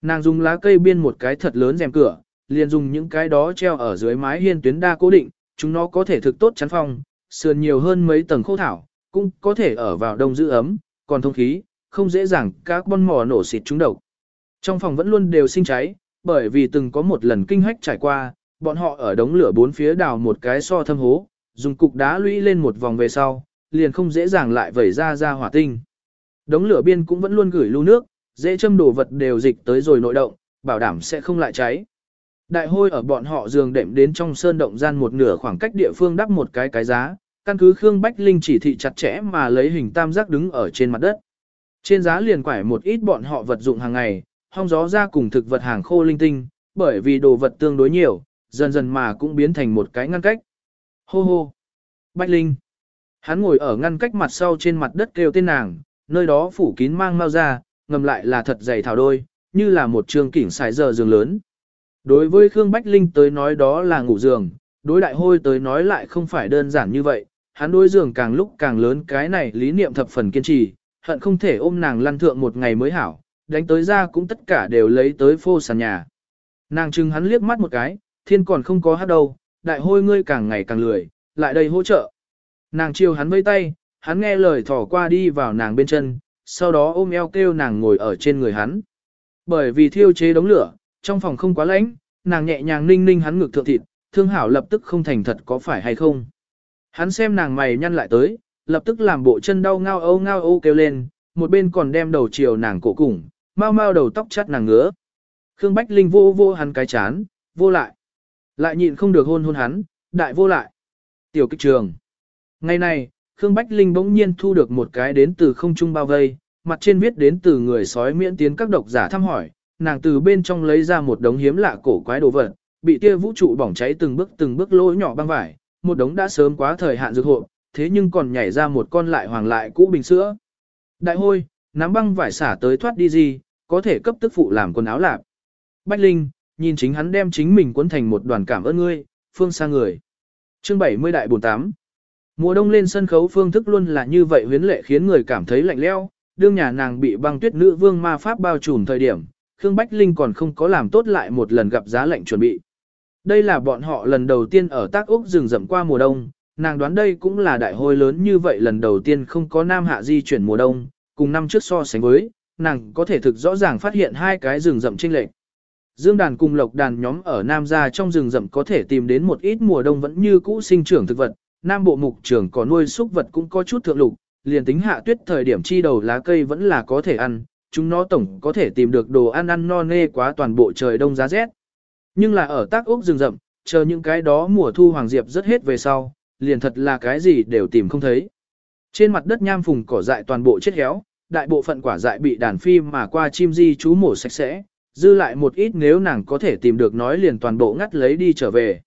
Nàng dùng lá cây biên một cái thật lớn rèm cửa, liền dùng những cái đó treo ở dưới mái hiên tuyến đa cố định, chúng nó có thể thực tốt chắn phong, sườn nhiều hơn mấy tầng khô thảo, cũng có thể ở vào đông giữ ấm, còn thông khí, không dễ dàng các bon mò nổ xịt chúng đầu. Trong phòng vẫn luôn đều sinh cháy, bởi vì từng có một lần kinh hách trải qua, bọn họ ở đống lửa bốn phía đào một cái so thâm hố, dùng cục đá lũy lên một vòng về sau, liền không dễ dàng lại vẩy ra ra hỏa tinh. Đống lửa biên cũng vẫn luôn gửi lưu nước, dễ châm đồ vật đều dịch tới rồi nội động, bảo đảm sẽ không lại cháy. Đại hôi ở bọn họ giường đệm đến trong sơn động gian một nửa khoảng cách địa phương đắp một cái cái giá, căn cứ Khương Bách Linh chỉ thị chặt chẽ mà lấy hình tam giác đứng ở trên mặt đất. Trên giá liền quải một ít bọn họ vật dụng hàng ngày, hong gió ra cùng thực vật hàng khô linh tinh, bởi vì đồ vật tương đối nhiều, dần dần mà cũng biến thành một cái ngăn cách. Hô hô! Bách Linh! Hắn ngồi ở ngăn cách mặt sau trên mặt đất kêu tên nàng, nơi đó phủ kín mang mau ra, ngầm lại là thật dày thảo đôi, như là một trường kỉnh xài giờ giường lớn. Đối với Khương Bách Linh tới nói đó là ngủ giường, đối đại hôi tới nói lại không phải đơn giản như vậy, hắn đối giường càng lúc càng lớn cái này lý niệm thập phần kiên trì, hận không thể ôm nàng lăn thượng một ngày mới hảo, đánh tới ra cũng tất cả đều lấy tới phô sàn nhà. Nàng chừng hắn liếc mắt một cái, thiên còn không có hát đâu, đại hôi ngươi càng ngày càng lười, lại đây hỗ trợ. Nàng chiều hắn vây tay, hắn nghe lời thỏ qua đi vào nàng bên chân, sau đó ôm eo kêu nàng ngồi ở trên người hắn. Bởi vì thiêu chế đống lửa, trong phòng không quá lạnh, nàng nhẹ nhàng ninh ninh hắn ngực thượng thịt, thương hảo lập tức không thành thật có phải hay không. Hắn xem nàng mày nhăn lại tới, lập tức làm bộ chân đau ngao âu ngao âu kêu lên, một bên còn đem đầu chiều nàng cổ củng, mau mau đầu tóc chắt nàng ngứa. Khương Bách Linh vô vô hắn cái chán, vô lại. Lại nhịn không được hôn hôn hắn, đại vô lại. Tiểu kích trường. Ngày này, Khương Bách Linh bỗng nhiên thu được một cái đến từ không trung bao vây, mặt trên viết đến từ người sói miễn tiến các độc giả thăm hỏi, nàng từ bên trong lấy ra một đống hiếm lạ cổ quái đồ vật, bị tia vũ trụ bỏng cháy từng bước từng bước lỗ nhỏ băng vải, một đống đã sớm quá thời hạn dược hộ, thế nhưng còn nhảy ra một con lại hoàng lại cũ bình sữa. Đại hôi, nắm băng vải xả tới thoát đi gì, có thể cấp tức phụ làm quần áo lạp. Bách Linh, nhìn chính hắn đem chính mình cuốn thành một đoàn cảm ơn ngươi, phương xa người. Chương 70 đại 48 Mùa đông lên sân khấu phương thức luôn là như vậy huyến lệ khiến người cảm thấy lạnh lẽo. đương nhà nàng bị băng tuyết nữ vương ma pháp bao trùm thời điểm, Khương Bách Linh còn không có làm tốt lại một lần gặp giá lạnh chuẩn bị. Đây là bọn họ lần đầu tiên ở tác úc rừng rậm qua mùa đông, nàng đoán đây cũng là đại hôi lớn như vậy lần đầu tiên không có nam hạ di chuyển mùa đông, cùng năm trước so sánh với, nàng có thể thực rõ ràng phát hiện hai cái rừng rậm chênh lệch. Dương đàn cùng lộc đàn nhóm ở Nam gia trong rừng rậm có thể tìm đến một ít mùa đông vẫn như cũ sinh trưởng thực vật, Nam bộ mục trưởng có nuôi súc vật cũng có chút thượng lục, liền tính hạ tuyết thời điểm chi đầu lá cây vẫn là có thể ăn, chúng nó tổng có thể tìm được đồ ăn ăn no nê quá toàn bộ trời đông giá rét. Nhưng là ở tác ốc rừng rậm, chờ những cái đó mùa thu hoàng diệp rất hết về sau, liền thật là cái gì đều tìm không thấy. Trên mặt đất nham phùng cỏ dại toàn bộ chết héo, đại bộ phận quả dại bị đàn phi mà qua chim di chú mổ sạch sẽ, dư lại một ít nếu nàng có thể tìm được nói liền toàn bộ ngắt lấy đi trở về.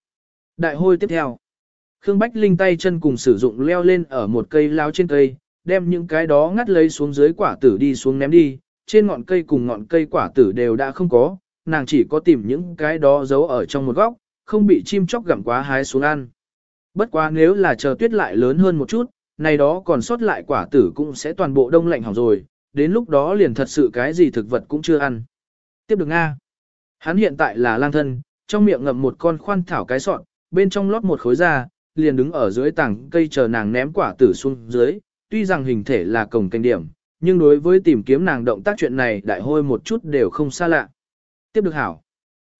Đại hôi tiếp theo. Khương Bách Linh tay chân cùng sử dụng leo lên ở một cây lao trên cây, đem những cái đó ngắt lấy xuống dưới quả tử đi xuống ném đi, trên ngọn cây cùng ngọn cây quả tử đều đã không có, nàng chỉ có tìm những cái đó giấu ở trong một góc, không bị chim chóc gặm quá hái xuống ăn. Bất quá nếu là chờ tuyết lại lớn hơn một chút, này đó còn sót lại quả tử cũng sẽ toàn bộ đông lạnh hỏng rồi, đến lúc đó liền thật sự cái gì thực vật cũng chưa ăn. Tiếp được Nga. Hắn hiện tại là lang thân, trong miệng ngậm một con khoan thảo cái sọn, bên trong lót một khối da, liền đứng ở dưới tảng cây chờ nàng ném quả tử xuống dưới, tuy rằng hình thể là cổng canh điểm, nhưng đối với tìm kiếm nàng động tác chuyện này đại hôi một chút đều không xa lạ. Tiếp được hảo.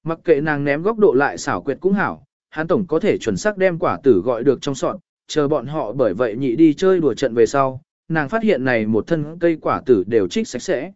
Mặc kệ nàng ném góc độ lại xảo quyệt cũng hảo, hắn tổng có thể chuẩn xác đem quả tử gọi được trong sọn, chờ bọn họ bởi vậy nhị đi chơi đùa trận về sau, nàng phát hiện này một thân cây quả tử đều trích sạch sẽ.